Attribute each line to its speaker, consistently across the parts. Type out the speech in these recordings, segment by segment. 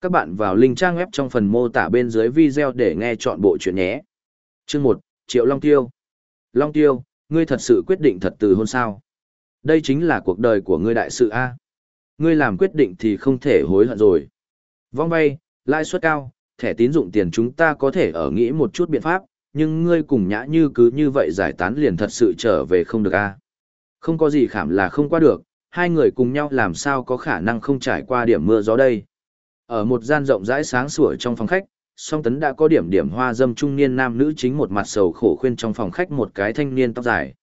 Speaker 1: Các bạn vào link trang web trong phần mô tả bên dưới video để nghe chọn bộ chuyện nhé. Chương 1, Triệu Long Tiêu. Long Tiêu, ngươi thật sự quyết định thật từ hôn sao? Đây chính là cuộc đời của ngươi đại sự A. Ngươi làm quyết định thì không thể hối hận rồi. Vong vay, lãi suất cao, thẻ tín dụng tiền chúng ta có thể ở nghĩ một chút biện pháp, nhưng ngươi cùng nhã như cứ như vậy giải tán liền thật sự trở về không được A. Không có gì khảm là không qua được, hai người cùng nhau làm sao có khả năng không trải qua điểm mưa gió đây. Ở một gian rộng rãi sáng sủa trong phòng khách, song tấn đã có điểm điểm hoa dâm trung niên nam nữ chính một mặt sầu khổ khuyên trong phòng khách một cái thanh niên tóc dài.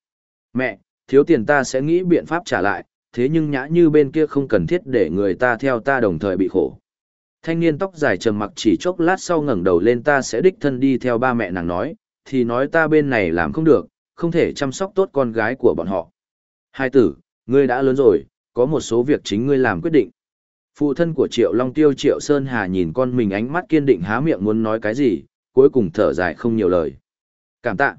Speaker 1: Mẹ, thiếu tiền ta sẽ nghĩ biện pháp trả lại, thế nhưng nhã như bên kia không cần thiết để người ta theo ta đồng thời bị khổ. Thanh niên tóc dài trầm mặc chỉ chốc lát sau ngẩng đầu lên ta sẽ đích thân đi theo ba mẹ nàng nói, thì nói ta bên này làm không được, không thể chăm sóc tốt con gái của bọn họ. Hai tử, ngươi đã lớn rồi, có một số việc chính ngươi làm quyết định. Phụ thân của Triệu Long Tiêu Triệu Sơn Hà nhìn con mình ánh mắt kiên định há miệng muốn nói cái gì, cuối cùng thở dài không nhiều lời. Cảm tạ.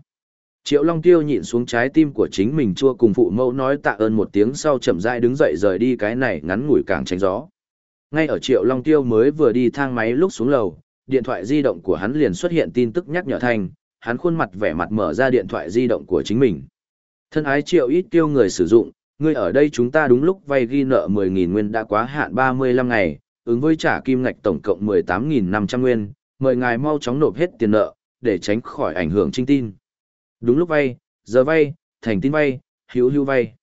Speaker 1: Triệu Long Tiêu nhịn xuống trái tim của chính mình chua cùng phụ mẫu nói tạ ơn một tiếng sau chậm rãi đứng dậy rời đi cái này ngắn ngủi càng tránh gió. Ngay ở Triệu Long Tiêu mới vừa đi thang máy lúc xuống lầu, điện thoại di động của hắn liền xuất hiện tin tức nhắc nhở thành, hắn khuôn mặt vẻ mặt mở ra điện thoại di động của chính mình. Thân ái Triệu ít tiêu người sử dụng, ngươi ở đây chúng ta đúng lúc vay ghi nợ 10.000 nguyên đã quá hạn 35 ngày, ứng với trả kim ngạch tổng cộng 18.500 nguyên, mời ngài mau chóng nộp hết tiền nợ, để tránh khỏi ảnh hưởng trinh tin. Đúng lúc vay, giờ vay, thành tin vay, hữu hữu vay.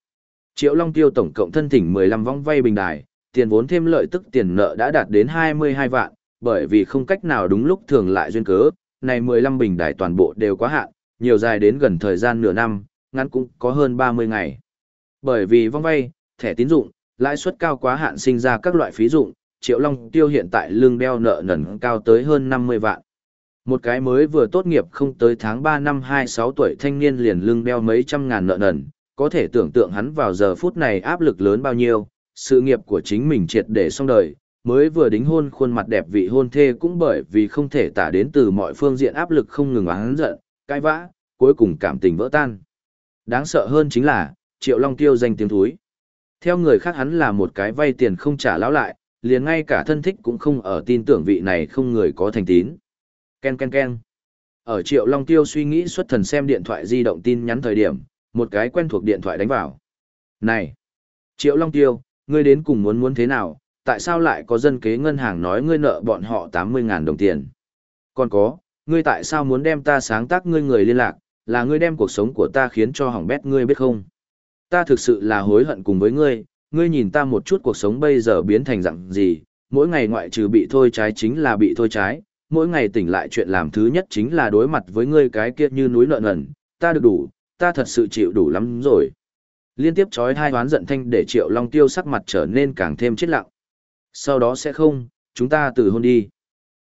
Speaker 1: Triệu Long Tiêu tổng cộng thân thỉnh 15 vong vay bình đài, tiền vốn thêm lợi tức tiền nợ đã đạt đến 22 vạn, bởi vì không cách nào đúng lúc thường lại duyên cớ, này 15 bình đài toàn bộ đều quá hạn, nhiều dài đến gần thời gian nửa năm, ngắn cũng có hơn 30 ngày. Bởi vì vong vay, thẻ tín dụng, lãi suất cao quá hạn sinh ra các loại phí dụng, Triệu Long Tiêu hiện tại lương đeo nợ nần cao tới hơn 50 vạn. Một cái mới vừa tốt nghiệp không tới tháng 3 năm 26 tuổi thanh niên liền lương đeo mấy trăm ngàn nợ nần, có thể tưởng tượng hắn vào giờ phút này áp lực lớn bao nhiêu, sự nghiệp của chính mình triệt để xong đời, mới vừa đính hôn khuôn mặt đẹp vị hôn thê cũng bởi vì không thể tả đến từ mọi phương diện áp lực không ngừng oán giận, cãi vã, cuối cùng cảm tình vỡ tan. Đáng sợ hơn chính là, Triệu Long Tiêu danh tiếng thúi. Theo người khác hắn là một cái vay tiền không trả lão lại, liền ngay cả thân thích cũng không ở tin tưởng vị này không người có thành tín. Ken ken ken. Ở Triệu Long Tiêu suy nghĩ xuất thần xem điện thoại di động tin nhắn thời điểm, một cái quen thuộc điện thoại đánh vào. Này! Triệu Long Tiêu, ngươi đến cùng muốn muốn thế nào, tại sao lại có dân kế ngân hàng nói ngươi nợ bọn họ 80.000 đồng tiền? Còn có, ngươi tại sao muốn đem ta sáng tác ngươi người liên lạc, là ngươi đem cuộc sống của ta khiến cho hỏng bét ngươi biết không? Ta thực sự là hối hận cùng với ngươi, ngươi nhìn ta một chút cuộc sống bây giờ biến thành dạng gì, mỗi ngày ngoại trừ bị thôi trái chính là bị thôi trái, mỗi ngày tỉnh lại chuyện làm thứ nhất chính là đối mặt với ngươi cái kia như núi lợn nần, ta được đủ, ta thật sự chịu đủ lắm rồi. Liên tiếp chói hai hoán giận thanh để Triệu Long Tiêu sắc mặt trở nên càng thêm chết lặng. Sau đó sẽ không, chúng ta từ hôn đi.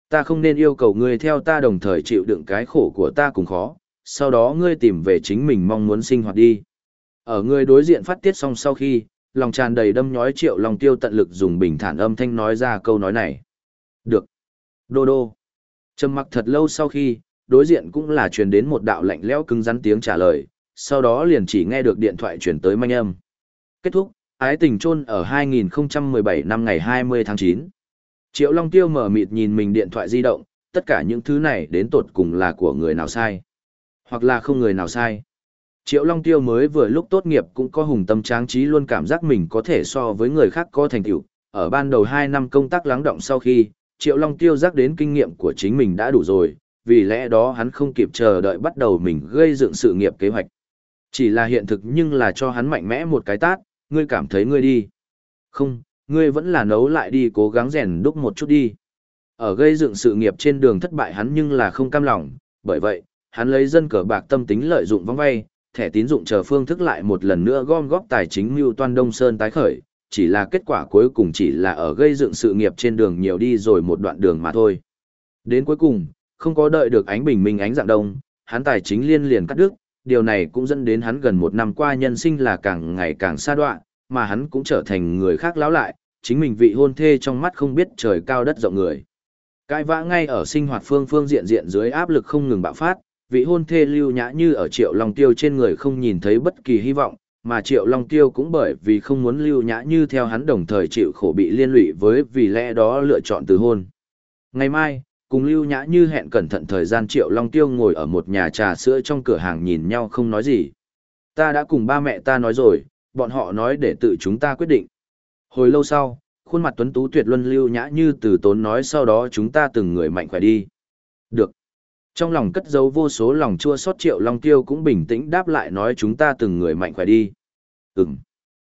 Speaker 1: Ta không nên yêu cầu ngươi theo ta đồng thời chịu đựng cái khổ của ta cùng khó, sau đó ngươi tìm về chính mình mong muốn sinh hoạt đi. Ở người đối diện phát tiết xong sau khi, lòng tràn đầy đâm nhói Triệu Long Tiêu tận lực dùng bình thản âm thanh nói ra câu nói này. Được. Đô đô. Trầm mặc thật lâu sau khi, đối diện cũng là truyền đến một đạo lạnh lẽo cứng rắn tiếng trả lời, sau đó liền chỉ nghe được điện thoại chuyển tới manh âm. Kết thúc, ái tình chôn ở 2017 năm ngày 20 tháng 9. Triệu Long Tiêu mở mịt nhìn mình điện thoại di động, tất cả những thứ này đến tột cùng là của người nào sai, hoặc là không người nào sai. Triệu Long Tiêu mới vừa lúc tốt nghiệp cũng có hùng tâm tráng trí luôn cảm giác mình có thể so với người khác có thành tựu. Ở ban đầu 2 năm công tác lắng động sau khi, Triệu Long Tiêu giác đến kinh nghiệm của chính mình đã đủ rồi, vì lẽ đó hắn không kịp chờ đợi bắt đầu mình gây dựng sự nghiệp kế hoạch. Chỉ là hiện thực nhưng là cho hắn mạnh mẽ một cái tát, ngươi cảm thấy ngươi đi. Không, ngươi vẫn là nấu lại đi cố gắng rèn đúc một chút đi. Ở gây dựng sự nghiệp trên đường thất bại hắn nhưng là không cam lòng, bởi vậy, hắn lấy dân cờ bạc tâm tính lợi dụng vắng vay, thẻ tín dụng chờ phương thức lại một lần nữa gom góp tài chính mưu toan Đông Sơn tái khởi, chỉ là kết quả cuối cùng chỉ là ở gây dựng sự nghiệp trên đường nhiều đi rồi một đoạn đường mà thôi. Đến cuối cùng, không có đợi được ánh bình minh ánh dạng đông, hắn tài chính liên liền cắt đứt, điều này cũng dẫn đến hắn gần một năm qua nhân sinh là càng ngày càng xa đoạn, mà hắn cũng trở thành người khác lão lại, chính mình vị hôn thê trong mắt không biết trời cao đất rộng người. Cãi vã ngay ở sinh hoạt phương phương diện diện dưới áp lực không ngừng bạo phát, vị hôn thê lưu nhã như ở triệu long tiêu trên người không nhìn thấy bất kỳ hy vọng, mà triệu long tiêu cũng bởi vì không muốn lưu nhã như theo hắn đồng thời chịu khổ bị liên lụy với vì lẽ đó lựa chọn từ hôn. Ngày mai, cùng Lưu Nhã Như hẹn cẩn thận thời gian Triệu Long Tiêu ngồi ở một nhà trà sữa trong cửa hàng nhìn nhau không nói gì. Ta đã cùng ba mẹ ta nói rồi, bọn họ nói để tự chúng ta quyết định. Hồi lâu sau, khuôn mặt tuấn tú tuyệt luân Lưu Nhã Như từ tốn nói sau đó chúng ta từng người mạnh khỏe đi. Được. Trong lòng cất giấu vô số lòng chua xót Triệu Long Tiêu cũng bình tĩnh đáp lại nói chúng ta từng người mạnh khỏe đi. Ừm.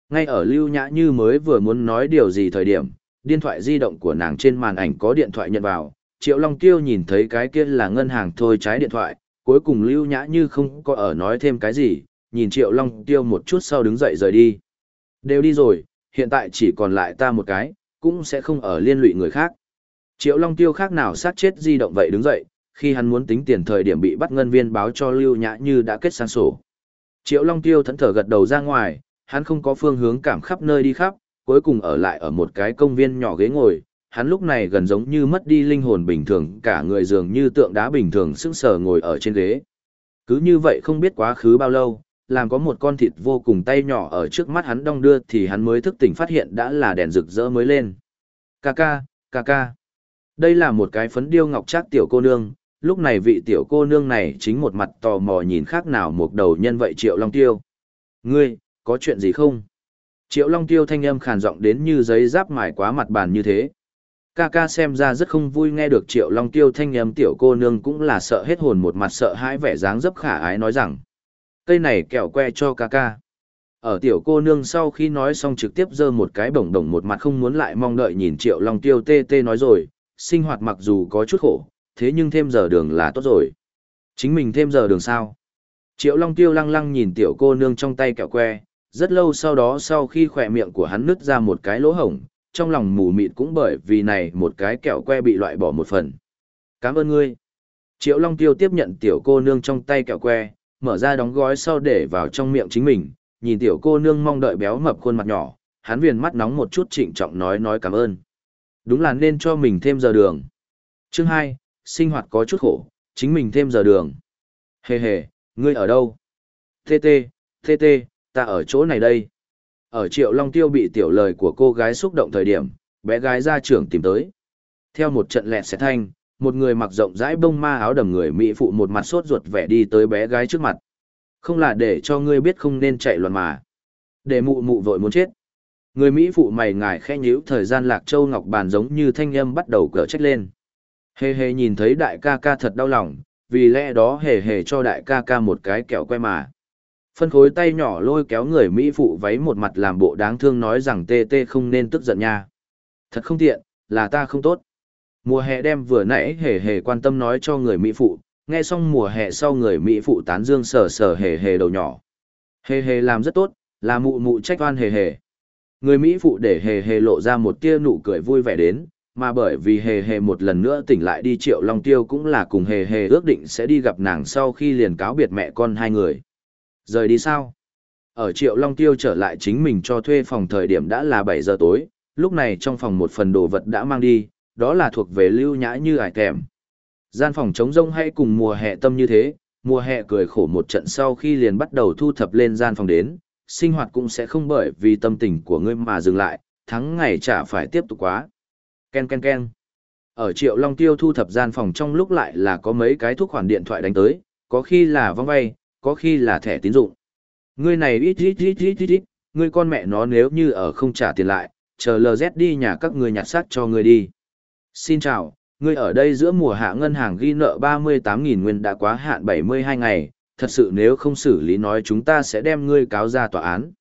Speaker 1: Ngay ở Lưu Nhã Như mới vừa muốn nói điều gì thời điểm, điện thoại di động của nàng trên màn ảnh có điện thoại nhận vào, Triệu Long Tiêu nhìn thấy cái kia là ngân hàng thôi trái điện thoại, cuối cùng Lưu Nhã Như không có ở nói thêm cái gì, nhìn Triệu Long Tiêu một chút sau đứng dậy rời đi. Đều đi rồi, hiện tại chỉ còn lại ta một cái, cũng sẽ không ở liên lụy người khác. Triệu Long Tiêu khác nào sát chết di động vậy đứng dậy, khi hắn muốn tính tiền thời điểm bị bắt ngân viên báo cho Lưu Nhã Như đã kết sang sổ. Triệu Long Tiêu thẫn thở gật đầu ra ngoài, hắn không có phương hướng cảm khắp nơi đi khắp, cuối cùng ở lại ở một cái công viên nhỏ ghế ngồi, hắn lúc này gần giống như mất đi linh hồn bình thường, cả người dường như tượng đá bình thường sững sờ ngồi ở trên ghế. Cứ như vậy không biết quá khứ bao lâu, làm có một con thịt vô cùng tay nhỏ ở trước mắt hắn đong đưa thì hắn mới thức tỉnh phát hiện đã là đèn rực rỡ mới lên. Kaka kaka. Đây là một cái phấn điêu ngọc trác tiểu cô nương, lúc này vị tiểu cô nương này chính một mặt tò mò nhìn khác nào một đầu nhân vậy Triệu Long Tiêu. Ngươi, có chuyện gì không? Triệu Long Tiêu thanh âm khàn giọng đến như giấy giáp mài quá mặt bàn như thế. Ca ca xem ra rất không vui nghe được Triệu Long Tiêu thanh âm tiểu cô nương cũng là sợ hết hồn một mặt sợ hãi vẻ dáng dấp khả ái nói rằng. Cây này kẹo que cho ca ca. Ở tiểu cô nương sau khi nói xong trực tiếp giơ một cái bổng đồng một mặt không muốn lại mong đợi nhìn Triệu Long Tiêu tê tê nói rồi, sinh hoạt mặc dù có chút khổ, thế nhưng thêm giờ đường là tốt rồi. Chính mình thêm giờ đường sao? Triệu Long Tiêu lăng lăng nhìn tiểu cô nương trong tay kẹo que, rất lâu sau đó sau khi khỏe miệng của hắn nứt ra một cái lỗ hổng, trong lòng mù mịt cũng bởi vì này một cái kẹo que bị loại bỏ một phần. Cảm ơn ngươi. Triệu Long Tiêu tiếp nhận tiểu cô nương trong tay kẹo que, mở ra đóng gói sau để vào trong miệng chính mình, nhìn tiểu cô nương mong đợi béo mập khuôn mặt nhỏ, hắn viền mắt nóng một chút trịnh trọng nói nói cảm ơn. Đúng là nên cho mình thêm giờ đường. Chương 2, sinh hoạt có chút khổ, chính mình thêm giờ đường. Hề hề, ngươi ở đâu? Tê tê, tê tê, ta ở chỗ này đây. Ở Triệu Long Tiêu bị tiểu lời của cô gái xúc động thời điểm, bé gái ra trưởng tìm tới. Theo một trận lẹt xe thanh, một người mặc rộng rãi bông ma áo đầm người Mỹ phụ một mặt sốt ruột vẻ đi tới bé gái trước mặt. Không là để cho ngươi biết không nên chạy loạn mà. Để mụ mụ vội muốn chết. Người Mỹ phụ mày ngài khẽ nhíu thời gian lạc châu ngọc bàn giống như thanh âm bắt đầu cỡ trách lên. Hề hề nhìn thấy đại ca ca thật đau lòng, vì lẽ đó hề hề cho đại ca ca một cái kẹo que mà. Phân khối tay nhỏ lôi kéo người Mỹ phụ váy một mặt làm bộ đáng thương nói rằng tê tê không nên tức giận nha. Thật không tiện, là ta không tốt. Mùa hè đem vừa nãy hề hề quan tâm nói cho người Mỹ phụ, nghe xong mùa hè sau người Mỹ phụ tán dương sờ sờ hề hề đầu nhỏ. Hề hề làm rất tốt, là mụ mụ trách oan hề hề. Người Mỹ phụ để hề hề lộ ra một tia nụ cười vui vẻ đến, mà bởi vì hề hề một lần nữa tỉnh lại đi triệu long tiêu cũng là cùng hề hề ước định sẽ đi gặp nàng sau khi liền cáo biệt mẹ con hai người. Rời đi sao? Ở triệu long tiêu trở lại chính mình cho thuê phòng thời điểm đã là bảy giờ tối, lúc này trong phòng một phần đồ vật đã mang đi, đó là thuộc về lưu nhã như ải kèm. Gian phòng trống rông hay cùng mùa hè tâm như thế, mùa hè cười khổ một trận sau khi liền bắt đầu thu thập lên gian phòng đến, sinh hoạt cũng sẽ không bởi vì tâm tình của ngươi mà dừng lại, tháng ngày chả phải tiếp tục quá. Ken ken ken. Ở Triệu Long Tiêu thu thập gian phòng trong lúc lại là có mấy cái thuốc khoản điện thoại đánh tới, có khi là vong vay, có khi là thẻ tín dụng. Ngươi này ít ít ít ít ít ít, ngươi con mẹ nó nếu như ở không trả tiền lại, chờ LZ đi nhà các ngươi nhặt xác cho ngươi đi. Xin chào, ngươi ở đây giữa mùa hạ ngân hàng ghi nợ 38.000 nguyên đã quá hạn 72 ngày, thật sự nếu không xử lý nói chúng ta sẽ đem ngươi cáo ra tòa án.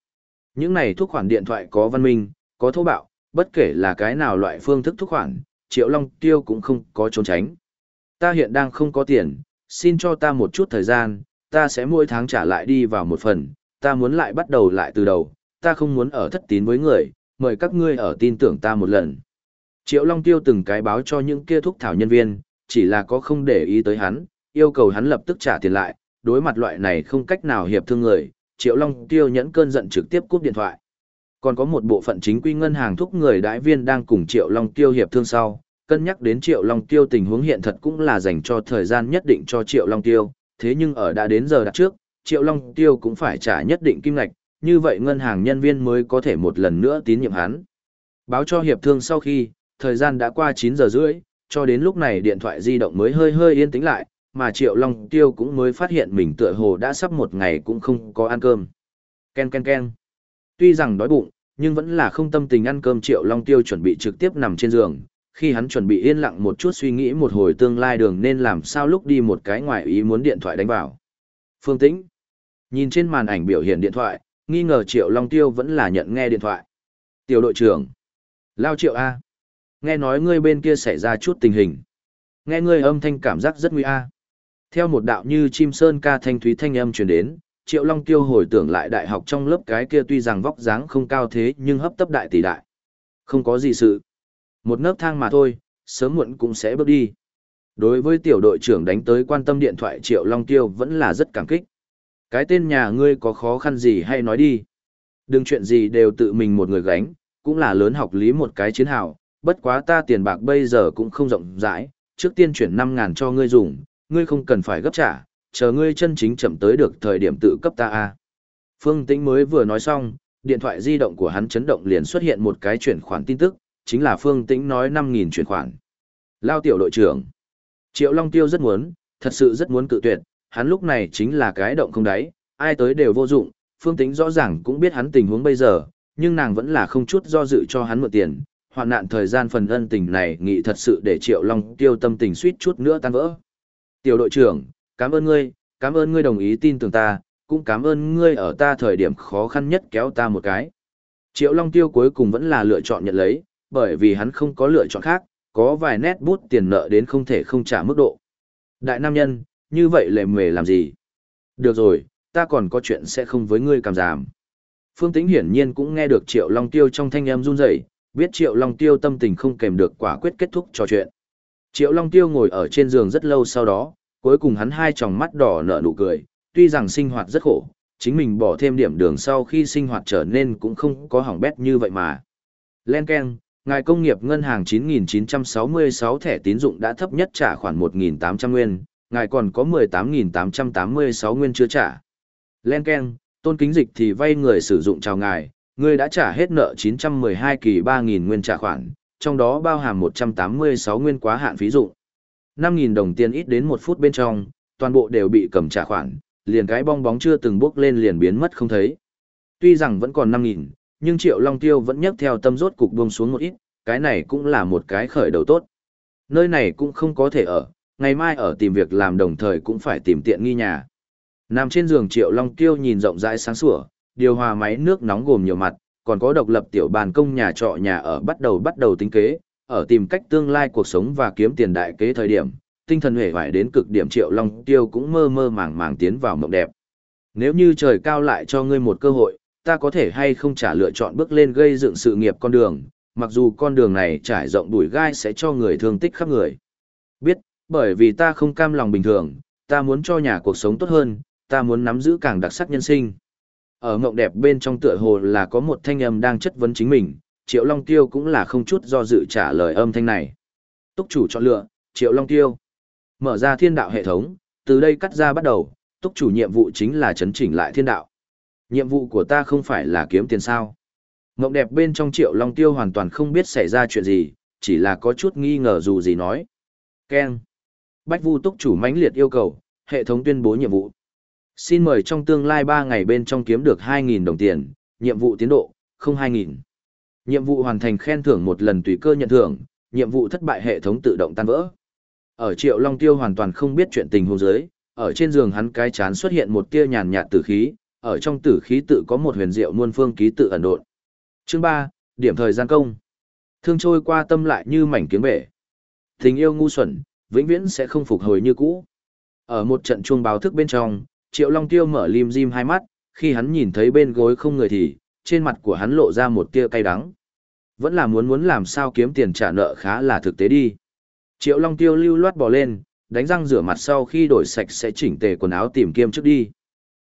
Speaker 1: Những này thuốc khoản điện thoại có văn minh, có thô bạo, bất kể là cái nào loại phương thức thúc khoản, Triệu Long Tiêu cũng không có trốn tránh. Ta hiện đang không có tiền, xin cho ta một chút thời gian, ta sẽ mỗi tháng trả lại đi vào một phần, ta muốn lại bắt đầu lại từ đầu, ta không muốn ở thất tín với người, mời các ngươi ở tin tưởng ta một lần. Triệu Long Tiêu từng cái báo cho những kia thuốc thảo nhân viên, chỉ là có không để ý tới hắn, yêu cầu hắn lập tức trả tiền lại, đối mặt loại này không cách nào hiệp thương người, Triệu Long Tiêu nhẫn cơn giận trực tiếp cúp điện thoại. Còn có một bộ phận chính quy ngân hàng thúc người đại viên đang cùng Triệu Long Tiêu hiệp thương sau, cân nhắc đến Triệu Long Tiêu tình huống hiện thật cũng là dành cho thời gian nhất định cho Triệu Long Tiêu, thế nhưng ở đã đến giờ đặt trước, Triệu Long Tiêu cũng phải trả nhất định kim ngạch, như vậy ngân hàng nhân viên mới có thể một lần nữa tín nhiệm hắn. Báo cho hiệp thương sau khi, thời gian đã qua 9 giờ rưỡi, cho đến lúc này điện thoại di động mới hơi hơi yên tĩnh lại, mà Triệu Long Tiêu cũng mới phát hiện mình tựa hồ đã sắp một ngày cũng không có ăn cơm. Ken ken ken. Tuy rằng đói bụng, nhưng vẫn là không tâm tình ăn cơm Triệu Long Tiêu chuẩn bị trực tiếp nằm trên giường. Khi hắn chuẩn bị yên lặng một chút suy nghĩ một hồi tương lai đường nên làm sao lúc đi một cái ngoài ý muốn điện thoại đánh vào. Phương Tĩnh. Nhìn trên màn ảnh biểu hiện điện thoại, nghi ngờ Triệu Long Tiêu vẫn là nhận nghe điện thoại. Tiểu đội trưởng. Lao Triệu A. Nghe nói ngươi bên kia xảy ra chút tình hình. Nghe ngươi âm thanh cảm giác rất nguy a. Theo một đạo như chim sơn ca thanh thúy thanh âm truyền đến, Triệu Long Tiêu hồi tưởng lại đại học trong lớp cái kia tuy rằng vóc dáng không cao thế nhưng hấp tấp đại tỷ đại. Không có gì sự. Một nấc thang mà thôi, sớm muộn cũng sẽ bước đi. Đối với tiểu đội trưởng đánh tới quan tâm điện thoại Triệu Long Tiêu vẫn là rất cảm kích. Cái tên nhà ngươi có khó khăn gì hay nói đi. Đừng chuyện gì đều tự mình một người gánh, cũng là lớn học lý một cái chiến hào, bất quá ta tiền bạc bây giờ cũng không rộng rãi, trước tiên chuyển 5 ngàn cho ngươi dùng, ngươi không cần phải gấp trả, chờ ngươi chân chính chậm tới được thời điểm tự cấp ta a. Phương Tĩnh mới vừa nói xong, điện thoại di động của hắn chấn động liền xuất hiện một cái chuyển khoản tin tức, chính là Phương Tĩnh nói 5.000 chuyển khoản. Lao tiểu đội trưởng. Triệu Long Tiêu rất muốn, thật sự rất muốn cự tuyệt, hắn lúc này chính là cái động không đáy, ai tới đều vô dụng, Phương Tĩnh rõ ràng cũng biết hắn tình huống bây giờ, nhưng nàng vẫn là không chút do dự cho hắn mượn tiền, hoạn nạn thời gian phần ân tình này nghị thật sự để Triệu Long Tiêu tâm tình suýt chút nữa tan vỡ. Tiểu đội trưởng, cảm ơn ngươi, cảm ơn ngươi đồng ý tin tưởng ta, cũng cảm ơn ngươi ở ta thời điểm khó khăn nhất kéo ta một cái. Triệu Long Tiêu cuối cùng vẫn là lựa chọn nhận lấy, bởi vì hắn không có lựa chọn khác, có vài nét bút tiền nợ đến không thể không trả mức độ. Đại nam nhân, như vậy lề mề làm gì? Được rồi, ta còn có chuyện sẽ không với ngươi cảm giảm. Phương Tĩnh hiển nhiên cũng nghe được Triệu Long Tiêu trong thanh âm run rẩy, biết Triệu Long Tiêu tâm tình không kèm được quả quyết kết thúc trò chuyện. Triệu Long Tiêu ngồi ở trên giường rất lâu sau đó, cuối cùng hắn hai tròng mắt đỏ nở nụ cười, tuy rằng sinh hoạt rất khổ, chính mình bỏ thêm điểm đường sau khi sinh hoạt trở nên cũng không có hỏng bét như vậy mà. Len Ken, ngài công nghiệp ngân hàng 9966 thẻ tín dụng đã thấp nhất trả khoản 1.800 nguyên, ngài còn có 18.886 nguyên chưa trả. Len Ken, tôn kính dịch thì vay người sử dụng chào ngài, ngươi đã trả hết nợ 912 kỳ 3.000 nguyên trả khoản, trong đó bao hàm 186 nguyên quá hạn phí dụng. 5.000 đồng tiền ít đến một phút bên trong, toàn bộ đều bị cầm trả khoản, liền cái bong bóng chưa từng bước lên liền biến mất không thấy. Tuy rằng vẫn còn 5.000, nhưng Triệu Long Tiêu vẫn nhấc theo tâm rốt cục buông xuống một ít, cái này cũng là một cái khởi đầu tốt. Nơi này cũng không có thể ở, ngày mai ở tìm việc làm đồng thời cũng phải tìm tiện nghi nhà. Nằm trên giường Triệu Long Tiêu nhìn rộng rãi sáng sủa, điều hòa máy nước nóng gồm nhiều mặt, còn có độc lập tiểu bàn công nhà trọ nhà ở bắt đầu bắt đầu tính kế, ở tìm cách tương lai cuộc sống và kiếm tiền đại kế thời điểm, tinh thần hề hoài đến cực điểm Triệu Long Tiêu cũng mơ mơ màng màng tiến vào mộng đẹp. Nếu như trời cao lại cho ngươi một cơ hội, ta có thể hay không trả lựa chọn bước lên gây dựng sự nghiệp con đường, mặc dù con đường này trải rộng bụi gai sẽ cho người thương tích khắp người. Biết, bởi vì ta không cam lòng bình thường, ta muốn cho nhà cuộc sống tốt hơn, ta muốn nắm giữ càng đặc sắc nhân sinh. Ở mộng đẹp bên trong tựa hồ là có một thanh âm đang chất vấn chính mình, Triệu Long Tiêu cũng là không chút do dự trả lời âm thanh này. Túc chủ chọn lựa, Triệu Long Tiêu. Mở ra thiên đạo hệ thống, từ đây cắt ra bắt đầu, túc chủ nhiệm vụ chính là chấn chỉnh lại thiên đạo. Nhiệm vụ của ta không phải là kiếm tiền sao. Mộng đẹp bên trong Triệu Long Tiêu hoàn toàn không biết xảy ra chuyện gì, chỉ là có chút nghi ngờ dù gì nói. Keng, Bách Vu túc chủ mãnh liệt yêu cầu, hệ thống tuyên bố nhiệm vụ. Xin mời trong tương lai 3 ngày bên trong kiếm được 2.000 đồng tiền, nhiệm vụ tiến độ, không 2.000. Nhiệm vụ hoàn thành khen thưởng một lần tùy cơ nhận thưởng, nhiệm vụ thất bại hệ thống tự động tan vỡ. Ở Triệu Long Tiêu hoàn toàn không biết chuyện tình huống dưới, ở trên giường hắn cái chán xuất hiện một tia nhàn nhạt tử khí, ở trong tử khí tự có một huyền diệu muôn phương ký tự ẩn độn. Chương 3, điểm thời gian công. Thương trôi qua tâm lại như mảnh kiếm bể. Tình yêu ngu xuẩn, vĩnh viễn sẽ không phục hồi như cũ. Ở một trận chuông báo thức bên trong, Triệu Long Tiêu mở lim dim hai mắt, khi hắn nhìn thấy bên gối không người thì, trên mặt của hắn lộ ra một tia cay đắng. Vẫn là muốn muốn làm sao kiếm tiền trả nợ khá là thực tế đi. Triệu Long Tiêu lưu loát bò lên, đánh răng rửa mặt sau khi đổi sạch sẽ chỉnh tề quần áo tìm kiếm trước đi.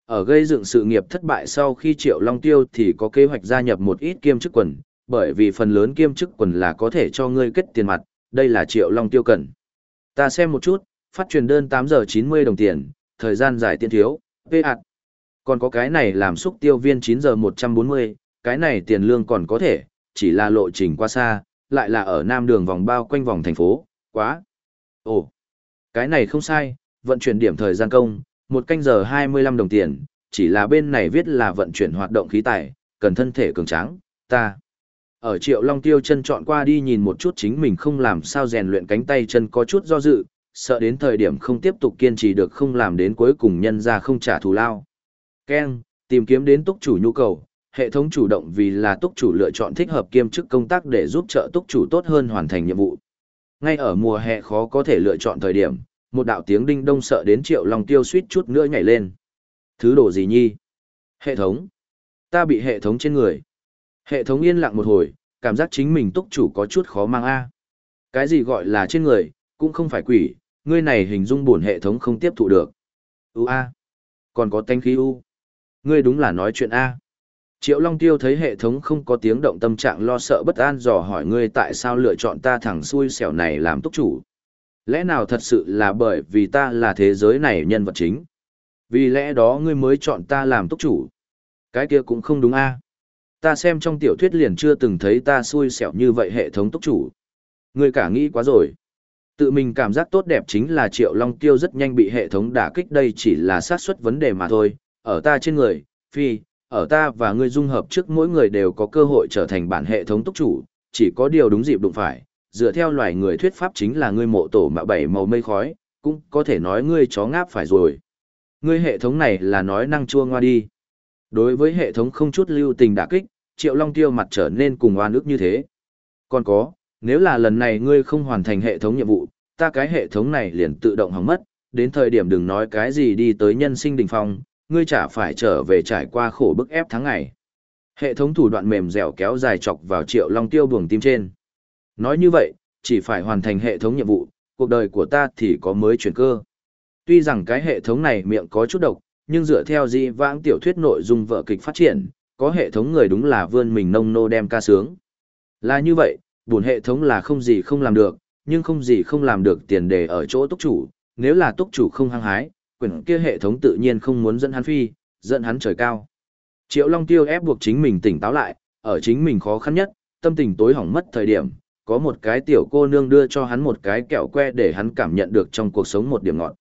Speaker 1: Ở gây dựng sự nghiệp thất bại sau khi Triệu Long Tiêu thì có kế hoạch gia nhập một ít kiêm chức quần, bởi vì phần lớn kiêm chức quần là có thể cho ngươi kết tiền mặt, đây là Triệu Long Tiêu cần. Ta xem một chút, phát truyền đơn 8 giờ 90 đồng tiền, thời gian dài tiền thiếu, vê ạt. Còn có cái này làm xúc tiêu viên 9 giờ 140, cái này tiền lương còn có thể, chỉ là lộ trình qua xa, lại là ở nam đường vòng bao quanh vòng thành phố, Quá. Ồ, cái này không sai, vận chuyển điểm thời gian công, một canh giờ 25 đồng tiền, chỉ là bên này viết là vận chuyển hoạt động khí tài, cần thân thể cường tráng, ta. Ở triệu long tiêu chân chọn qua đi nhìn một chút chính mình không làm sao rèn luyện cánh tay chân có chút do dự, sợ đến thời điểm không tiếp tục kiên trì được không làm đến cuối cùng nhân ra không trả thù lao. Ken, tìm kiếm đến túc chủ nhu cầu, hệ thống chủ động vì là túc chủ lựa chọn thích hợp kiêm chức công tác để giúp trợ túc chủ tốt hơn hoàn thành nhiệm vụ. Ngay ở mùa hè khó có thể lựa chọn thời điểm, một đạo tiếng đinh đông sợ đến triệu lòng tiêu suýt chút nữa nhảy lên. Thứ đồ gì nhi? Hệ thống. Ta bị hệ thống trên người. Hệ thống yên lặng một hồi, cảm giác chính mình túc chủ có chút khó mang a. Cái gì gọi là trên người, cũng không phải quỷ, ngươi này hình dung buồn hệ thống không tiếp thụ được. U a. Còn có tanh khí u. Ngươi đúng là nói chuyện a. Triệu Long Tiêu thấy hệ thống không có tiếng động tâm trạng lo sợ bất an dò hỏi ngươi tại sao lựa chọn ta thẳng xui xẻo này làm túc chủ. Lẽ nào thật sự là bởi vì ta là thế giới này nhân vật chính? Vì lẽ đó ngươi mới chọn ta làm túc chủ. Cái kia cũng không đúng a. Ta xem trong tiểu thuyết liền chưa từng thấy ta xui xẻo như vậy hệ thống túc chủ. Ngươi cả nghĩ quá rồi. Tự mình cảm giác tốt đẹp chính là Triệu Long Tiêu rất nhanh bị hệ thống đả kích đây chỉ là xác suất vấn đề mà thôi. Ở ta trên người, phi, ở ta và ngươi dung hợp trước mỗi người đều có cơ hội trở thành bản hệ thống túc chủ, chỉ có điều đúng dịp đụng phải, dựa theo loài người thuyết pháp chính là ngươi mộ tổ mạ bảy màu mây khói, cũng có thể nói ngươi chó ngáp phải rồi. Ngươi hệ thống này là nói năng chua ngoa đi. Đối với hệ thống không chút lưu tình đả kích, Triệu Long Tiêu mặt trở nên cùng oan ức như thế. Còn có, nếu là lần này ngươi không hoàn thành hệ thống nhiệm vụ, ta cái hệ thống này liền tự động hỏng mất, đến thời điểm đừng nói cái gì đi tới nhân sinh đỉnh phong, ngươi chả phải trở về trải qua khổ bức ép tháng ngày. Hệ thống thủ đoạn mềm dẻo kéo dài chọc vào Triệu Long Tiêu buồng tim trên. Nói như vậy, chỉ phải hoàn thành hệ thống nhiệm vụ, cuộc đời của ta thì có mới chuyển cơ. Tuy rằng cái hệ thống này miệng có chút độc, nhưng dựa theo di vãng tiểu thuyết nội dung vợ kịch phát triển, có hệ thống người đúng là vươn mình nông nô đem ca sướng. Là như vậy, buồn hệ thống là không gì không làm được, nhưng không gì không làm được tiền đề ở chỗ túc chủ, nếu là túc chủ không hăng hái, quyển kia hệ thống tự nhiên không muốn dẫn hắn phi, dẫn hắn trời cao. Triệu Long Tiêu ép buộc chính mình tỉnh táo lại, ở chính mình khó khăn nhất, tâm tình tối hỏng mất thời điểm, có một cái tiểu cô nương đưa cho hắn một cái kẹo que để hắn cảm nhận được trong cuộc sống một điểm ngọt.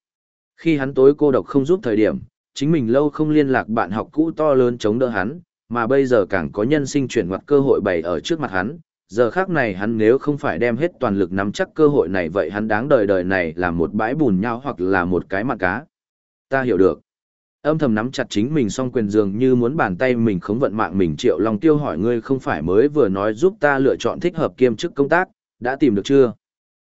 Speaker 1: Khi hắn tối cô độc không giúp thời điểm, chính mình lâu không liên lạc bạn học cũ to lớn chống đỡ hắn, mà bây giờ càng có nhân sinh chuyển ngoặt cơ hội bày ở trước mặt hắn. Giờ khác này hắn nếu không phải đem hết toàn lực nắm chắc cơ hội này vậy hắn đáng đời đời này là một bãi bùn nhau hoặc là một cái mặt cá. Ta hiểu được. Âm thầm nắm chặt chính mình song quyền dường như muốn bàn tay mình khống vận mạng mình triệu lòng tiêu hỏi ngươi không phải mới vừa nói giúp ta lựa chọn thích hợp kiêm chức công tác, đã tìm được chưa?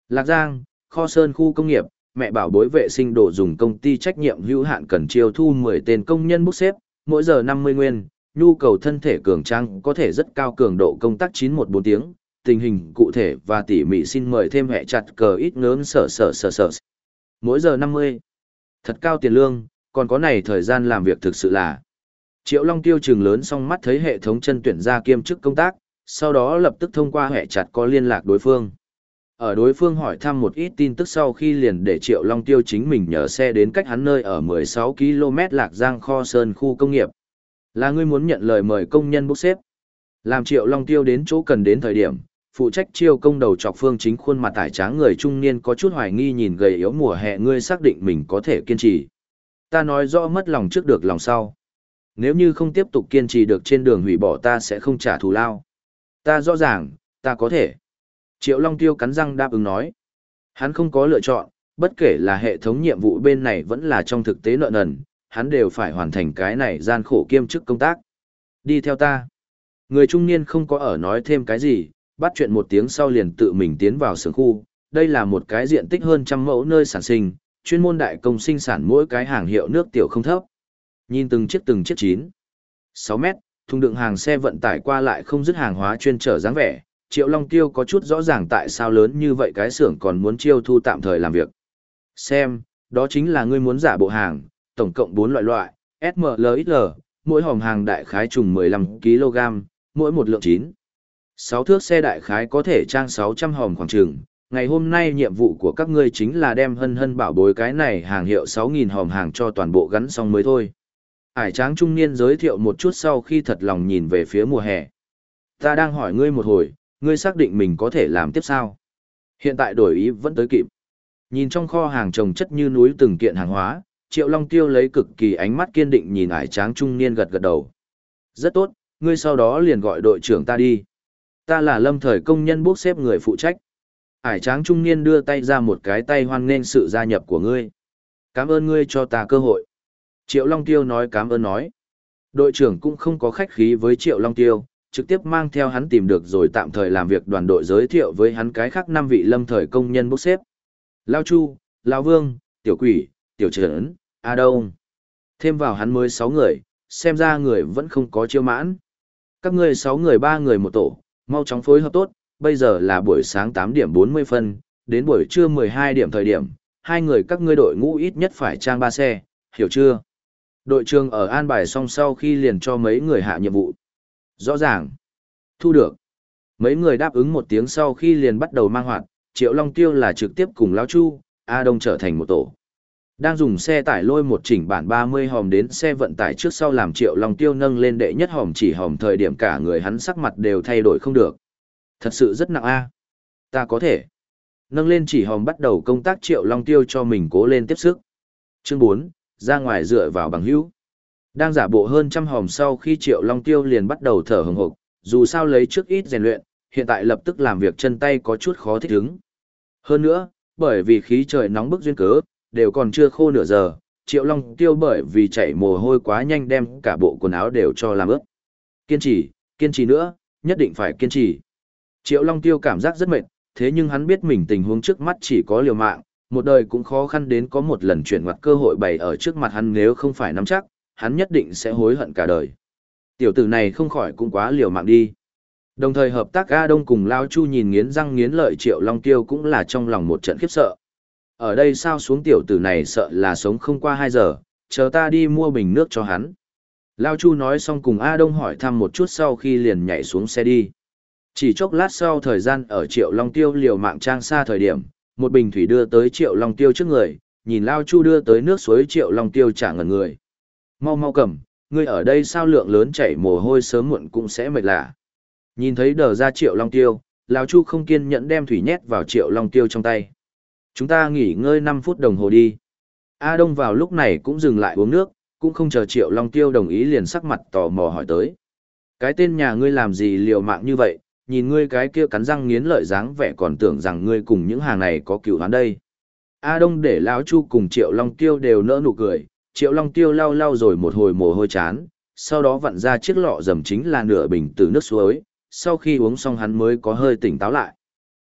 Speaker 1: Lạc Giang, Kho Sơn khu công nghiệp, mẹ bảo bối vệ sinh đồ dùng công ty trách nhiệm hữu hạn cần chiêu thu 10 tên công nhân bốc xếp, mỗi giờ 50 nguyên, nhu cầu thân thể cường trang có thể rất cao cường độ công tác 914 tiếng, tình hình cụ thể và tỉ mỉ xin mời thêm hệ chặt cờ ít ngớn sở sở sở sở. Mỗi giờ 50. Thật cao tiền lương, còn có này thời gian làm việc thực sự là. Triệu Long tiêu trường lớn xong mắt thấy hệ thống chân tuyển ra kiêm chức công tác, sau đó lập tức thông qua hệ chặt có liên lạc đối phương. Ở đối phương hỏi thăm một ít tin tức sau khi liền để Triệu Long Tiêu chính mình nhờ xe đến cách hắn nơi ở 16 km Lạc Giang Kho Sơn khu công nghiệp. Là ngươi muốn nhận lời mời công nhân bốc xếp. Làm Triệu Long Tiêu đến chỗ cần đến thời điểm, phụ trách chiêu công đầu chọc phương chính khuôn mặt tải tráng người trung niên có chút hoài nghi nhìn gầy yếu mùa hè ngươi xác định mình có thể kiên trì. Ta nói rõ mất lòng trước được lòng sau. Nếu như không tiếp tục kiên trì được trên đường hủy bỏ ta sẽ không trả thù lao. Ta rõ ràng, ta có thể. Triệu Long Tiêu cắn răng đáp ứng nói. Hắn không có lựa chọn, bất kể là hệ thống nhiệm vụ bên này vẫn là trong thực tế nợ nần, hắn đều phải hoàn thành cái này gian khổ kiêm chức công tác. Đi theo ta. Người trung niên không có ở nói thêm cái gì, bắt chuyện một tiếng sau liền tự mình tiến vào xưởng khu. Đây là một cái diện tích hơn trăm mẫu nơi sản sinh, chuyên môn đại công sinh sản mỗi cái hàng hiệu nước tiểu không thấp. Nhìn từng chiếc từng chiếc chín. 6 mét, thùng đựng hàng xe vận tải qua lại không dứt hàng hóa chuyên trở dáng vẻ, Triệu Long Tiêu có chút rõ ràng tại sao lớn như vậy cái xưởng còn muốn chiêu thu tạm thời làm việc. Xem, đó chính là ngươi muốn giả bộ hàng, tổng cộng 4 loại loại, SMLXL, mỗi hòm hàng đại khái trùng 15 kg, mỗi một lượng 9. Sáu thước xe đại khái có thể trang 600 hòm khoảng trường. Ngày hôm nay nhiệm vụ của các ngươi chính là đem hân hân bảo bối cái này hàng hiệu 6.000 hòm hàng cho toàn bộ gắn xong mới thôi. Ải tráng trung niên giới thiệu một chút sau khi thật lòng nhìn về phía mùa hè. Ta đang hỏi ngươi một hồi, ngươi xác định mình có thể làm tiếp sao? Hiện tại đổi ý vẫn tới kịp. Nhìn trong kho hàng trồng chất như núi từng kiện hàng hóa, Triệu Long Tiêu lấy cực kỳ ánh mắt kiên định nhìn ải tráng trung niên gật gật đầu. Rất tốt, ngươi sau đó liền gọi đội trưởng ta đi. Ta là lâm thời công nhân bốc xếp người phụ trách. Hải tráng trung niên đưa tay ra một cái tay hoan nghênh sự gia nhập của ngươi. Cảm ơn ngươi cho ta cơ hội. Triệu Long Tiêu nói cảm ơn nói. Đội trưởng cũng không có khách khí với Triệu Long Tiêu, trực tiếp mang theo hắn tìm được rồi tạm thời làm việc đoàn đội giới thiệu với hắn cái khác năm vị lâm thời công nhân bốc xếp. Lao Chu, Lao Vương, Tiểu Quỷ, Tiểu Trấn, A Đông. Thêm vào hắn mới sáu người, xem ra người vẫn không có chiêu mãn. Các ngươi sáu người ba người một tổ, mau chóng phối hợp tốt, bây giờ là buổi sáng 8 điểm 40 phân, đến buổi trưa 12 điểm thời điểm, hai người các ngươi đội ngũ ít nhất phải trang ba xe, hiểu chưa? Đội trưởng ở an bài xong sau khi liền cho mấy người hạ nhiệm vụ. Rõ ràng. Thu được. Mấy người đáp ứng một tiếng sau khi liền bắt đầu mang hoạt, Triệu Long Tiêu là trực tiếp cùng Lão Chu, A Đông trở thành một tổ. Đang dùng xe tải lôi một chỉnh bản 30 hòm đến xe vận tải trước sau làm Triệu Long Tiêu nâng lên đệ nhất hòm chỉ hòm thời điểm cả người hắn sắc mặt đều thay đổi không được. Thật sự rất nặng a. Ta có thể. Nâng lên chỉ hòm bắt đầu công tác Triệu Long Tiêu cho mình cố lên tiếp sức. Chương 4, ra ngoài dựa vào bằng hữu. Đang giả bộ hơn trăm hòm sau khi Triệu Long Tiêu liền bắt đầu thở hừng hực, dù sao lấy trước ít rèn luyện, hiện tại lập tức làm việc chân tay có chút khó thích ứng. Hơn nữa, bởi vì khí trời nóng bức duyên cớ, đều còn chưa khô nửa giờ, Triệu Long Tiêu bởi vì chảy mồ hôi quá nhanh đem cả bộ quần áo đều cho làm ướt. Kiên trì, kiên trì nữa, nhất định phải kiên trì. Triệu Long Tiêu cảm giác rất mệt, thế nhưng hắn biết mình tình huống trước mắt chỉ có liều mạng, một đời cũng khó khăn đến có một lần chuyển ngoặt cơ hội bày ở trước mặt hắn nếu không phải nắm chắc, hắn nhất định sẽ hối hận cả đời. Tiểu tử này không khỏi cũng quá liều mạng đi. Đồng thời hợp tác A Đông cùng Lao Chu nhìn nghiến răng nghiến lợi Triệu Long Tiêu cũng là trong lòng một trận khiếp sợ. Ở đây sao xuống tiểu tử này sợ là sống không qua 2 giờ, chờ ta đi mua bình nước cho hắn. Lao Chu nói xong cùng A Đông hỏi thăm một chút sau khi liền nhảy xuống xe đi. Chỉ chốc lát sau thời gian ở Triệu Long Tiêu liều mạng trang xa thời điểm, một bình thủy đưa tới Triệu Long Tiêu trước người, nhìn Lao Chu đưa tới nước suối Triệu Long Tiêu trả ngẩn người. Mau mau cầm, ngươi ở đây sao lượng lớn chảy mồ hôi sớm muộn cũng sẽ mệt lạ. Nhìn thấy đờ ra Triệu Long Tiêu, Lao Chu không kiên nhẫn đem thủy nhét vào Triệu Long Tiêu trong tay. Chúng ta nghỉ ngơi 5 phút đồng hồ đi. A Đông vào lúc này cũng dừng lại uống nước, cũng không chờ Triệu Long Tiêu đồng ý liền sắc mặt tò mò hỏi tới. Cái tên nhà ngươi làm gì liều mạng như vậy, nhìn ngươi cái kia cắn răng nghiến lợi dáng vẻ còn tưởng rằng ngươi cùng những hàng này có cựu hắn đây. A Đông để lão Chu cùng Triệu Long Tiêu đều nỡ nụ cười, Triệu Long Tiêu lau lau rồi một hồi mồ hôi chán, sau đó vặn ra chiếc lọ dầm chính là nửa bình từ nước suối, sau khi uống xong hắn mới có hơi tỉnh táo lại.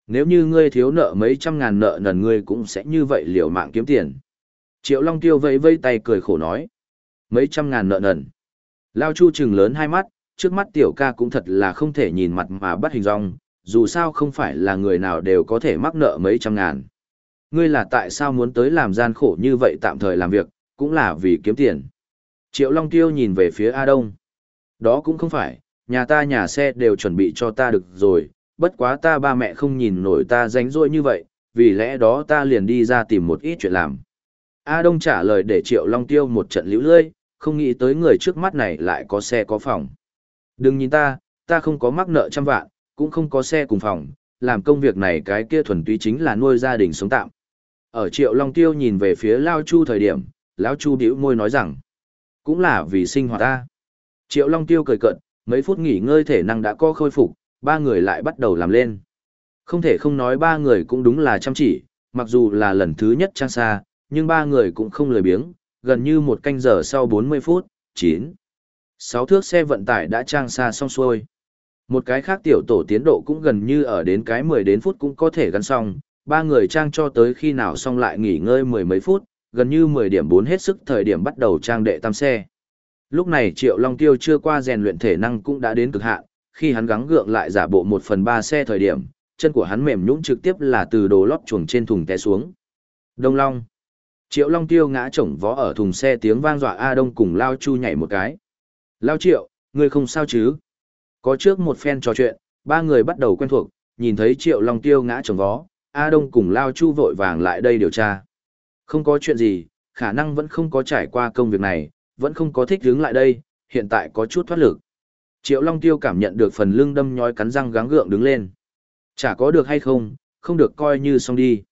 Speaker 1: Nếu như ngươi thiếu nợ mấy trăm ngàn nợ nần ngươi cũng sẽ như vậy liều mạng kiếm tiền. Triệu Long Tiêu vẫy vây tay cười khổ nói. Mấy trăm ngàn nợ nần. Lao Chu trừng lớn hai mắt, trước mắt tiểu ca cũng thật là không thể nhìn mặt mà bắt hình dong, dù sao không phải là người nào đều có thể mắc nợ mấy trăm ngàn. Ngươi là tại sao muốn tới làm gian khổ như vậy tạm thời làm việc, cũng là vì kiếm tiền. Triệu Long Tiêu nhìn về phía A Đông. Đó cũng không phải, nhà ta nhà xe đều chuẩn bị cho ta được rồi, bất quá ta ba mẹ không nhìn nổi ta ránh rỗi như vậy, vì lẽ đó ta liền đi ra tìm một ít chuyện làm. A Đông trả lời để Triệu Long Tiêu một trận liễu lơi, không nghĩ tới người trước mắt này lại có xe có phòng. Đừng nhìn ta, ta không có mắc nợ trăm vạn, cũng không có xe cùng phòng, làm công việc này cái kia thuần túy chính là nuôi gia đình sống tạm. Ở Triệu Long Tiêu nhìn về phía Lao Chu thời điểm, Lão Chu bĩu môi nói rằng, cũng là vì sinh hoạt ta. Triệu Long Tiêu cười cận, mấy phút nghỉ ngơi thể năng đã có khôi phục, ba người lại bắt đầu làm lên. Không thể không nói ba người cũng đúng là chăm chỉ, mặc dù là lần thứ nhất trang xa, nhưng ba người cũng không lười biếng, gần như một canh giờ sau 40 phút, 9. Sáu thước xe vận tải đã trang xa xong xuôi. Một cái khác tiểu tổ tiến độ cũng gần như ở đến cái 10 đến phút cũng có thể gắn xong, ba người trang cho tới khi nào xong lại nghỉ ngơi mười mấy phút, gần như 10 điểm 4 hết sức thời điểm bắt đầu trang đệ tam xe. Lúc này Triệu Long Tiêu chưa qua rèn luyện thể năng cũng đã đến cực hạn, khi hắn gắng gượng lại giả bộ một phần ba xe thời điểm, chân của hắn mềm nhũn trực tiếp là từ đồ lót chuồng trên thùng té xuống. Đông Long. Triệu Long Tiêu ngã chổng vó ở thùng xe tiếng vang dọa A Đông cùng Lao Chu nhảy một cái. Lao Triệu, ngươi không sao chứ? Có trước một phen trò chuyện, ba người bắt đầu quen thuộc, nhìn thấy Triệu Long Tiêu ngã chổng vó, A Đông cùng Lao Chu vội vàng lại đây điều tra. Không có chuyện gì, khả năng vẫn không có trải qua công việc này, vẫn không có thích hướng lại đây, hiện tại có chút thoát lực. Triệu Long Tiêu cảm nhận được phần lưng đâm nhói cắn răng gắng gượng đứng lên. Chả có được hay không, không được coi như xong đi.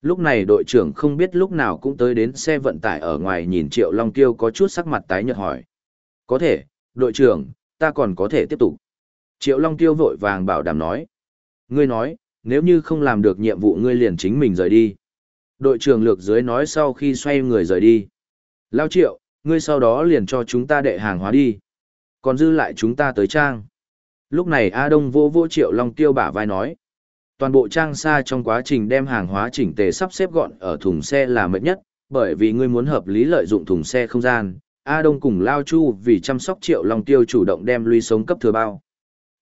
Speaker 1: Lúc này đội trưởng không biết lúc nào cũng tới đến xe vận tải ở ngoài nhìn Triệu Long Tiêu có chút sắc mặt tái nhợt hỏi. Có thể, đội trưởng, ta còn có thể tiếp tục. Triệu Long Tiêu vội vàng bảo đảm nói. Ngươi nói, nếu như không làm được nhiệm vụ ngươi liền chính mình rời đi. Đội trưởng lược dưới nói sau khi xoay người rời đi. Lao Triệu, ngươi sau đó liền cho chúng ta đệ hàng hóa đi. Còn dư lại chúng ta tới trang. Lúc này A Đông vô vô Triệu Long Tiêu bả vai nói. Toàn bộ trang xa trong quá trình đem hàng hóa chỉnh tề sắp xếp gọn ở thùng xe là mệt nhất, bởi vì ngươi muốn hợp lý lợi dụng thùng xe không gian. A Đông cùng Lao Chu vì chăm sóc Triệu Long Tiêu chủ động đem lui sống cấp thừa bao.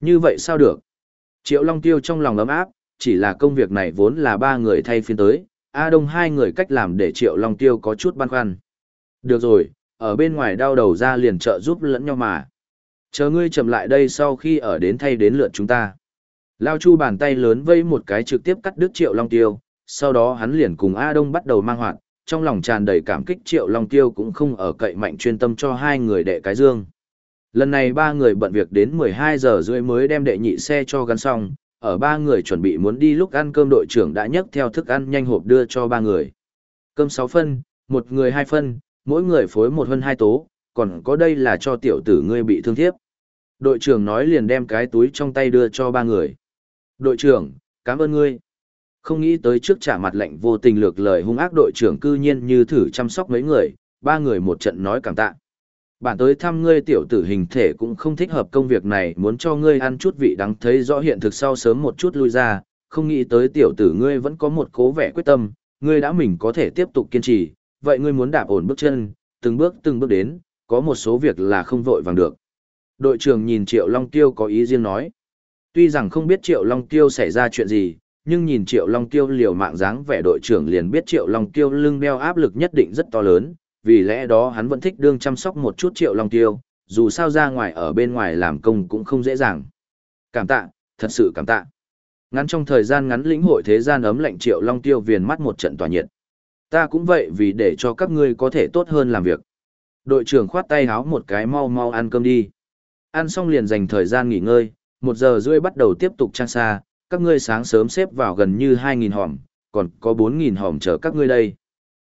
Speaker 1: Như vậy sao được? Triệu Long Tiêu trong lòng ấm áp, chỉ là công việc này vốn là ba người thay phiên tới, A Đông hai người cách làm để Triệu Long Tiêu có chút băn khoăn. Được rồi, ở bên ngoài đau đầu ra liền trợ giúp lẫn nhau mà. Chờ ngươi chậm lại đây sau khi ở đến thay đến lượt chúng ta. Lao Chu bàn tay lớn vây một cái trực tiếp cắt đứt Triệu Long Tiêu, sau đó hắn liền cùng A Đông bắt đầu mang hoạt, trong lòng tràn đầy cảm kích Triệu Long Tiêu cũng không ở cậy mạnh chuyên tâm cho hai người đệ cái dương. Lần này ba người bận việc đến 12 giờ rưỡi mới đem đệ nhị xe cho gắn xong, ở ba người chuẩn bị muốn đi lúc ăn cơm đội trưởng đã nhấc theo thức ăn nhanh hộp đưa cho ba người. Cơm 6 phân, một người 2 phân, mỗi người phối một hơn hai tố, còn có đây là cho tiểu tử ngươi bị thương thiếp. Đội trưởng nói liền đem cái túi trong tay đưa cho ba người. Đội trưởng, cảm ơn ngươi. Không nghĩ tới trước trả mặt lệnh vô tình lược lời hung ác đội trưởng cư nhiên như thử chăm sóc mấy người, ba người một trận nói cảm tạ. Bản tới thăm ngươi tiểu tử hình thể cũng không thích hợp công việc này, muốn cho ngươi ăn chút vị đắng thấy rõ hiện thực sau sớm một chút lui ra, không nghĩ tới tiểu tử ngươi vẫn có một cố vẻ quyết tâm, ngươi đã mình có thể tiếp tục kiên trì, vậy ngươi muốn đạp ổn bước chân, từng bước từng bước đến, có một số việc là không vội vàng được. Đội trưởng nhìn Triệu Long Tiêu có ý riêng nói. Tuy rằng không biết Triệu Long Tiêu xảy ra chuyện gì, nhưng nhìn Triệu Long Tiêu liều mạng dáng vẻ đội trưởng liền biết Triệu Long Tiêu lưng đeo áp lực nhất định rất to lớn, vì lẽ đó hắn vẫn thích đương chăm sóc một chút Triệu Long Tiêu, dù sao ra ngoài ở bên ngoài làm công cũng không dễ dàng. Cảm tạ, thật sự cảm tạ. Ngắn trong thời gian ngắn lĩnh hội thế gian ấm lạnh Triệu Long Tiêu viền mắt một trận tỏa nhiệt. Ta cũng vậy vì để cho các ngươi có thể tốt hơn làm việc. Đội trưởng khoát tay háo một cái mau mau ăn cơm đi. Ăn xong liền dành thời gian nghỉ ngơi, một giờ rưỡi bắt đầu tiếp tục trang xa, các ngươi sáng sớm xếp vào gần như 2.000 hòm, còn có 4.000 hòm chờ các ngươi đây.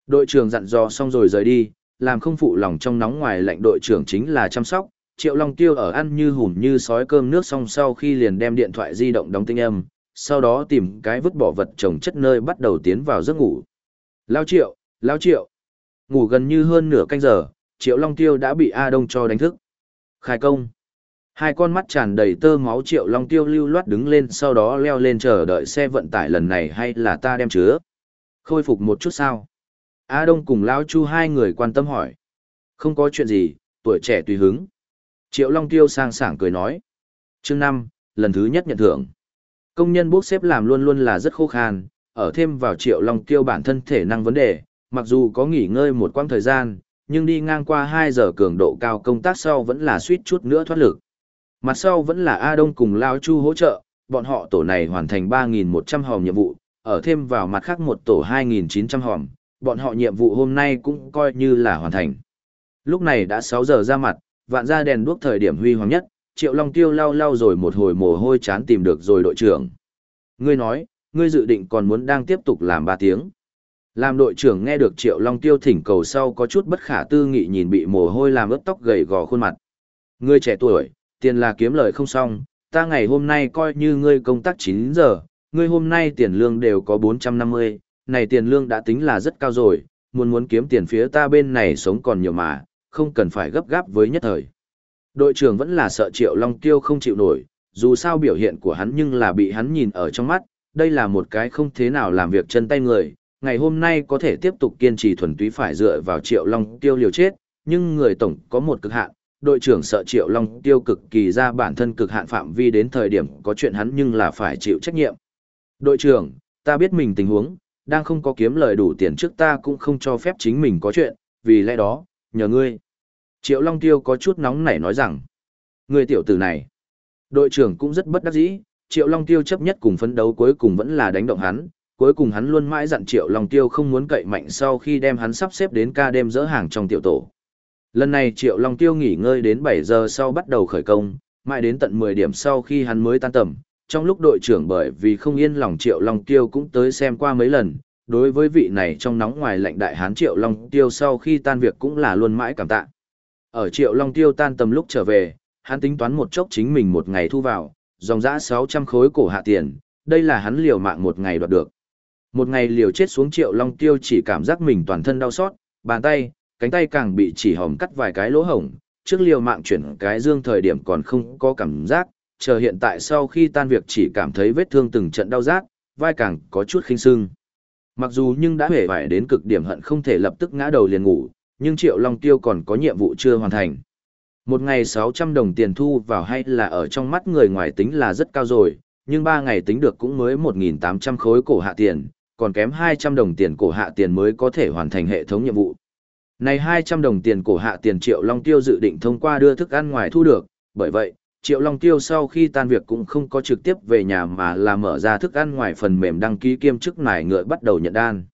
Speaker 1: Đội trưởng dặn dò xong rồi rời đi, làm không phụ lòng trong nóng ngoài lạnh đội trưởng chính là chăm sóc. Triệu Long Tiêu ở ăn như hùm như sói cơm nước xong sau khi liền đem điện thoại di động đóng tinh âm, sau đó tìm cái vứt bỏ vật trồng chất nơi bắt đầu tiến vào giấc ngủ. Lao Triệu, Lao Triệu. Ngủ gần như hơn nửa canh giờ, Triệu Long Tiêu đã bị A Đông cho đánh thức. Khai công. Hai con mắt tràn đầy tơ máu Triệu Long Tiêu lưu loát đứng lên sau đó leo lên chờ đợi xe vận tải lần này hay là ta đem chứa. Khôi phục một chút sao. A Đông cùng Lão Chu hai người quan tâm hỏi. Không có chuyện gì, tuổi trẻ tùy hứng. Triệu Long Tiêu sang sảng cười nói. Chương năm, lần thứ nhất nhận thưởng. Công nhân bốc xếp làm luôn luôn là rất khô khan, ở thêm vào Triệu Long Tiêu bản thân thể năng vấn đề, mặc dù có nghỉ ngơi một quãng thời gian, nhưng đi ngang qua hai giờ cường độ cao công tác sau vẫn là suýt chút nữa thoát lực. Mặt sau vẫn là A Đông cùng Lao Chu hỗ trợ, bọn họ tổ này hoàn thành 3.100 hòm nhiệm vụ, ở thêm vào mặt khác một tổ 2.900 hòm, bọn họ nhiệm vụ hôm nay cũng coi như là hoàn thành. Lúc này đã 6 giờ ra mặt, vạn ra đèn đuốc thời điểm huy hoàng nhất, Triệu Long Tiêu lao lao rồi một hồi mồ hôi chán tìm được rồi đội trưởng. Ngươi nói, ngươi dự định còn muốn đang tiếp tục làm 3 tiếng. Làm đội trưởng nghe được Triệu Long Tiêu thỉnh cầu sau có chút bất khả tư nghị nhìn bị mồ hôi làm ướt tóc gầy gò khuôn mặt. Ngươi trẻ tuổi, tiền là kiếm lời không xong, ta ngày hôm nay coi như ngươi công tác 9 giờ, ngươi hôm nay tiền lương đều có 450, này tiền lương đã tính là rất cao rồi, muốn muốn kiếm tiền phía ta bên này sống còn nhiều mà, không cần phải gấp gáp với nhất thời. Đội trưởng vẫn là sợ Triệu Long Tiêu không chịu nổi, dù sao biểu hiện của hắn nhưng là bị hắn nhìn ở trong mắt, đây là một cái không thế nào làm việc chân tay người, ngày hôm nay có thể tiếp tục kiên trì thuần túy phải dựa vào Triệu Long Tiêu liều chết, nhưng người tổng có một cực hạn, đội trưởng sợ Triệu Long Tiêu cực kỳ ra bản thân cực hạn phạm vi đến thời điểm có chuyện hắn nhưng là phải chịu trách nhiệm. Đội trưởng, ta biết mình tình huống, đang không có kiếm lời đủ tiền trước ta cũng không cho phép chính mình có chuyện, vì lẽ đó, nhờ ngươi. Triệu Long Tiêu có chút nóng nảy nói rằng, người tiểu tử này, đội trưởng cũng rất bất đắc dĩ, Triệu Long Tiêu chấp nhất cùng phấn đấu cuối cùng vẫn là đánh động hắn, cuối cùng hắn luôn mãi dặn Triệu Long Tiêu không muốn cậy mạnh sau khi đem hắn sắp xếp đến ca đêm dỡ hàng trong tiểu tổ. Lần này Triệu Long Tiêu nghỉ ngơi đến 7 giờ sau bắt đầu khởi công, mãi đến tận 10 điểm sau khi hắn mới tan tầm, trong lúc đội trưởng bởi vì không yên lòng Triệu Long Tiêu cũng tới xem qua mấy lần, đối với vị này trong nóng ngoài lạnh đại hán Triệu Long Tiêu sau khi tan việc cũng là luôn mãi cảm tạ. Ở Triệu Long Tiêu tan tầm lúc trở về, hắn tính toán một chốc chính mình một ngày thu vào, dòng dã 600 khối cổ hạ tiền, đây là hắn liều mạng một ngày đoạt được. Một ngày liều chết xuống Triệu Long Tiêu chỉ cảm giác mình toàn thân đau xót, bàn tay, cánh tay càng bị chỉ hòm cắt vài cái lỗ hổng, trước liều mạng chuyển cái dương thời điểm còn không có cảm giác, chờ hiện tại sau khi tan việc chỉ cảm thấy vết thương từng trận đau rát, vai càng có chút khinh sưng. Mặc dù nhưng đã hề vải đến cực điểm hận không thể lập tức ngã đầu liền ngủ, nhưng Triệu Long Tiêu còn có nhiệm vụ chưa hoàn thành. Một ngày 600 đồng tiền thu vào hay là ở trong mắt người ngoài tính là rất cao rồi, nhưng ba ngày tính được cũng mới 1.800 khối cổ hạ tiền, còn kém 200 đồng tiền cổ hạ tiền mới có thể hoàn thành hệ thống nhiệm vụ. Này 200 đồng tiền cổ hạ tiền Triệu Long Tiêu dự định thông qua đưa thức ăn ngoài thu được, bởi vậy, Triệu Long Tiêu sau khi tan việc cũng không có trực tiếp về nhà mà là mở ra thức ăn ngoài phần mềm đăng ký kiêm chức nải ngựa bắt đầu nhận đan.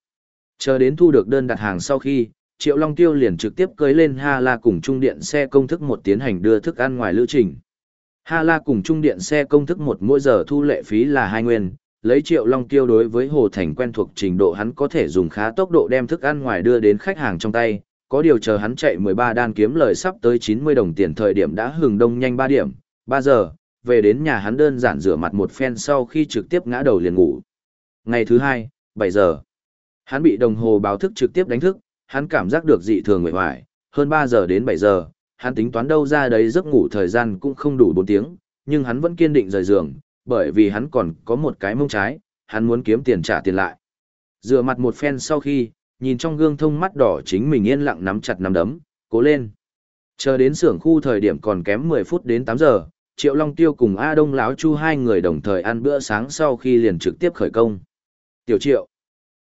Speaker 1: Chờ đến thu được đơn đặt hàng sau khi, Triệu Long Tiêu liền trực tiếp cưới lên Ha La cùng trung điện xe công thức một tiến hành đưa thức ăn ngoài lữ trình. Ha La cùng trung điện xe công thức một mỗi giờ thu lệ phí là hai nguyên, lấy Triệu Long Tiêu đối với Hồ Thành quen thuộc trình độ hắn có thể dùng khá tốc độ đem thức ăn ngoài đưa đến khách hàng trong tay, có điều chờ hắn chạy 13 đan kiếm lời sắp tới 90 đồng tiền thời điểm đã hừng đông nhanh 3 điểm, 3 giờ, về đến nhà hắn đơn giản rửa mặt một phen sau khi trực tiếp ngã đầu liền ngủ. Ngày thứ hai, 7 giờ, hắn bị đồng hồ báo thức trực tiếp đánh thức, hắn cảm giác được dị thường nguyện hoài, hơn 3 giờ đến 7 giờ, hắn tính toán đâu ra đấy giấc ngủ thời gian cũng không đủ 4 tiếng, nhưng hắn vẫn kiên định rời giường, bởi vì hắn còn có một cái mông trái, hắn muốn kiếm tiền trả tiền lại. Rửa mặt một phen sau khi, nhìn trong gương thông mắt đỏ chính mình yên lặng nắm chặt nắm đấm, cố lên. Chờ đến xưởng khu thời điểm còn kém 10 phút đến 8 giờ, Triệu Long Tiêu cùng A Đông Láo Chu hai người đồng thời ăn bữa sáng sau khi liền trực tiếp khởi công. Tiểu Triệu.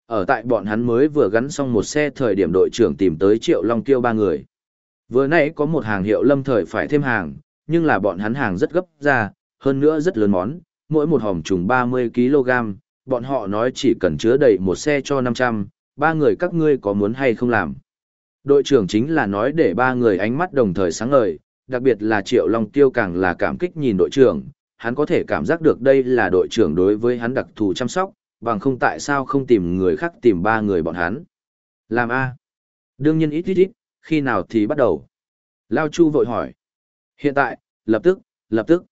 Speaker 1: Ở tại bọn hắn mới vừa gắn xong một xe thời điểm đội trưởng tìm tới Triệu Long Tiêu ba người. Vừa nãy có một hàng hiệu lâm thời phải thêm hàng, nhưng là bọn hắn hàng rất gấp ra, hơn nữa rất lớn món, mỗi một hòm trùng 30kg, bọn họ nói chỉ cần chứa đầy một xe cho 500, ba người các ngươi có muốn hay không làm. Đội trưởng chính là nói để ba người ánh mắt đồng thời sáng ngời, đặc biệt là Triệu Long Tiêu càng là cảm kích nhìn đội trưởng, hắn có thể cảm giác được đây là đội trưởng đối với hắn đặc thù chăm sóc, bằng không tại sao không tìm người khác tìm ba người bọn hắn. Làm A. Đương nhiên ít ít ít, khi nào thì bắt đầu. Lao Chu vội hỏi. Hiện tại, lập tức, lập tức.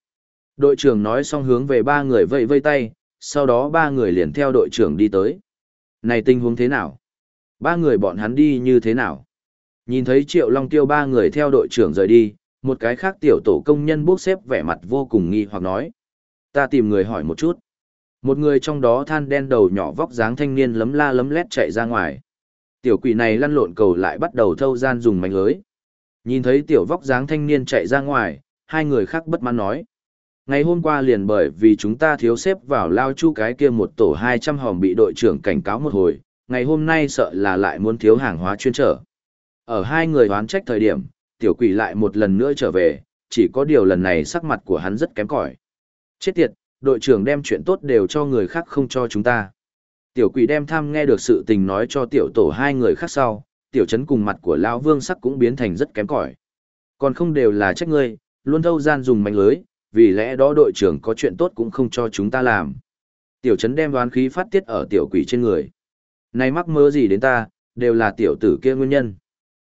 Speaker 1: Đội trưởng nói xong hướng về ba người vẫy vây tay, sau đó ba người liền theo đội trưởng đi tới. Này tình huống thế nào? Ba người bọn hắn đi như thế nào? Nhìn thấy Triệu Long Tiêu ba người theo đội trưởng rời đi, một cái khác tiểu tổ công nhân bốc xếp vẻ mặt vô cùng nghi hoặc nói. Ta tìm người hỏi một chút. Một người trong đó than đen đầu nhỏ vóc dáng thanh niên lấm la lấm lét chạy ra ngoài. Tiểu quỷ này lăn lộn cầu lại bắt đầu thâu gian dùng mảnh lưới. Nhìn thấy tiểu vóc dáng thanh niên chạy ra ngoài, hai người khác bất mãn nói. Ngày hôm qua liền bởi vì chúng ta thiếu xếp vào lao chu cái kia một tổ 200 hòm bị đội trưởng cảnh cáo một hồi, ngày hôm nay sợ là lại muốn thiếu hàng hóa chuyên trở. Ở hai người hoán trách thời điểm, tiểu quỷ lại một lần nữa trở về, chỉ có điều lần này sắc mặt của hắn rất kém cỏi. Chết tiệt, đội trưởng đem chuyện tốt đều cho người khác không cho chúng ta. Tiểu quỷ đem tham nghe được sự tình nói cho tiểu tổ hai người khác sau, tiểu trấn cùng mặt của lão vương sắc cũng biến thành rất kém cỏi. Còn không đều là trách ngươi, luôn thâu gian dùng mảnh lưới, vì lẽ đó đội trưởng có chuyện tốt cũng không cho chúng ta làm. Tiểu trấn đem đoán khí phát tiết ở tiểu quỷ trên người. Này mắc mơ gì đến ta, đều là tiểu tử kia nguyên nhân.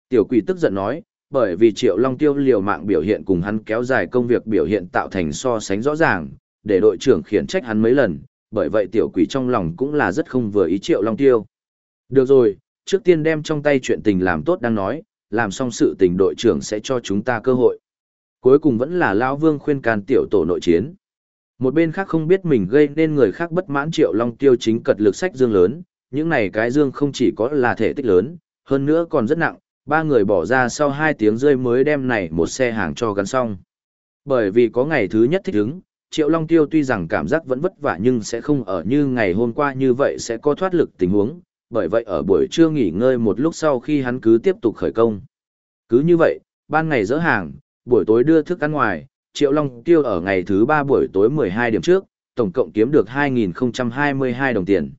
Speaker 1: Tiểu quỷ tức giận nói, bởi vì triệu long tiêu liều mạng biểu hiện cùng hắn kéo dài công việc biểu hiện tạo thành so sánh rõ ràng, để đội trưởng khiển trách hắn mấy lần, bởi vậy tiểu quỷ trong lòng cũng là rất không vừa ý triệu long tiêu. Được rồi, trước tiên đem trong tay chuyện tình làm tốt đang nói, làm xong sự tình đội trưởng sẽ cho chúng ta cơ hội. Cuối cùng vẫn là Lão Vương khuyên can tiểu tổ nội chiến. Một bên khác không biết mình gây nên người khác bất mãn triệu long tiêu chính cật lực sách dương lớn, những này cái dương không chỉ có là thể tích lớn, hơn nữa còn rất nặng, ba người bỏ ra sau hai tiếng rơi mới đem này một xe hàng cho gắn xong. Bởi vì có ngày thứ nhất thích ứng, Triệu Long Tiêu tuy rằng cảm giác vẫn vất vả nhưng sẽ không ở như ngày hôm qua như vậy sẽ có thoát lực tình huống, bởi vậy ở buổi trưa nghỉ ngơi một lúc sau khi hắn cứ tiếp tục khởi công. Cứ như vậy, ban ngày dỡ hàng, buổi tối đưa thức ăn ngoài, Triệu Long Tiêu ở ngày thứ ba buổi tối 12 điểm trước, tổng cộng kiếm được 2.022 đồng tiền.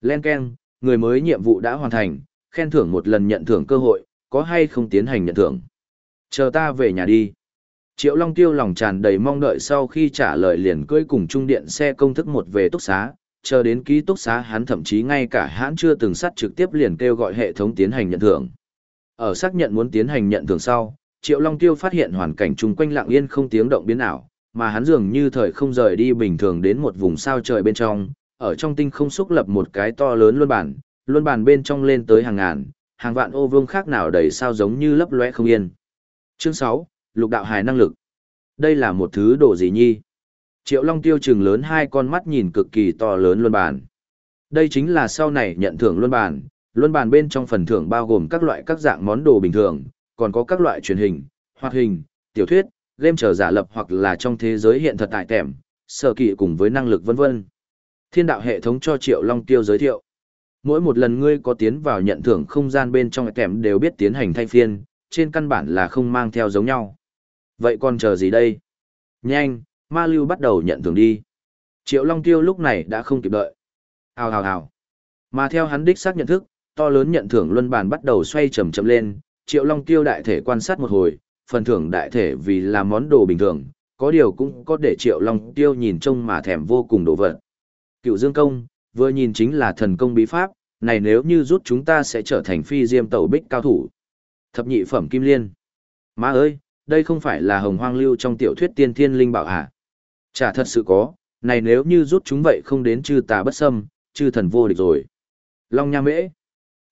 Speaker 1: Len Ken, người mới nhiệm vụ đã hoàn thành, khen thưởng một lần nhận thưởng cơ hội, có hay không tiến hành nhận thưởng. Chờ ta về nhà đi. Triệu Long Tiêu lòng tràn đầy mong đợi sau khi trả lời liền cưới cùng trung điện xe công thức một về túc xá, chờ đến ký túc xá hắn thậm chí ngay cả hãn chưa từng sắt trực tiếp liền kêu gọi hệ thống tiến hành nhận thưởng. Ở xác nhận muốn tiến hành nhận thưởng sau, Triệu Long Tiêu phát hiện hoàn cảnh chung quanh lặng yên không tiếng động biến ảo, mà hắn dường như thời không rời đi bình thường đến một vùng sao trời bên trong, ở trong tinh không xúc lập một cái to lớn luân bản, luân bản bên trong lên tới hàng ngàn, hàng vạn ô vương khác nào đầy sao giống như lấp lóe không yên. Chương 6, Lục đạo hài năng lực. Đây là một thứ đồ gì nhi? Triệu Long Tiêu trừng lớn hai con mắt nhìn cực kỳ to lớn luân bản. Đây chính là sau này nhận thưởng luân bản, luân bản bên trong phần thưởng bao gồm các loại các dạng món đồ bình thường, còn có các loại truyền hình, hoạt hình, tiểu thuyết, game trở giả lập hoặc là trong thế giới hiện thật tại tẻm, sở kỵ cùng với năng lực vân vân. Thiên đạo hệ thống cho Triệu Long Tiêu giới thiệu. Mỗi một lần ngươi có tiến vào nhận thưởng không gian bên trong tẻm đều biết tiến hành thay phiên, trên căn bản là không mang theo giống nhau. Vậy còn chờ gì đây? Nhanh, ma lưu bắt đầu nhận thưởng đi. Triệu Long Tiêu lúc này đã không kịp đợi. Hào hào hào. Mà theo hắn đích xác nhận thức, to lớn nhận thưởng luân bàn bắt đầu xoay chậm chậm lên, Triệu Long Tiêu đại thể quan sát một hồi, phần thưởng đại thể vì là món đồ bình thường, có điều cũng có để Triệu Long Tiêu nhìn trông mà thèm vô cùng đồ vật. Cựu Dương Công, vừa nhìn chính là thần công bí pháp, này nếu như rút chúng ta sẽ trở thành phi diêm tẩu bích cao thủ. Thập nhị phẩm kim liên. Má ơi, đây không phải là hồng hoang lưu trong tiểu thuyết tiên thiên linh bảo à? Chả thật sự có, này nếu như rút chúng vậy không đến chư tà bất xâm, chư thần vô địch rồi. Long nha mễ.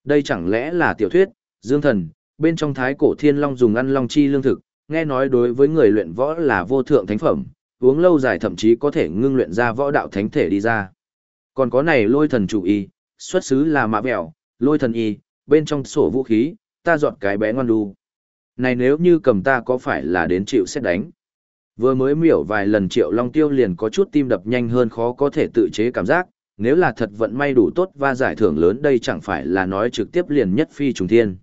Speaker 1: Đây chẳng lẽ là tiểu thuyết, dương thần, bên trong thái cổ thiên long dùng ăn long chi lương thực, nghe nói đối với người luyện võ là vô thượng thánh phẩm, uống lâu dài thậm chí có thể ngưng luyện ra võ đạo thánh thể đi ra. Còn có này lôi thần chủ y, xuất xứ là mã vẹo, lôi thần y, bên trong sổ vũ khí, ta dọn cái bé ngoan đu. Này nếu như cầm ta có phải là đến chịu xét đánh. Vừa mới miểu vài lần triệu long tiêu liền có chút tim đập nhanh hơn khó có thể tự chế cảm giác, nếu là thật vận may đủ tốt và giải thưởng lớn đây chẳng phải là nói trực tiếp liền nhất phi trùng thiên.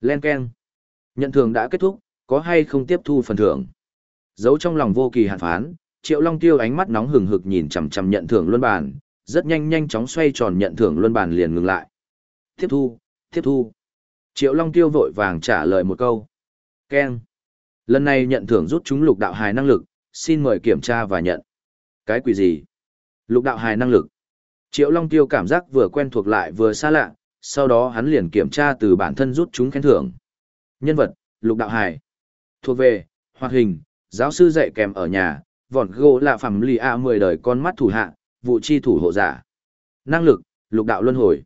Speaker 1: Len keng Nhận thưởng đã kết thúc, có hay không tiếp thu phần thưởng. Giấu trong lòng vô kỳ hạn phán, triệu long tiêu ánh mắt nóng hừng hực nhìn chằm chằm nhận thưởng luân bàn, rất nhanh nhanh chóng xoay tròn nhận thưởng luân bàn liền ngừng lại. Tiếp thu, tiếp thu. Triệu long tiêu vội vàng trả lời một câu. Keng, Lần này nhận thưởng rút chúng lục đạo hài năng lực, xin mời kiểm tra và nhận. Cái quỷ gì? Lục đạo hài năng lực. Triệu Long Tiêu cảm giác vừa quen thuộc lại vừa xa lạ, sau đó hắn liền kiểm tra từ bản thân rút chúng khen thưởng. Nhân vật, lục đạo hải Thuộc về, hoạt hình, giáo sư dạy kèm ở nhà, vòn gỗ là phẩm lì a 10 đời con mắt thủ hạ, vụ chi thủ hộ giả. Năng lực, lục đạo luân hồi.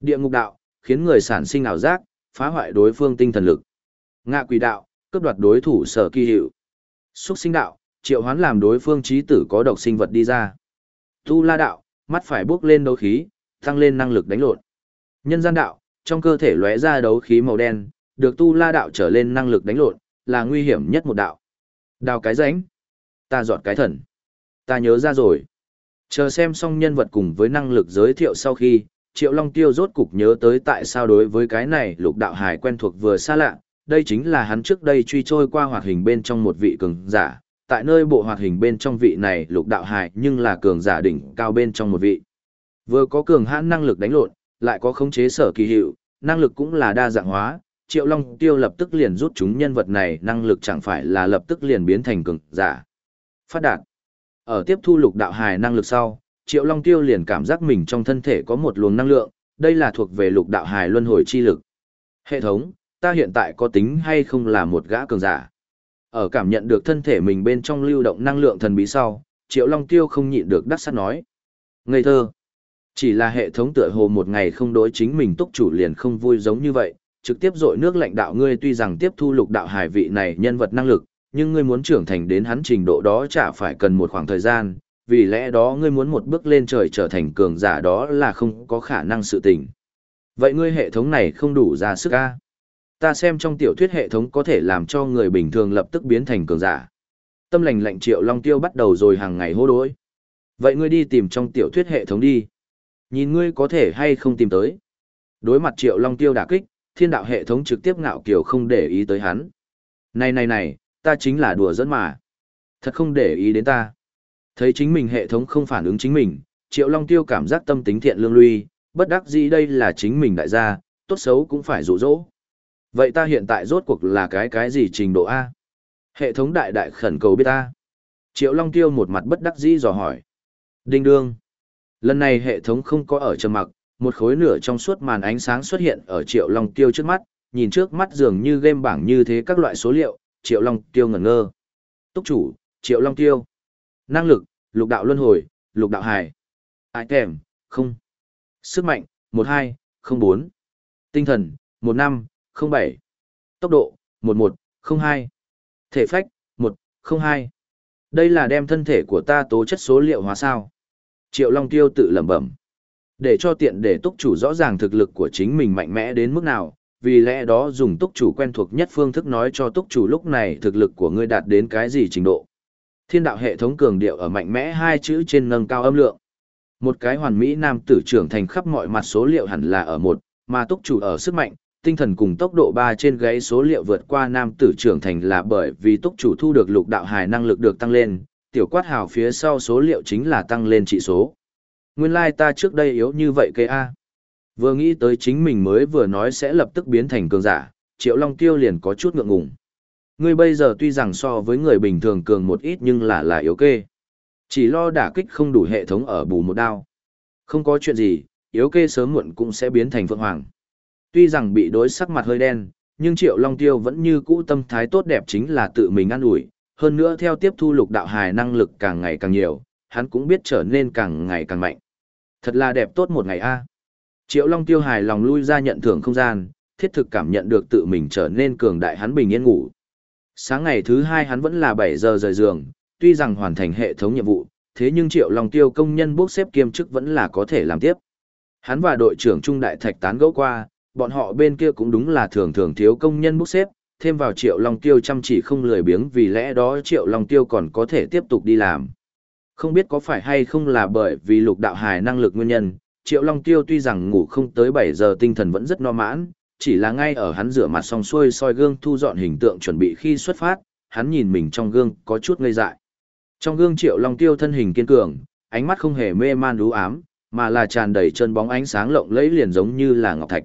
Speaker 1: Địa ngục đạo, khiến người sản sinh ảo giác, phá hoại đối phương tinh thần lực. Ngạ quỷ đạo, cướp đoạt đối thủ sở kỳ hiệu. xuất sinh đạo, triệu hoán làm đối phương trí tử có độc sinh vật đi ra. Tu la đạo, mắt phải bước lên đấu khí, tăng lên năng lực đánh lộn. Nhân gian đạo, trong cơ thể lóe ra đấu khí màu đen, được tu la đạo trở lên năng lực đánh lộn, là nguy hiểm nhất một đạo. Đào cái ránh. Ta dọn cái thần. Ta nhớ ra rồi. Chờ xem xong nhân vật cùng với năng lực giới thiệu sau khi, Triệu Long Tiêu rốt cục nhớ tới tại sao đối với cái này lục đạo hải quen thuộc vừa xa lạ, đây chính là hắn trước đây truy trôi qua hoạt hình bên trong một vị cường giả, tại nơi bộ hoạt hình bên trong vị này lục đạo hải nhưng là cường giả đỉnh cao bên trong một vị. Vừa có cường hãn năng lực đánh lộn, lại có khống chế sở kỳ hiệu, năng lực cũng là đa dạng hóa, Triệu Long Tiêu lập tức liền rút chúng nhân vật này năng lực chẳng phải là lập tức liền biến thành cường giả. Phát đạt. Ở tiếp thu lục đạo hài năng lực sau, Triệu Long Tiêu liền cảm giác mình trong thân thể có một luồng năng lượng, đây là thuộc về lục đạo hài luân hồi chi lực. Hệ thống, ta hiện tại có tính hay không là một gã cường giả. Ở cảm nhận được thân thể mình bên trong lưu động năng lượng thần bí sau, Triệu Long Tiêu không nhịn được đắc sắt nói. Ngây thơ. Chỉ là hệ thống tựa hồ một ngày không đối chính mình túc chủ liền không vui giống như vậy, trực tiếp dội nước lãnh đạo ngươi tuy rằng tiếp thu lục đạo hải vị này nhân vật năng lực, nhưng ngươi muốn trưởng thành đến hắn trình độ đó chả phải cần một khoảng thời gian, vì lẽ đó ngươi muốn một bước lên trời trở thành cường giả đó là không có khả năng sự tình. Vậy ngươi hệ thống này không đủ ra sức a? Ta xem trong tiểu thuyết hệ thống có thể làm cho người bình thường lập tức biến thành cường giả. Tâm lành lạnh triệu long tiêu bắt đầu rồi hàng ngày hô đối. Vậy ngươi đi tìm trong tiểu thuyết hệ thống đi. Nhìn ngươi có thể hay không tìm tới. Đối mặt triệu long tiêu đả kích, thiên đạo hệ thống trực tiếp ngạo kiểu không để ý tới hắn. Này này này, ta chính là đùa dẫn mà. Thật không để ý đến ta. Thấy chính mình hệ thống không phản ứng chính mình, triệu long tiêu cảm giác tâm tính thiện lương lui, bất đắc dĩ đây là chính mình đại gia, tốt xấu cũng phải dụ dỗ. Vậy ta hiện tại rốt cuộc là cái cái gì trình độ A? Hệ thống đại đại khẩn cầu biết ta. Triệu Long Tiêu một mặt bất đắc dĩ dò hỏi. Đinh đương. Lần này hệ thống không có ở trầm mặc, một khối nửa trong suốt màn ánh sáng xuất hiện ở Triệu Long Tiêu trước mắt, nhìn trước mắt dường như game bảng như thế các loại số liệu, Triệu Long Tiêu ngẩn ngơ. Túc chủ, Triệu Long Tiêu. Năng lực, lục đạo luân hồi, lục đạo hải. kèm không. Sức mạnh, 12, 04. Tinh thần, 15, 07. Tốc độ, 11, 02. Thể phách, 1, 02. Đây là đem thân thể của ta tố chất số liệu hóa sao. Triệu Long Tiêu tự lẩm bẩm. Để cho tiện để túc chủ rõ ràng thực lực của chính mình mạnh mẽ đến mức nào, vì lẽ đó dùng túc chủ quen thuộc nhất phương thức nói cho túc chủ lúc này thực lực của ngươi đạt đến cái gì trình độ. Thiên đạo hệ thống cường điệu ở mạnh mẽ hai chữ trên nâng cao âm lượng. Một cái hoàn mỹ nam tử trưởng thành khắp mọi mặt số liệu hẳn là ở một, mà túc chủ ở sức mạnh, tinh thần cùng tốc độ ba trên gáy số liệu vượt qua nam tử trưởng thành là bởi vì túc chủ thu được lục đạo hài năng lực được tăng lên, tiểu quát hào phía sau số liệu chính là tăng lên trị số. Nguyên lai like ta trước đây yếu như vậy kê A. Vừa nghĩ tới chính mình mới vừa nói sẽ lập tức biến thành cường giả, Triệu Long Tiêu liền có chút ngượng ngùng. Ngươi bây giờ tuy rằng so với người bình thường cường một ít nhưng là là yếu kê. Chỉ lo đả kích không đủ hệ thống ở bù một đao. Không có chuyện gì, yếu kê sớm muộn cũng sẽ biến thành phượng hoàng. Tuy rằng bị đối sắc mặt hơi đen, nhưng Triệu Long Tiêu vẫn như cũ tâm thái tốt đẹp chính là tự mình ăn ủi hơn nữa theo tiếp thu lục đạo hài năng lực càng ngày càng nhiều, hắn cũng biết trở nên càng ngày càng mạnh. Thật là đẹp tốt một ngày a. Triệu Long Tiêu hài lòng lui ra nhận thưởng không gian, thiết thực cảm nhận được tự mình trở nên cường đại hắn bình yên ngủ. Sáng ngày thứ hai hắn vẫn là 7 giờ rời giường, tuy rằng hoàn thành hệ thống nhiệm vụ, thế nhưng Triệu Long Tiêu công nhân bốc xếp kiêm chức vẫn là có thể làm tiếp. Hắn và đội trưởng Trung Đại Thạch tán gẫu qua, bọn họ bên kia cũng đúng là thường thường thiếu công nhân bốc xếp, thêm vào Triệu Long Tiêu chăm chỉ không lười biếng vì lẽ đó Triệu Long Tiêu còn có thể tiếp tục đi làm. Không biết có phải hay không là bởi vì lục đạo hài năng lực nguyên nhân, Triệu Long Tiêu tuy rằng ngủ không tới 7 giờ tinh thần vẫn rất no mãn, chỉ là ngay ở hắn rửa mặt xong xuôi soi gương thu dọn hình tượng chuẩn bị khi xuất phát, hắn nhìn mình trong gương có chút ngây dại. Trong gương Triệu Long Tiêu thân hình kiên cường, ánh mắt không hề mê man đú ám, mà là tràn đầy chân bóng ánh sáng lộng lẫy liền giống như là ngọc thạch.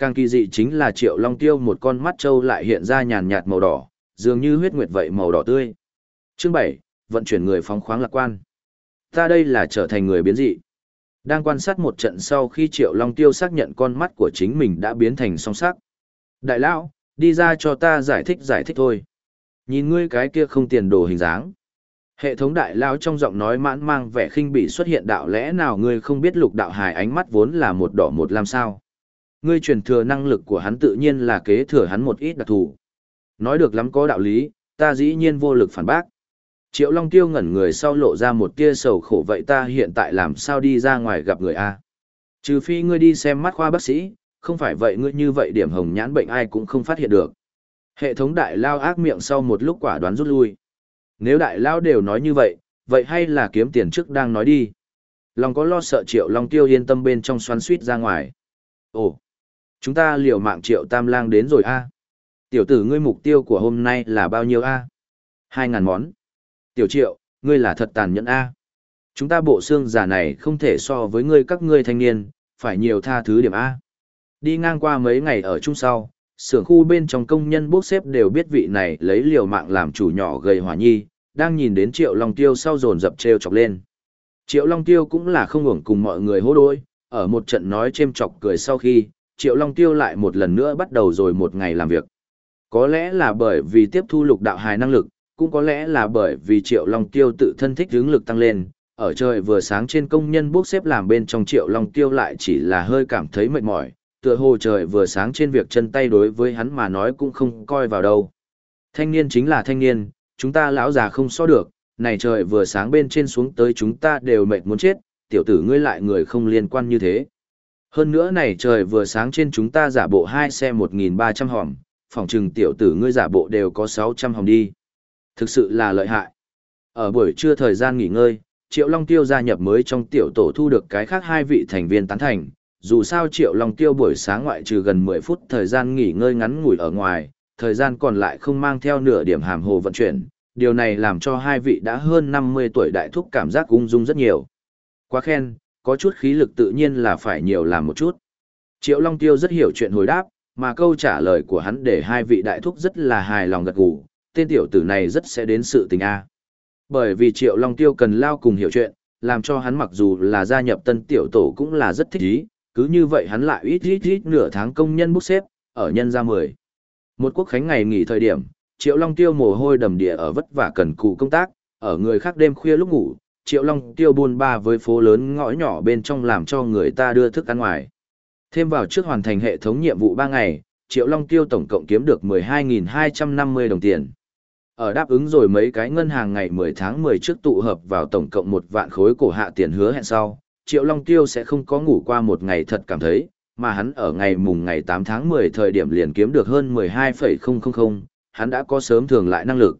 Speaker 1: Càng kỳ dị chính là Triệu Long Tiêu một con mắt trâu lại hiện ra nhàn nhạt màu đỏ, dường như huyết nguyệt vậy màu đỏ tươi. Chương 7, vận chuyển người phóng khoáng lạc quan. Ta đây là trở thành người biến dị. Đang quan sát một trận sau khi Triệu Long Tiêu xác nhận con mắt của chính mình đã biến thành song sắc. Đại lão, đi ra cho ta giải thích giải thích thôi. Nhìn ngươi cái kia không tiền đồ hình dáng. Hệ thống đại lão trong giọng nói mãn mang vẻ khinh bỉ xuất hiện đạo lẽ nào ngươi không biết lục đạo hài ánh mắt vốn là một đỏ một làm sao. Ngươi truyền thừa năng lực của hắn tự nhiên là kế thừa hắn một ít đặc thù. Nói được lắm có đạo lý, ta dĩ nhiên vô lực phản bác. Triệu Long Tiêu ngẩn người sau lộ ra một tia sầu khổ vậy ta hiện tại làm sao đi ra ngoài gặp người A. Trừ phi ngươi đi xem mắt khoa bác sĩ, không phải vậy ngươi như vậy điểm hồng nhãn bệnh ai cũng không phát hiện được. Hệ thống đại lao ác miệng sau một lúc quả đoán rút lui. Nếu đại lao đều nói như vậy, vậy hay là kiếm tiền trước đang nói đi. Lòng có lo sợ Triệu Long Tiêu yên tâm bên trong xoắn suýt ra ngoài. Ồ, chúng ta liều mạng Triệu Tam Lang đến rồi a. Tiểu tử ngươi mục tiêu của hôm nay là bao nhiêu a? Hai ngàn món. Tiểu triệu, ngươi là thật tàn nhẫn A. Chúng ta bộ xương giả này không thể so với ngươi các ngươi thanh niên, phải nhiều tha thứ điểm A. Đi ngang qua mấy ngày ở chung sau, xưởng khu bên trong công nhân bốc xếp đều biết vị này lấy liều mạng làm chủ nhỏ gầy hỏa nhi, đang nhìn đến triệu long tiêu sau dồn dập treo chọc lên. Triệu long tiêu cũng là không ngủng cùng mọi người hô đôi, ở một trận nói chêm chọc cười sau khi, triệu long tiêu lại một lần nữa bắt đầu rồi một ngày làm việc. Có lẽ là bởi vì tiếp thu lục đạo hài năng lực, cũng có lẽ là bởi vì Triệu Long Tiêu tự thân thích hướng lực tăng lên, ở trời vừa sáng trên công nhân bốc xếp làm bên trong Triệu Long Tiêu lại chỉ là hơi cảm thấy mệt mỏi, tựa hồ trời vừa sáng trên việc chân tay đối với hắn mà nói cũng không coi vào đâu. Thanh niên chính là thanh niên, chúng ta lão già không so được, này trời vừa sáng bên trên xuống tới chúng ta đều mệt muốn chết, tiểu tử ngươi lại người không liên quan như thế. Hơn nữa này trời vừa sáng trên chúng ta giả bộ hai xe 1.300 hòm, phòng trừng tiểu tử ngươi giả bộ đều có 600 hòm đi. Thực sự là lợi hại. Ở buổi trưa thời gian nghỉ ngơi, Triệu Long Tiêu gia nhập mới trong tiểu tổ thu được cái khác hai vị thành viên tán thành. Dù sao Triệu Long Tiêu buổi sáng ngoại trừ gần 10 phút thời gian nghỉ ngơi ngắn ngủi ở ngoài, thời gian còn lại không mang theo nửa điểm hàm hồ vận chuyển. Điều này làm cho hai vị đã hơn 50 tuổi đại thúc cảm giác ung dung rất nhiều. Quá khen, có chút khí lực tự nhiên là phải nhiều làm một chút. Triệu Long Tiêu rất hiểu chuyện hồi đáp, mà câu trả lời của hắn để hai vị đại thúc rất là hài lòng gật gù, tên tiểu tử này rất sẽ đến sự tình A. Bởi vì Triệu Long Tiêu cần lao cùng hiểu chuyện, làm cho hắn mặc dù là gia nhập tân tiểu tổ cũng là rất thích ý, cứ như vậy hắn lại ít ít ít nửa tháng công nhân bốc xếp, ở nhân ra mười. Một quốc khánh ngày nghỉ thời điểm, Triệu Long Tiêu mồ hôi đầm địa ở vất vả cần cù công tác, ở người khác đêm khuya lúc ngủ, Triệu Long Tiêu buôn ba với phố lớn ngõ nhỏ bên trong làm cho người ta đưa thức ăn ngoài. Thêm vào trước hoàn thành hệ thống nhiệm vụ ba ngày, Triệu Long Tiêu tổng cộng kiếm được 12.250 đồng tiền. Ở đáp ứng rồi mấy cái ngân hàng ngày 10 tháng 10 trước tụ hợp vào tổng cộng một vạn khối cổ hạ tiền hứa hẹn sau, Triệu Long Tiêu sẽ không có ngủ qua một ngày thật cảm thấy, mà hắn ở ngày mùng ngày 8 tháng 10 thời điểm liền kiếm được hơn 12,000, hắn đã có sớm thường lại năng lực.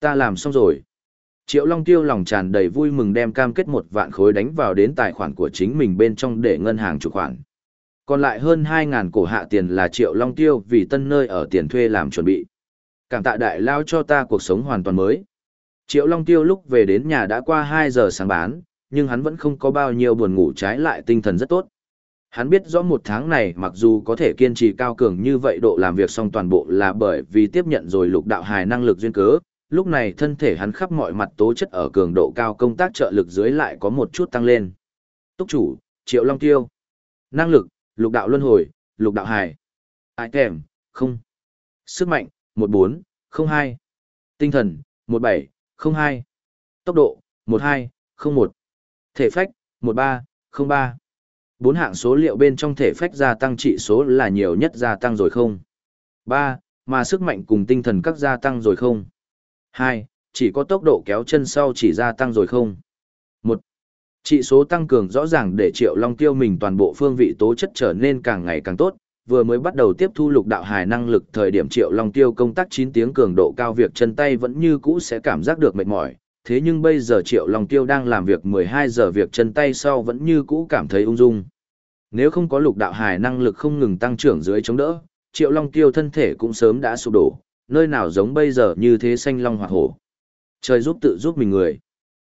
Speaker 1: Ta làm xong rồi. Triệu Long Tiêu lòng tràn đầy vui mừng đem cam kết một vạn khối đánh vào đến tài khoản của chính mình bên trong để ngân hàng chủ khoản. Còn lại hơn 2.000 cổ hạ tiền là Triệu Long Tiêu vì tân nơi ở tiền thuê làm chuẩn bị. Cảm tạ đại lao cho ta cuộc sống hoàn toàn mới. Triệu Long Tiêu lúc về đến nhà đã qua 2 giờ sáng bán, nhưng hắn vẫn không có bao nhiêu buồn ngủ trái lại tinh thần rất tốt. Hắn biết rõ một tháng này mặc dù có thể kiên trì cao cường như vậy độ làm việc xong toàn bộ là bởi vì tiếp nhận rồi lục đạo hài năng lực duyên cớ, lúc này thân thể hắn khắp mọi mặt tố chất ở cường độ cao công tác trợ lực dưới lại có một chút tăng lên. Túc chủ, Triệu Long Tiêu. Năng lực, lục đạo luân hồi, lục đạo hài. kèm, không. Sức mạnh, 1402. Tinh thần, 1702. Tốc độ, 1201. Thể phách, 1303. Bốn hạng số liệu bên trong thể phách gia tăng trị số là nhiều nhất gia tăng rồi không? 3. Mà sức mạnh cùng tinh thần các gia tăng rồi không? 2. Chỉ có tốc độ kéo chân sau chỉ gia tăng rồi không? 1. chỉ số tăng cường rõ ràng để Triệu Long Tiêu mình toàn bộ phương vị tố chất trở nên càng ngày càng tốt, vừa mới bắt đầu tiếp thu lục đạo hài năng lực thời điểm Triệu Long Tiêu công tác 9 tiếng cường độ cao việc chân tay vẫn như cũ sẽ cảm giác được mệt mỏi, thế nhưng bây giờ Triệu Long Tiêu đang làm việc 12 giờ việc chân tay sau vẫn như cũ cảm thấy ung dung. Nếu không có lục đạo hài năng lực không ngừng tăng trưởng dưới chống đỡ, Triệu Long Tiêu thân thể cũng sớm đã sụp đổ, nơi nào giống bây giờ như thế xanh long hoặc hổ. Trời giúp tự giúp mình người.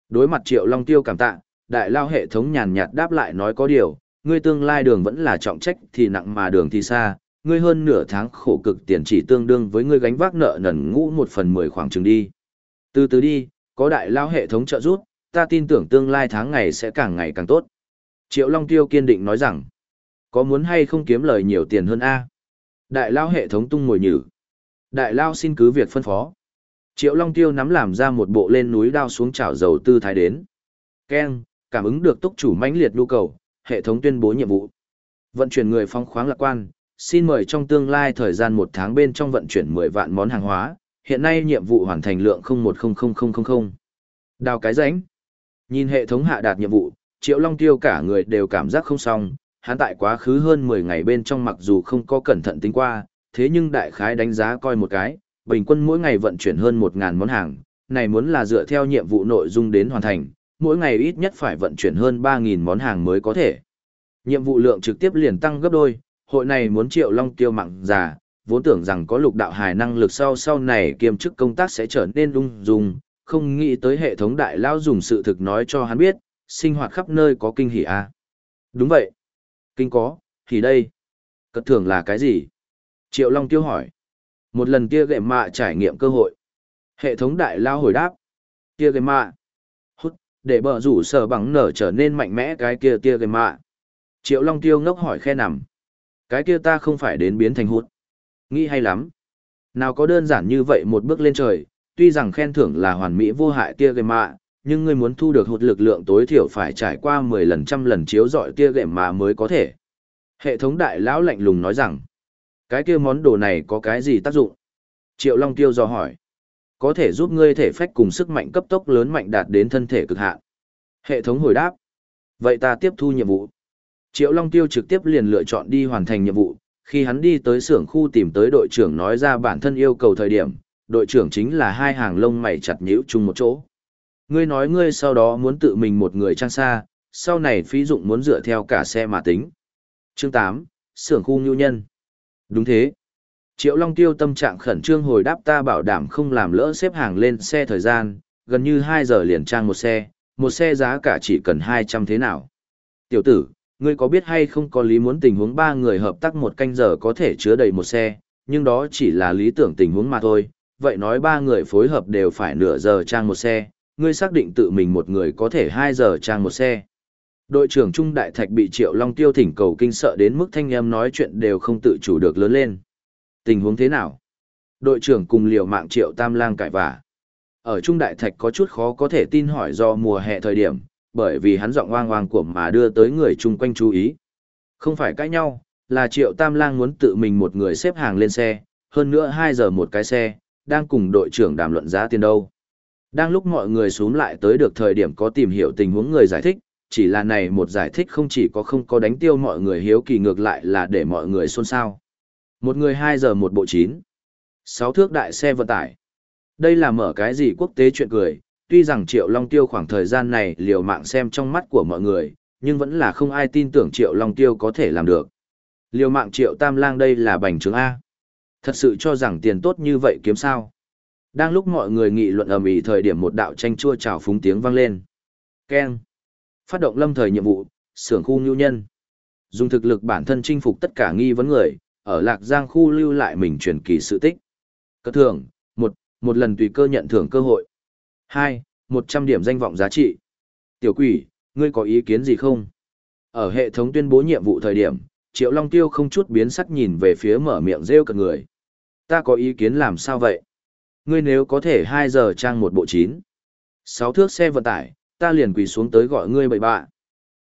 Speaker 1: Đối mặt Triệu Long Tiêu cảm tạ, đại lao hệ thống nhàn nhạt đáp lại nói có điều, ngươi tương lai đường vẫn là trọng trách thì nặng mà đường thì xa, ngươi hơn nửa tháng khổ cực tiền chỉ tương đương với ngươi gánh vác nợ nần ngũ một phần mười khoảng chừng đi. Từ từ đi, có đại lao hệ thống trợ giúp, ta tin tưởng tương lai tháng ngày sẽ càng ngày càng tốt. Triệu Long Tiêu kiên định nói rằng, có muốn hay không kiếm lời nhiều tiền hơn A? Đại lao hệ thống tung ngồi nhử. Đại lao xin cứ việc phân phó. Triệu Long Tiêu nắm làm ra một bộ lên núi đao xuống chảo dầu tư thái đến. Ken, cảm ứng được túc chủ mãnh liệt nhu cầu, hệ thống tuyên bố nhiệm vụ. Vận chuyển người phong khoáng lạc quan, xin mời trong tương lai thời gian một tháng bên trong vận chuyển 10 vạn món hàng hóa, hiện nay nhiệm vụ hoàn thành lượng 010000. Đào cái rãnh. Nhìn hệ thống hạ đạt nhiệm vụ, Triệu Long Tiêu cả người đều cảm giác không xong, hắn tại quá khứ hơn 10 ngày bên trong mặc dù không có cẩn thận tính qua, thế nhưng đại khái đánh giá coi một cái, bình quân mỗi ngày vận chuyển hơn 1.000 món hàng, này muốn là dựa theo nhiệm vụ nội dung đến hoàn thành, mỗi ngày ít nhất phải vận chuyển hơn 3.000 món hàng mới có thể. Nhiệm vụ lượng trực tiếp liền tăng gấp đôi, hội này muốn triệu long tiêu mặn già, vốn tưởng rằng có lục đạo hài năng lực sau sau này kiêm chức công tác sẽ trở nên lung dung, không nghĩ tới hệ thống đại lao dùng sự thực nói cho hắn biết, sinh hoạt khắp nơi có kinh hỉ a. À? Đúng vậy. Kinh có, thì đây. Cất thường là cái gì? Triệu Long tiêu hỏi. Một lần kia gệm mạ trải nghiệm cơ hội. Hệ thống đại lao hồi đáp. Kia gệm mạ. Hút, để bờ rủ sở bằng nở trở nên mạnh mẽ cái kia kia gệm mạ. Triệu Long tiêu ngốc hỏi khe nằm. Cái kia ta không phải đến biến thành hút. Nghĩ hay lắm. Nào có đơn giản như vậy một bước lên trời, tuy rằng khen thưởng là hoàn mỹ vô hại tia gệm mạ, nhưng ngươi muốn thu được hụt lực lượng tối thiểu phải trải qua 10 lần trăm lần chiếu dọi tia gệm mạ mới có thể. Hệ thống đại lão lạnh lùng nói rằng, cái kia món đồ này có cái gì tác dụng? Triệu Long Tiêu dò hỏi. Có thể giúp ngươi thể phách cùng sức mạnh cấp tốc lớn mạnh đạt đến thân thể cực hạn. Hệ thống hồi đáp. Vậy ta tiếp thu nhiệm vụ. Triệu Long Tiêu trực tiếp liền lựa chọn đi hoàn thành nhiệm vụ. Khi hắn đi tới xưởng khu tìm tới đội trưởng nói ra bản thân yêu cầu thời điểm, đội trưởng chính là hai hàng lông mày chặt nhíu chung một chỗ. Ngươi nói ngươi sau đó muốn tự mình một người trang xa, sau này phí dụng muốn dựa theo cả xe mà tính. Chương 8, xưởng khu nhu nhân. Đúng thế. Triệu Long Tiêu tâm trạng khẩn trương hồi đáp ta bảo đảm không làm lỡ xếp hàng lên xe thời gian, gần như 2 giờ liền trang một xe, một xe giá cả chỉ cần 200 thế nào. Tiểu tử, ngươi có biết hay không có lý muốn tình huống ba người hợp tác một canh giờ có thể chứa đầy một xe, nhưng đó chỉ là lý tưởng tình huống mà thôi, vậy nói ba người phối hợp đều phải nửa giờ trang một xe, ngươi xác định tự mình một người có thể 2 giờ trang một xe. Đội trưởng Trung Đại Thạch bị Triệu Long Tiêu thỉnh cầu kinh sợ đến mức thanh em nói chuyện đều không tự chủ được lớn lên. Tình huống thế nào? Đội trưởng cùng liều mạng Triệu Tam Lang cãi vả. Ở Trung Đại Thạch có chút khó có thể tin hỏi do mùa hè thời điểm, bởi vì hắn giọng oang oang của mà đưa tới người chung quanh chú ý. Không phải cãi nhau, là Triệu Tam Lang muốn tự mình một người xếp hàng lên xe, hơn nữa 2 giờ một cái xe, đang cùng đội trưởng đàm luận giá tiền đâu. Đang lúc mọi người xuống lại tới được thời điểm có tìm hiểu tình huống người giải thích, chỉ là này một giải thích không chỉ có không có đánh tiêu mọi người hiếu kỳ ngược lại là để mọi người xôn xao. Một người 2 giờ một bộ 9. 6 thước đại xe vận tải. Đây là mở cái gì quốc tế chuyện cười, tuy rằng Triệu Long Tiêu khoảng thời gian này liều mạng xem trong mắt của mọi người, nhưng vẫn là không ai tin tưởng Triệu Long Tiêu có thể làm được. Liều mạng Triệu Tam Lang đây là bành trướng A. Thật sự cho rằng tiền tốt như vậy kiếm sao. Đang lúc mọi người nghị luận ầm ĩ thời điểm một đạo tranh chua trào phúng tiếng vang lên. Keng. Phát động lâm thời nhiệm vụ, xưởng khu nhu nhân. Dùng thực lực bản thân chinh phục tất cả nghi vấn người, ở Lạc Giang khu lưu lại mình truyền kỳ sự tích. Cơ thưởng, một, một lần tùy cơ nhận thưởng cơ hội. hai, một trăm điểm danh vọng giá trị. Tiểu quỷ, ngươi có ý kiến gì không? Ở hệ thống tuyên bố nhiệm vụ thời điểm, Triệu Long Tiêu không chút biến sắc nhìn về phía mở miệng rêu cật người. Ta có ý kiến làm sao vậy? Ngươi nếu có thể 2 giờ trang một bộ 9. 6 thước xe vận tải, ta liền quỳ xuống tới gọi ngươi bậy bạ.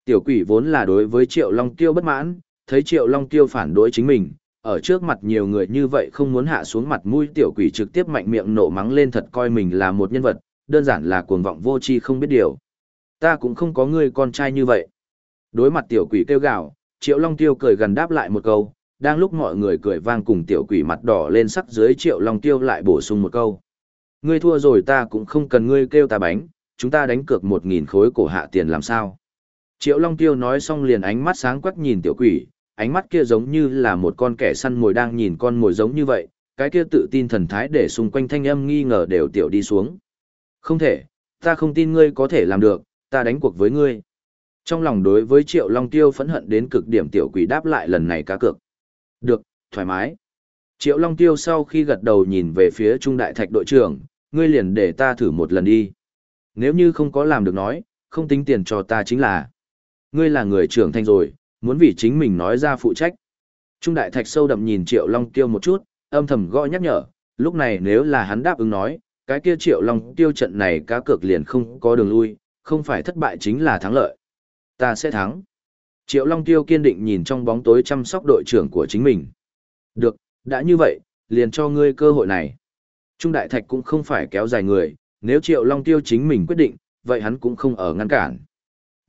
Speaker 1: Tiểu quỷ vốn là đối với Triệu Long Tiêu bất mãn, thấy Triệu Long Tiêu phản đối chính mình, ở trước mặt nhiều người như vậy không muốn hạ xuống mặt mũi tiểu quỷ trực tiếp mạnh miệng nổ mắng lên thật coi mình là một nhân vật, đơn giản là cuồng vọng vô tri không biết điều. Ta cũng không có ngươi con trai như vậy. Đối mặt tiểu quỷ kêu gào, Triệu Long Tiêu cười gần đáp lại một câu, đang lúc mọi người cười vang cùng tiểu quỷ mặt đỏ lên sắc dưới Triệu Long Tiêu lại bổ sung một câu. Ngươi thua rồi ta cũng không cần ngươi kêu ta bánh, chúng ta đánh cược một nghìn khối cổ hạ tiền làm sao. Triệu Long Tiêu nói xong liền ánh mắt sáng quắc nhìn tiểu quỷ, ánh mắt kia giống như là một con kẻ săn mồi đang nhìn con mồi giống như vậy, cái kia tự tin thần thái để xung quanh thanh âm nghi ngờ đều tiểu đi xuống. Không thể, ta không tin ngươi có thể làm được, ta đánh cuộc với ngươi. Trong lòng đối với Triệu Long Tiêu phẫn hận đến cực điểm tiểu quỷ đáp lại lần này cá cược. Được, thoải mái. Triệu Long Tiêu sau khi gật đầu nhìn về phía Trung Đại Thạch đội trưởng, ngươi liền để ta thử một lần đi. Nếu như không có làm được nói, không tính tiền cho ta chính là. Ngươi là người trưởng thành rồi, muốn vì chính mình nói ra phụ trách. Trung Đại Thạch sâu đậm nhìn Triệu Long Tiêu một chút, âm thầm gọi nhắc nhở, lúc này nếu là hắn đáp ứng nói, cái kia Triệu Long Tiêu trận này cá cược liền không có đường lui, không phải thất bại chính là thắng lợi ta sẽ thắng. Triệu Long Tiêu kiên định nhìn trong bóng tối chăm sóc đội trưởng của chính mình. Được, đã như vậy, liền cho ngươi cơ hội này. Trung Đại Thạch cũng không phải kéo dài người, nếu Triệu Long Tiêu chính mình quyết định, vậy hắn cũng không ở ngăn cản.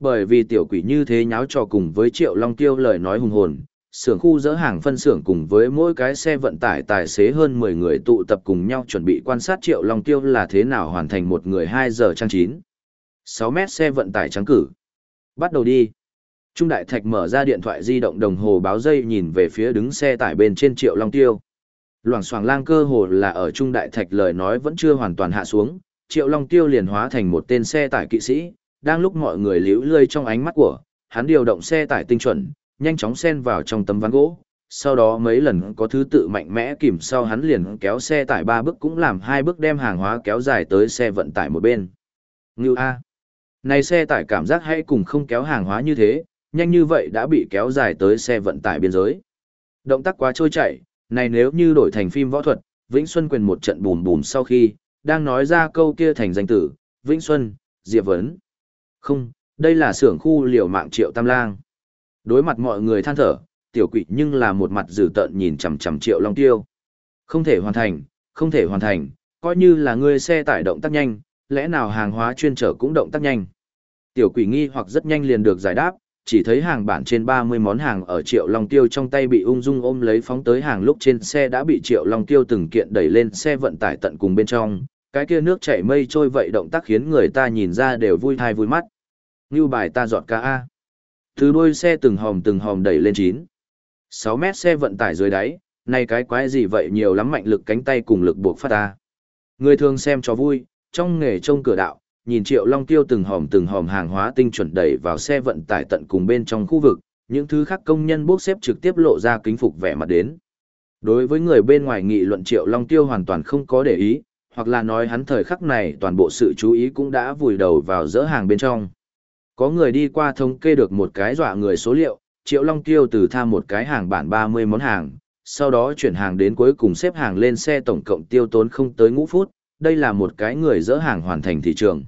Speaker 1: Bởi vì tiểu quỷ như thế nháo trò cùng với Triệu Long Tiêu lời nói hùng hồn, xưởng khu dỡ hàng phân xưởng cùng với mỗi cái xe vận tải tài xế hơn 10 người tụ tập cùng nhau chuẩn bị quan sát Triệu Long Tiêu là thế nào hoàn thành một người 2 giờ trang chín. 6 mét xe vận tải trắng cử. Bắt đầu đi. Trung Đại Thạch mở ra điện thoại di động đồng hồ báo dây nhìn về phía đứng xe tải bên trên Triệu Long Tiêu. Loảng xoảng lang cơ hồ là ở Trung Đại Thạch lời nói vẫn chưa hoàn toàn hạ xuống, Triệu Long Tiêu liền hóa thành một tên xe tải kỵ sĩ, đang lúc mọi người liễu lơi trong ánh mắt của, hắn điều động xe tải tinh chuẩn, nhanh chóng xen vào trong tấm ván gỗ. Sau đó mấy lần có thứ tự mạnh mẽ kìm sau hắn liền kéo xe tải ba bước cũng làm hai bước đem hàng hóa kéo dài tới xe vận tải một bên. Ngưu A. Này xe tải cảm giác hay cùng không kéo hàng hóa như thế, nhanh như vậy đã bị kéo dài tới xe vận tải biên giới. Động tác quá trôi chảy, này nếu như đổi thành phim võ thuật, Vĩnh Xuân quyền một trận bùm bùm sau khi, đang nói ra câu kia thành danh tử, Vĩnh Xuân, Diệp Vấn. Không, đây là xưởng khu liều mạng triệu tam lang. Đối mặt mọi người than thở, tiểu quỷ nhưng là một mặt dữ tợn nhìn chằm chằm triệu long tiêu. Không thể hoàn thành, không thể hoàn thành, coi như là người xe tải động tác nhanh, lẽ nào hàng hóa chuyên trở cũng động tác nhanh. Tiểu quỷ nghi hoặc rất nhanh liền được giải đáp, chỉ thấy hàng bản trên 30 món hàng ở Triệu Long Tiêu trong tay bị ung dung ôm lấy phóng tới hàng lúc trên xe đã bị Triệu Long Tiêu từng kiện đẩy lên xe vận tải tận cùng bên trong, cái kia nước chảy mây trôi vậy động tác khiến người ta nhìn ra đều vui thai vui mắt. Như bài ta dọn ca A. Từ đuôi xe từng hòm từng hòm đẩy lên 9. 6 mét xe vận tải dưới đáy, này cái quái gì vậy nhiều lắm mạnh lực cánh tay cùng lực buộc phát ta. Người thường xem cho vui, trong nghề trông cửa đạo, nhìn Triệu Long Tiêu từng hòm từng hòm hàng hóa tinh chuẩn đẩy vào xe vận tải tận cùng bên trong khu vực, những thứ khác công nhân bốc xếp trực tiếp lộ ra kính phục vẻ mặt đến. Đối với người bên ngoài nghị luận Triệu Long Tiêu hoàn toàn không có để ý, hoặc là nói hắn thời khắc này toàn bộ sự chú ý cũng đã vùi đầu vào dỡ hàng bên trong. Có người đi qua thống kê được một cái dọa người số liệu, Triệu Long Tiêu từ tham một cái hàng bản 30 món hàng, sau đó chuyển hàng đến cuối cùng xếp hàng lên xe tổng cộng tiêu tốn không tới ngũ phút, đây là một cái người dỡ hàng hoàn thành thị trường.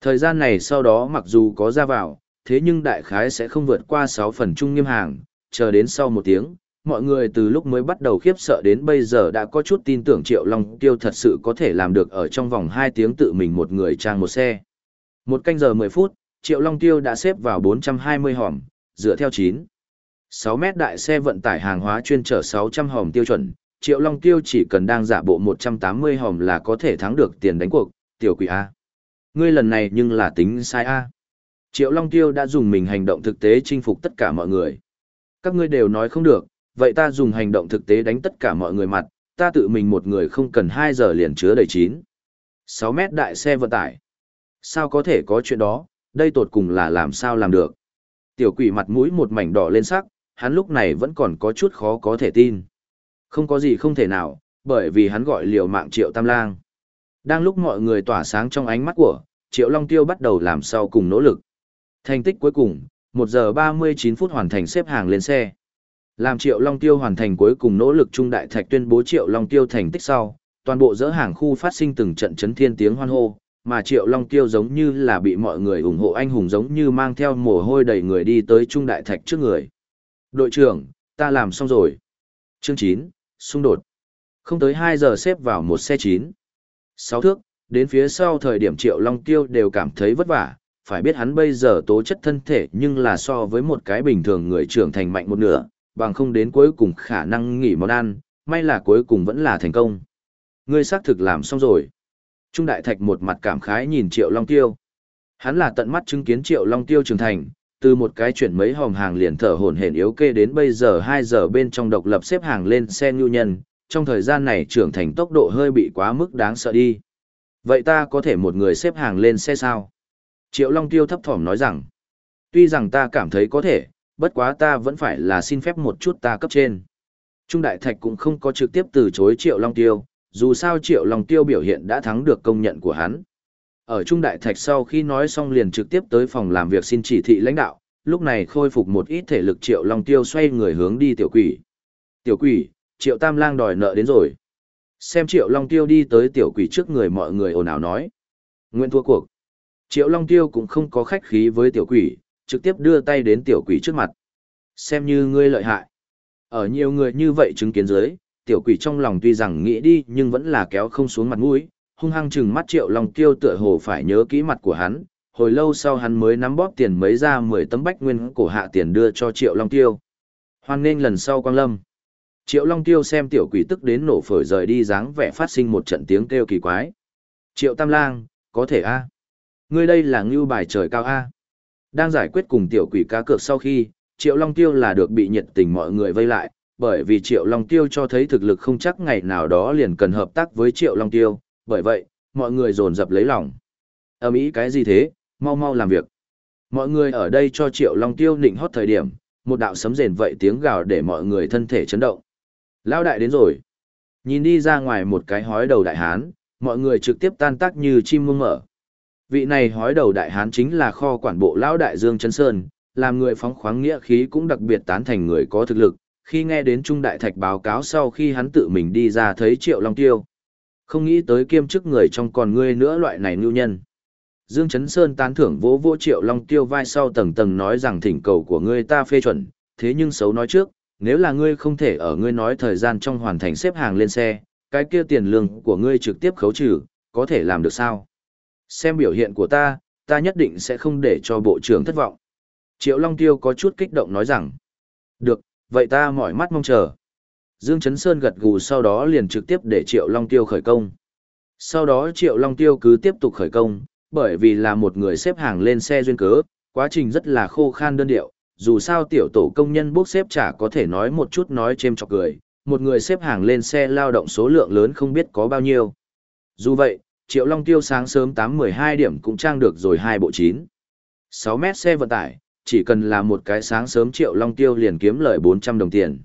Speaker 1: Thời gian này sau đó mặc dù có ra vào, thế nhưng đại khái sẽ không vượt qua 6 phần trung nghiêm hàng, chờ đến sau một tiếng, mọi người từ lúc mới bắt đầu khiếp sợ đến bây giờ đã có chút tin tưởng Triệu Long Tiêu thật sự có thể làm được ở trong vòng 2 tiếng tự mình một người trang một xe. Một canh giờ 10 phút, Triệu Long Tiêu đã xếp vào 420 hòm, dựa theo 9. 6 mét đại xe vận tải hàng hóa chuyên chở 600 hòm tiêu chuẩn, Triệu Long Tiêu chỉ cần đang giả bộ 180 hòm là có thể thắng được tiền đánh cuộc, tiểu quỷ A. Ngươi lần này nhưng là tính sai A. Triệu Long Tiêu đã dùng mình hành động thực tế chinh phục tất cả mọi người. Các ngươi đều nói không được, vậy ta dùng hành động thực tế đánh tất cả mọi người mặt, ta tự mình một người không cần 2 giờ liền chứa đầy 9. 6 mét đại xe vận tải. Sao có thể có chuyện đó, đây tột cùng là làm sao làm được. Tiểu quỷ mặt mũi một mảnh đỏ lên sắc, hắn lúc này vẫn còn có chút khó có thể tin. Không có gì không thể nào, bởi vì hắn gọi liều mạng triệu tam lang. Đang lúc mọi người tỏa sáng trong ánh mắt của, triệu long tiêu bắt đầu làm sau cùng nỗ lực. Thành tích cuối cùng, 1 giờ 39 phút hoàn thành xếp hàng lên xe. Làm Triệu Long Tiêu hoàn thành cuối cùng nỗ lực trung đại thạch tuyên bố Triệu Long Tiêu thành tích sau, toàn bộ dỡ hàng khu phát sinh từng trận chấn thiên tiếng hoan hô, mà Triệu Long Tiêu giống như là bị mọi người ủng hộ anh hùng giống như mang theo mồ hôi đầy người đi tới trung đại thạch trước người. Đội trưởng, ta làm xong rồi. Chương 9, xung đột. Không tới 2 giờ xếp vào một xe 9. 6 thước, đến phía sau thời điểm Triệu Long Tiêu đều cảm thấy vất vả, phải biết hắn bây giờ tố chất thân thể nhưng là so với một cái bình thường người trưởng thành mạnh một nửa, bằng không đến cuối cùng khả năng nghỉ món ăn, may là cuối cùng vẫn là thành công. Ngươi xác thực làm xong rồi. Trung Đại Thạch một mặt cảm khái nhìn Triệu Long Tiêu. Hắn là tận mắt chứng kiến Triệu Long Tiêu trưởng thành, từ một cái chuyển mấy hòm hàng liền thở hổn hển yếu kê đến bây giờ 2 giờ bên trong độc lập xếp hàng lên xe nhu nhân, trong thời gian này trưởng thành tốc độ hơi bị quá mức đáng sợ đi. Vậy ta có thể một người xếp hàng lên xe sao? Triệu Long Tiêu thấp thỏm nói rằng, tuy rằng ta cảm thấy có thể, bất quá ta vẫn phải là xin phép một chút ta cấp trên. Trung Đại Thạch cũng không có trực tiếp từ chối Triệu Long Tiêu, dù sao Triệu Long Tiêu biểu hiện đã thắng được công nhận của hắn. Ở Trung Đại Thạch sau khi nói xong liền trực tiếp tới phòng làm việc xin chỉ thị lãnh đạo, lúc này khôi phục một ít thể lực Triệu Long Tiêu xoay người hướng đi tiểu quỷ. Tiểu quỷ, Triệu Tam Lang đòi nợ đến rồi. Xem Triệu Long Tiêu đi tới tiểu quỷ trước người mọi người ồn ào nói. Nguyện thua cuộc. Triệu Long Tiêu cũng không có khách khí với tiểu quỷ, trực tiếp đưa tay đến tiểu quỷ trước mặt. Xem như ngươi lợi hại. Ở nhiều người như vậy chứng kiến dưới, tiểu quỷ trong lòng tuy rằng nghĩ đi nhưng vẫn là kéo không xuống mặt mũi, hung hăng chừng mắt Triệu Long Tiêu tựa hồ phải nhớ kỹ mặt của hắn. Hồi lâu sau hắn mới nắm bóp tiền mấy ra 10 tấm bách nguyên cổ hạ tiền đưa cho Triệu Long Tiêu. Hoan nghênh lần sau quang lâm. Triệu Long Tiêu xem tiểu quỷ tức đến nổ phổi rời đi dáng vẻ phát sinh một trận tiếng kêu kỳ quái. Triệu Tam Lang, có thể a Ngươi đây là ngưu bài trời cao A. Đang giải quyết cùng tiểu quỷ cá cược sau khi, Triệu Long Tiêu là được bị nhiệt tình mọi người vây lại, bởi vì Triệu Long Tiêu cho thấy thực lực không chắc ngày nào đó liền cần hợp tác với Triệu Long Tiêu, bởi vậy, mọi người dồn dập lấy lòng. Ầm ý cái gì thế, mau mau làm việc. Mọi người ở đây cho Triệu Long Tiêu nịnh hót thời điểm, một đạo sấm rền vậy tiếng gào để mọi người thân thể chấn động. Lão đại đến rồi. Nhìn đi ra ngoài một cái hói đầu đại hán, mọi người trực tiếp tan tác như chim muông mở. Vị này hói đầu đại hán chính là kho quản bộ lão đại Dương Trấn Sơn, làm người phóng khoáng nghĩa khí cũng đặc biệt tán thành người có thực lực, khi nghe đến Trung Đại Thạch báo cáo sau khi hắn tự mình đi ra thấy Triệu Long Tiêu. Không nghĩ tới kiêm chức người trong còn ngươi nữa loại này nhu nhân. Dương Trấn Sơn tán thưởng vỗ vỗ Triệu Long Tiêu vai sau tầng tầng nói rằng thỉnh cầu của ngươi ta phê chuẩn, thế nhưng xấu nói trước, nếu là ngươi không thể ở ngươi nói thời gian trong hoàn thành xếp hàng lên xe, cái kia tiền lương của ngươi trực tiếp khấu trừ, có thể làm được sao? Xem biểu hiện của ta, ta nhất định sẽ không để cho bộ trưởng thất vọng. Triệu Long Tiêu có chút kích động nói rằng, được, vậy ta mỏi mắt mong chờ. Dương Chấn Sơn gật gù sau đó liền trực tiếp để Triệu Long Tiêu khởi công. Sau đó Triệu Long Tiêu cứ tiếp tục khởi công, bởi vì là một người xếp hàng lên xe duyên cớ, quá trình rất là khô khan đơn điệu, dù sao tiểu tổ công nhân bốc xếp chả có thể nói một chút nói chêm chọc cười, một người xếp hàng lên xe lao động số lượng lớn không biết có bao nhiêu. Dù vậy, Triệu Long Tiêu sáng sớm 8-12 điểm cũng trang được rồi hai bộ 9. 6 mét xe vận tải, chỉ cần là một cái sáng sớm Triệu Long Tiêu liền kiếm lời 400 đồng tiền.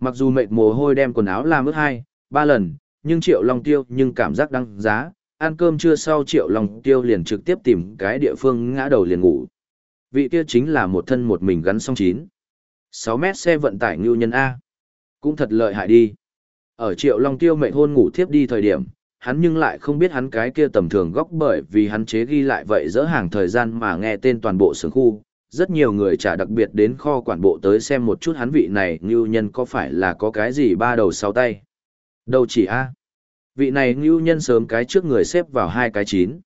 Speaker 1: Mặc dù mệt mồ hôi đem quần áo làm ướt hai, ba lần, nhưng Triệu Long Tiêu nhưng cảm giác đăng giá, ăn cơm trưa sau Triệu Long Tiêu liền trực tiếp tìm cái địa phương ngã đầu liền ngủ. Vị kia chính là một thân một mình gắn song chín. 6 mét xe vận tải ngưu nhân A. Cũng thật lợi hại đi. Ở Triệu Long Tiêu mệt hôn ngủ thiếp đi thời điểm, hắn nhưng lại không biết hắn cái kia tầm thường góc bởi vì hắn chế ghi lại vậy dỡ hàng thời gian mà nghe tên toàn bộ sướng khu. Rất nhiều người trả đặc biệt đến kho quản bộ tới xem một chút hắn vị này như nhân có phải là có cái gì ba đầu sáu tay. Đâu chỉ A. Vị này như nhân sớm cái trước người xếp vào hai cái chín.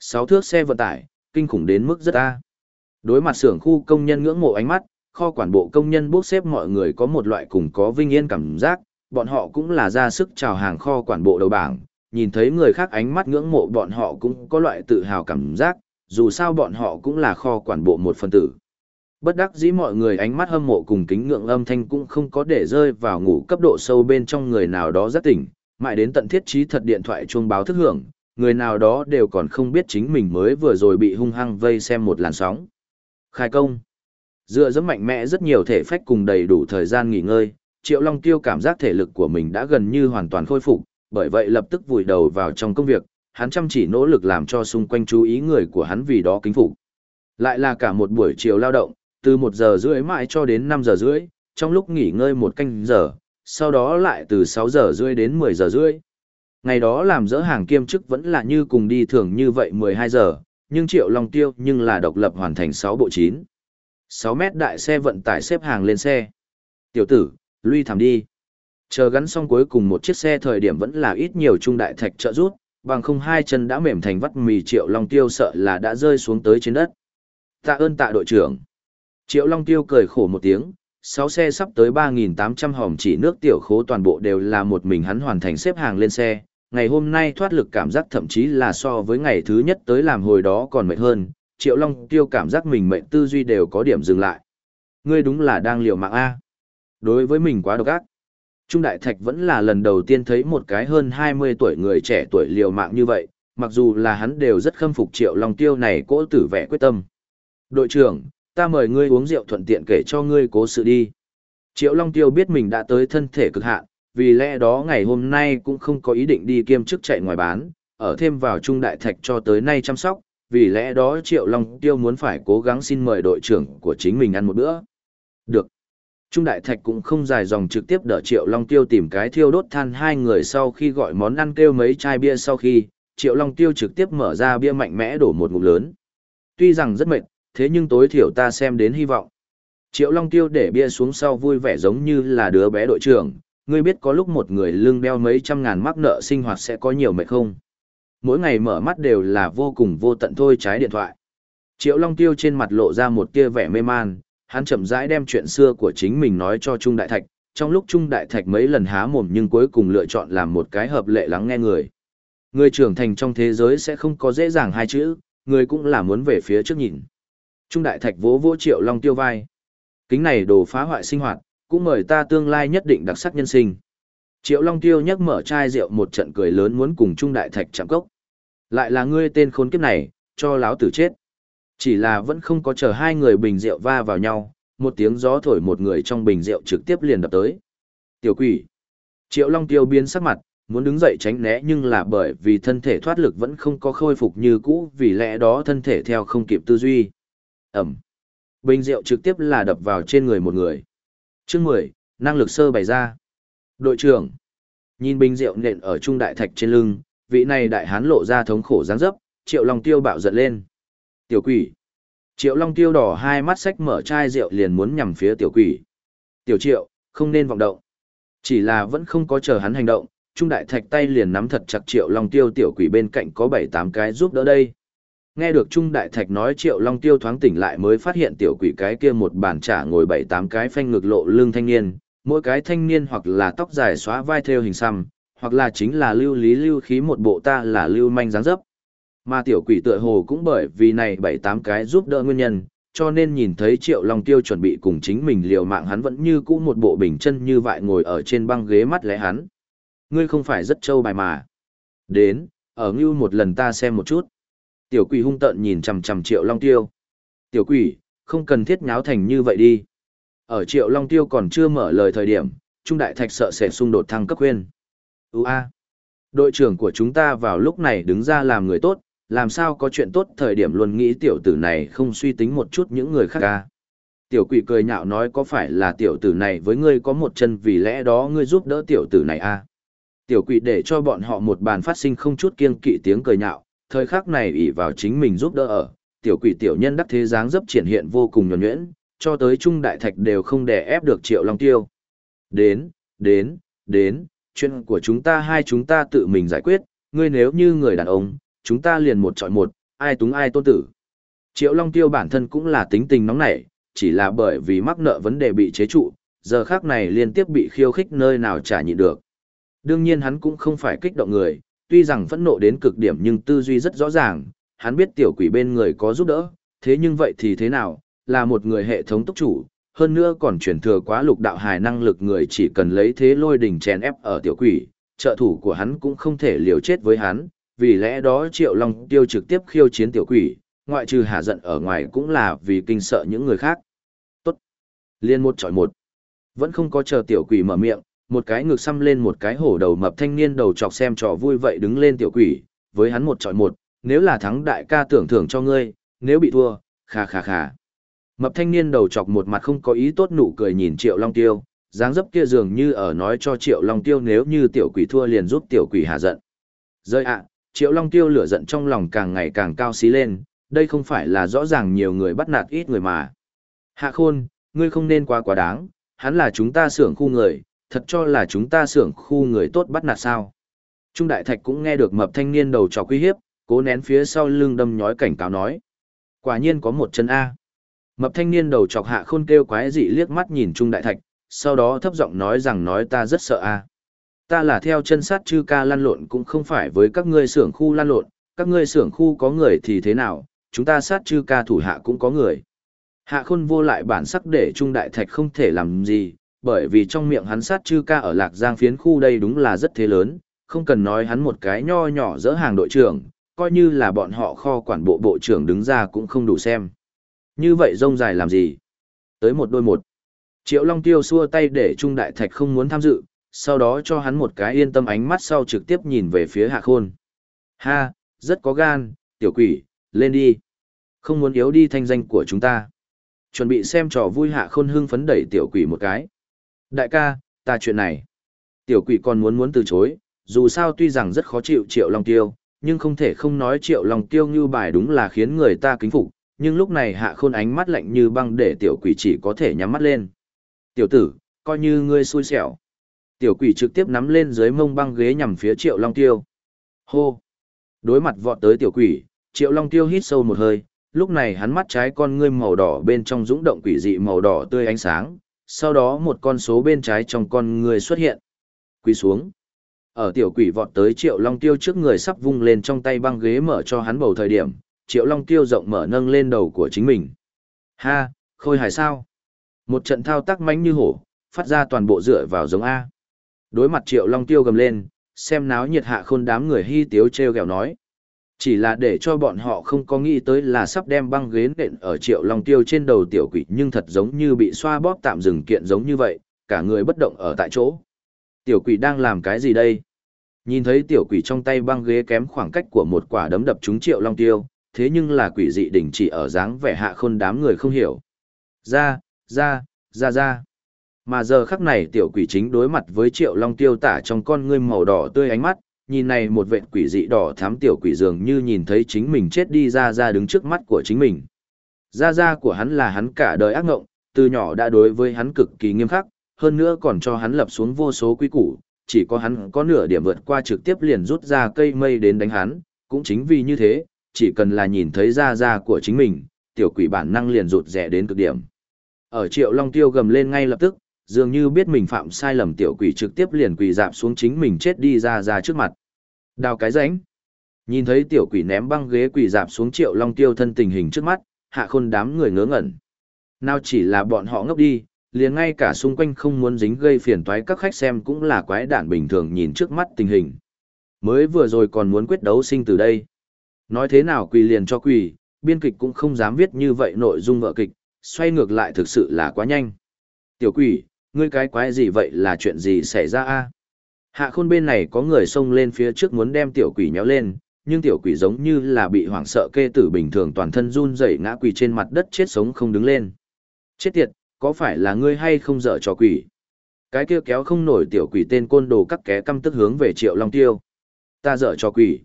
Speaker 1: Sáu thước xe vận tải, kinh khủng đến mức rất A. Đối mặt xưởng khu công nhân ngưỡng mộ ánh mắt, kho quản bộ công nhân bốc xếp mọi người có một loại cùng có vinh yên cảm giác, bọn họ cũng là ra sức chào hàng kho quản bộ đầu bảng, nhìn thấy người khác ánh mắt ngưỡng mộ bọn họ cũng có loại tự hào cảm giác, dù sao bọn họ cũng là kho quản bộ một phần tử. Bất đắc dĩ mọi người ánh mắt hâm mộ cùng kính ngưỡng âm thanh cũng không có để rơi vào ngủ cấp độ sâu bên trong người nào đó rất tỉnh, mãi đến tận thiết trí thật điện thoại chuông báo thức hưởng, người nào đó đều còn không biết chính mình mới vừa rồi bị hung hăng vây xem một làn sóng. Khai công. Dựa dẫm mạnh mẽ rất nhiều thể phách cùng đầy đủ thời gian nghỉ ngơi, Triệu Long Tiêu cảm giác thể lực của mình đã gần như hoàn toàn khôi phục, bởi vậy lập tức vùi đầu vào trong công việc, hắn chăm chỉ nỗ lực làm cho xung quanh chú ý người của hắn vì đó kính phục. Lại là cả một buổi chiều lao động, từ 1 giờ rưỡi mãi cho đến 5 giờ rưỡi, trong lúc nghỉ ngơi một canh giờ, sau đó lại từ 6 giờ rưỡi đến 10 giờ rưỡi. Ngày đó làm dỡ hàng kiêm chức vẫn là như cùng đi thường như vậy 12 giờ, nhưng Triệu Long Tiêu nhưng là độc lập hoàn thành 6 bộ 9. 6 mét đại xe vận tải xếp hàng lên xe. Tiểu tử, lui thảm đi. Chờ gắn xong cuối cùng một chiếc xe thời điểm vẫn là ít nhiều trung đại thạch trợ rút, bằng không hai chân đã mềm thành vắt mì Triệu Long Tiêu sợ là đã rơi xuống tới trên đất. Tạ ơn tạ đội trưởng. Triệu Long Tiêu cười khổ một tiếng, sáu xe sắp tới 3.800 hòm chỉ nước tiểu khố toàn bộ đều là một mình hắn hoàn thành xếp hàng lên xe. Ngày hôm nay thoát lực cảm giác thậm chí là so với ngày thứ nhất tới làm hồi đó còn mệt hơn, Triệu Long Tiêu cảm giác mình mệnh tư duy đều có điểm dừng lại. Ngươi đúng là đang liều mạng A. Đối với mình quá độc ác. Trung Đại Thạch vẫn là lần đầu tiên thấy một cái hơn 20 tuổi người trẻ tuổi liều mạng như vậy, mặc dù là hắn đều rất khâm phục Triệu Long Tiêu này cố tử vẻ quyết tâm. Đội trưởng, ta mời ngươi uống rượu thuận tiện kể cho ngươi cố sự đi. Triệu Long Tiêu biết mình đã tới thân thể cực hạn, vì lẽ đó ngày hôm nay cũng không có ý định đi kiêm chức chạy ngoài bán, ở thêm vào Trung Đại Thạch cho tới nay chăm sóc, vì lẽ đó Triệu Long Tiêu muốn phải cố gắng xin mời đội trưởng của chính mình ăn một bữa. Được. Trung Đại Thạch cũng không dài dòng trực tiếp đỡ Triệu Long Tiêu tìm cái thiêu đốt than hai người sau khi gọi món ăn kêu mấy chai bia sau khi, Triệu Long Tiêu trực tiếp mở ra bia mạnh mẽ đổ một ngụm lớn. Tuy rằng rất mệt, thế nhưng tối thiểu ta xem đến hy vọng. Triệu Long Tiêu để bia xuống sau vui vẻ giống như là đứa bé đội trưởng, ngươi biết có lúc một người lương đeo mấy trăm ngàn mắc nợ sinh hoạt sẽ có nhiều mệt không? Mỗi ngày mở mắt đều là vô cùng vô tận thôi trái điện thoại. Triệu Long Tiêu trên mặt lộ ra một tia vẻ mê man, hắn chậm rãi đem chuyện xưa của chính mình nói cho Trung Đại Thạch, trong lúc Trung Đại Thạch mấy lần há mồm nhưng cuối cùng lựa chọn làm một cái hợp lệ lắng nghe người. Người trưởng thành trong thế giới sẽ không có dễ dàng hai chữ, người cũng là muốn về phía trước nhìn. Trung Đại Thạch vỗ vỗ Triệu Long Tiêu vai. Kính này đồ phá hoại sinh hoạt, cũng mời ta tương lai nhất định đặc sắc nhân sinh. Triệu Long Tiêu nhấc mở chai rượu một trận cười lớn muốn cùng Trung Đại Thạch chạm cốc. Lại là ngươi tên khốn kiếp này, cho láo tử chết. Chỉ là vẫn không có chờ hai người bình rượu va vào nhau, một tiếng gió thổi một người trong bình rượu trực tiếp liền đập tới. Tiểu quỷ. Triệu Long Tiêu biến sắc mặt, muốn đứng dậy tránh né nhưng là bởi vì thân thể thoát lực vẫn không có khôi phục như cũ vì lẽ đó thân thể theo không kịp tư duy. Ẩm. Bình rượu trực tiếp là đập vào trên người một người. Chương 10, năng lực sơ bày ra. Đội trưởng. Nhìn bình rượu nện ở trung đại thạch trên lưng, vị này đại hán lộ ra thống khổ dáng dấp, Triệu Long Tiêu bạo giận lên. Tiểu quỷ. Triệu Long Tiêu đỏ hai mắt sách mở chai rượu liền muốn nhằm phía tiểu quỷ. Tiểu Triệu, không nên vọng động. Chỉ là vẫn không có chờ hắn hành động, Trung Đại Thạch tay liền nắm thật chặt Triệu Long Tiêu tiểu quỷ bên cạnh có bảy tám cái giúp đỡ đây. Nghe được Trung Đại Thạch nói Triệu Long Tiêu thoáng tỉnh lại mới phát hiện tiểu quỷ cái kia một bàn trả ngồi bảy tám cái phanh ngực lộ lương thanh niên, mỗi cái thanh niên hoặc là tóc dài xóa vai theo hình xăm, hoặc là chính là lưu lý lưu khí một bộ ta là lưu manh dáng dấp. Mà tiểu quỷ tựa hồ cũng bởi vì này bảy tám cái giúp đỡ nguyên nhân, cho nên nhìn thấy Triệu Long Tiêu chuẩn bị cùng chính mình liều mạng hắn vẫn như cũ một bộ bình chân như vậy ngồi ở trên băng ghế mắt lẽ hắn. Ngươi không phải rất trâu bài mà. Đến, ở ngưu một lần ta xem một chút. Tiểu quỷ hung tợn nhìn chằm chằm Triệu Long Tiêu. Tiểu quỷ, không cần thiết nháo thành như vậy đi. Ở Triệu Long Tiêu còn chưa mở lời thời điểm, Trung Đại Thạch sợ sẽ xung đột thăng cấp khuyên. Ú a. Đội trưởng của chúng ta vào lúc này đứng ra làm người tốt, làm sao có chuyện tốt thời điểm luôn nghĩ tiểu tử này không suy tính một chút những người khác ca. Tiểu quỷ cười nhạo nói có phải là tiểu tử này với ngươi có một chân vì lẽ đó ngươi giúp đỡ tiểu tử này a Tiểu quỷ để cho bọn họ một bàn phát sinh không chút kiêng kỵ tiếng cười nhạo, thời khắc này ỷ vào chính mình giúp đỡ ở, tiểu quỷ tiểu nhân đắc thế dáng dấp triển hiện vô cùng nhuẩn nhuyễn, cho tới trung đại thạch đều không đè ép được triệu long tiêu. Đến, đến, đến, chuyện của chúng ta hai chúng ta tự mình giải quyết, ngươi nếu như người đàn ông, chúng ta liền một chọi một, ai túng ai tôn tử. Triệu Long Tiêu bản thân cũng là tính tình nóng nảy, chỉ là bởi vì mắc nợ vấn đề bị chế trụ, giờ khác này liên tiếp bị khiêu khích nơi nào trả nhịn được. Đương nhiên hắn cũng không phải kích động người, tuy rằng phẫn nộ đến cực điểm nhưng tư duy rất rõ ràng, hắn biết tiểu quỷ bên người có giúp đỡ, thế nhưng vậy thì thế nào, là một người hệ thống tốc chủ, hơn nữa còn chuyển thừa quá lục đạo hài năng lực người chỉ cần lấy thế lôi đỉnh chèn ép ở tiểu quỷ, trợ thủ của hắn cũng không thể liều chết với hắn, vì lẽ đó Triệu Long Tiêu trực tiếp khiêu chiến tiểu quỷ, ngoại trừ hạ giận ở ngoài cũng là vì kinh sợ những người khác. Tốt. Liên một chọi một. Vẫn không có chờ tiểu quỷ mở miệng, một cái ngược xăm lên một cái hổ đầu mập thanh niên đầu chọc xem trò vui vậy đứng lên tiểu quỷ, với hắn một chọi một, nếu là thắng đại ca tưởng thưởng cho ngươi, nếu bị thua, khà khà khà. Mập thanh niên đầu chọc một mặt không có ý tốt nụ cười nhìn Triệu Long Tiêu, dáng dấp kia dường như ở nói cho Triệu Long Tiêu nếu như tiểu quỷ thua liền giúp tiểu quỷ hạ giận. Rơi ạ, Triệu Long Tiêu lửa giận trong lòng càng ngày càng cao xí lên, đây không phải là rõ ràng nhiều người bắt nạt ít người mà. Hạ khôn, ngươi không nên quá quá đáng, hắn là chúng ta xưởng khu người, thật cho là chúng ta xưởng khu người tốt bắt nạt sao. Trung Đại Thạch cũng nghe được mập thanh niên đầu trò quy hiếp, cố nén phía sau lưng đâm nhói cảnh cáo nói. Quả nhiên có một chân A. Mập thanh niên đầu chọc hạ khôn kêu quái dị liếc mắt nhìn Trung Đại Thạch, sau đó thấp giọng nói rằng nói ta rất sợ A. Ta là theo chân sát chư ca lăn lộn cũng không phải với các ngươi xưởng khu lăn lộn, các ngươi xưởng khu có người thì thế nào, chúng ta sát chư ca thủ hạ cũng có người. Hạ khôn vô lại bản sắc để Trung Đại Thạch không thể làm gì, bởi vì trong miệng hắn sát chư ca ở Lạc Giang phiến khu đây đúng là rất thế lớn, không cần nói hắn một cái nho nhỏ dỡ hàng đội trưởng, coi như là bọn họ kho quản bộ bộ trưởng đứng ra cũng không đủ xem. Như vậy rông dài làm gì? Tới một đôi một. Triệu Long Tiêu xua tay để Trung Đại Thạch không muốn tham dự, sau đó cho hắn một cái yên tâm ánh mắt sau trực tiếp nhìn về phía Hạ Khôn. Ha, rất có gan, tiểu quỷ, lên đi. Không muốn yếu đi thanh danh của chúng ta. Chuẩn bị xem trò vui Hạ Khôn hưng phấn đẩy tiểu quỷ một cái. Đại ca, ta chuyện này. Tiểu quỷ còn muốn muốn từ chối, dù sao tuy rằng rất khó chịu Triệu Long Tiêu, nhưng không thể không nói Triệu Long Tiêu như bài đúng là khiến người ta kính phục, nhưng lúc này Hạ Khôn ánh mắt lạnh như băng để tiểu quỷ chỉ có thể nhắm mắt lên. Tiểu tử, coi như ngươi xui xẻo. Tiểu quỷ trực tiếp nắm lên dưới mông băng ghế nhằm phía Triệu Long Tiêu. Hô! Đối mặt vọt tới tiểu quỷ, Triệu Long Tiêu hít sâu một hơi, lúc này hắn mắt trái con ngươi màu đỏ bên trong dũng động quỷ dị màu đỏ tươi ánh sáng, sau đó một con số bên trái trong con ngươi xuất hiện. Quỳ xuống. Ở tiểu quỷ vọt tới Triệu Long Tiêu trước người sắp vung lên trong tay băng ghế mở cho hắn bầu thời điểm, Triệu Long Tiêu rộng mở nâng lên đầu của chính mình. Ha, khôi hài sao? Một trận thao tác mánh như hổ, phát ra toàn bộ dựa vào giống A. Đối mặt Triệu Long Tiêu gầm lên, xem náo nhiệt hạ khôn đám người hy tiếu treo gẹo nói. Chỉ là để cho bọn họ không có nghĩ tới là sắp đem băng ghế nện ở Triệu Long Tiêu trên đầu tiểu quỷ nhưng thật giống như bị xoa bóp tạm dừng kiện giống như vậy, cả người bất động ở tại chỗ. Tiểu quỷ đang làm cái gì đây? Nhìn thấy tiểu quỷ trong tay băng ghế kém khoảng cách của một quả đấm đập trúng Triệu Long Tiêu, thế nhưng là quỷ dị đỉnh chỉ ở dáng vẻ hạ khôn đám người không hiểu. Ra, ra, ra ra. Mà giờ khắc này tiểu quỷ chính đối mặt với triệu long tiêu tả trong con ngươi màu đỏ tươi ánh mắt, nhìn này một vệt quỷ dị đỏ thám tiểu quỷ dường như nhìn thấy chính mình chết đi ra ra đứng trước mắt của chính mình. Ra ra của hắn là hắn cả đời ác ngộng, từ nhỏ đã đối với hắn cực kỳ nghiêm khắc, hơn nữa còn cho hắn lập xuống vô số quy củ, chỉ có hắn có nửa điểm vượt qua trực tiếp liền rút ra cây mây đến đánh hắn, cũng chính vì như thế, chỉ cần là nhìn thấy ra ra của chính mình, tiểu quỷ bản năng liền rụt rẻ đến cực điểm. Ở triệu long tiêu gầm lên ngay lập tức, dường như biết mình phạm sai lầm tiểu quỷ trực tiếp liền quỳ dạp xuống chính mình chết đi ra ra trước mặt. Đào cái ránh. Nhìn thấy tiểu quỷ ném băng ghế quỳ dạp xuống triệu long tiêu thân tình hình trước mắt, hạ khôn đám người ngớ ngẩn. Nào chỉ là bọn họ ngốc đi, liền ngay cả xung quanh không muốn dính gây phiền toái các khách xem cũng là quái đản bình thường nhìn trước mắt tình hình. Mới vừa rồi còn muốn quyết đấu sinh từ đây. Nói thế nào quỳ liền cho quỳ, biên kịch cũng không dám viết như vậy nội dung vợ kịch, xoay ngược lại thực sự là quá nhanh. Tiểu quỷ, ngươi cái quái gì vậy là chuyện gì xảy ra a? Hạ khôn bên này có người xông lên phía trước muốn đem tiểu quỷ nhéo lên, nhưng tiểu quỷ giống như là bị hoảng sợ kê tử bình thường toàn thân run rẩy ngã quỷ trên mặt đất chết sống không đứng lên. Chết tiệt, có phải là ngươi hay không dở cho quỷ? Cái kia kéo không nổi tiểu quỷ tên côn đồ cắt ké căm tức hướng về triệu long tiêu. Ta dở cho quỷ.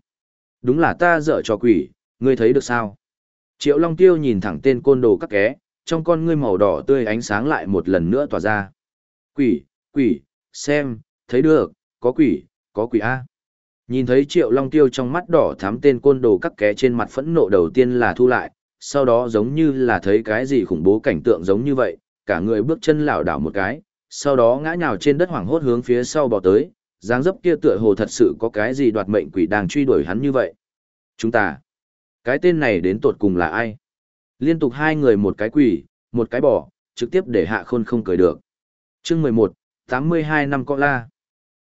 Speaker 1: Đúng là ta dở cho quỷ, ngươi thấy được sao? Triệu long tiêu nhìn thẳng tên côn đồ cắt ké, trong con ngươi màu đỏ tươi ánh sáng lại một lần nữa tỏa ra. Quỷ, quỷ, xem, thấy được, có quỷ, có quỷ A. Nhìn thấy triệu long tiêu trong mắt đỏ thám tên côn đồ cắt ké trên mặt phẫn nộ đầu tiên là thu lại, sau đó giống như là thấy cái gì khủng bố cảnh tượng giống như vậy, cả người bước chân lảo đảo một cái, sau đó ngã nhào trên đất hoảng hốt hướng phía sau bò tới, dáng dấp kia tựa hồ thật sự có cái gì đoạt mệnh quỷ đang truy đuổi hắn như vậy. Chúng ta, cái tên này đến tột cùng là ai? Liên tục hai người một cái quỷ, một cái bò, trực tiếp để hạ khôn không cười được. Chương 11, 82 năm có la.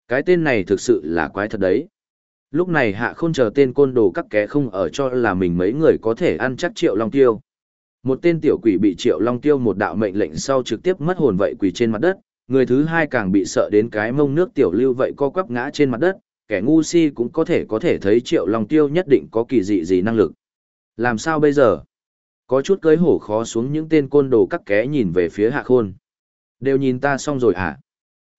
Speaker 1: Cái tên này thực sự là quái thật đấy. Lúc này hạ khôn chờ tên côn đồ các ké không ở cho là mình mấy người có thể ăn chắc triệu long tiêu. Một tên tiểu quỷ bị triệu long tiêu một đạo mệnh lệnh sau trực tiếp mất hồn vậy quỳ trên mặt đất, người thứ hai càng bị sợ đến cái mông nước tiểu lưu vậy co quắp ngã trên mặt đất, kẻ ngu si cũng có thể có thể thấy triệu long tiêu nhất định có kỳ dị gì năng lực. Làm sao bây giờ? Có chút cưới hổ khó xuống những tên côn đồ các ké nhìn về phía hạ khôn. Đều nhìn ta xong rồi hả?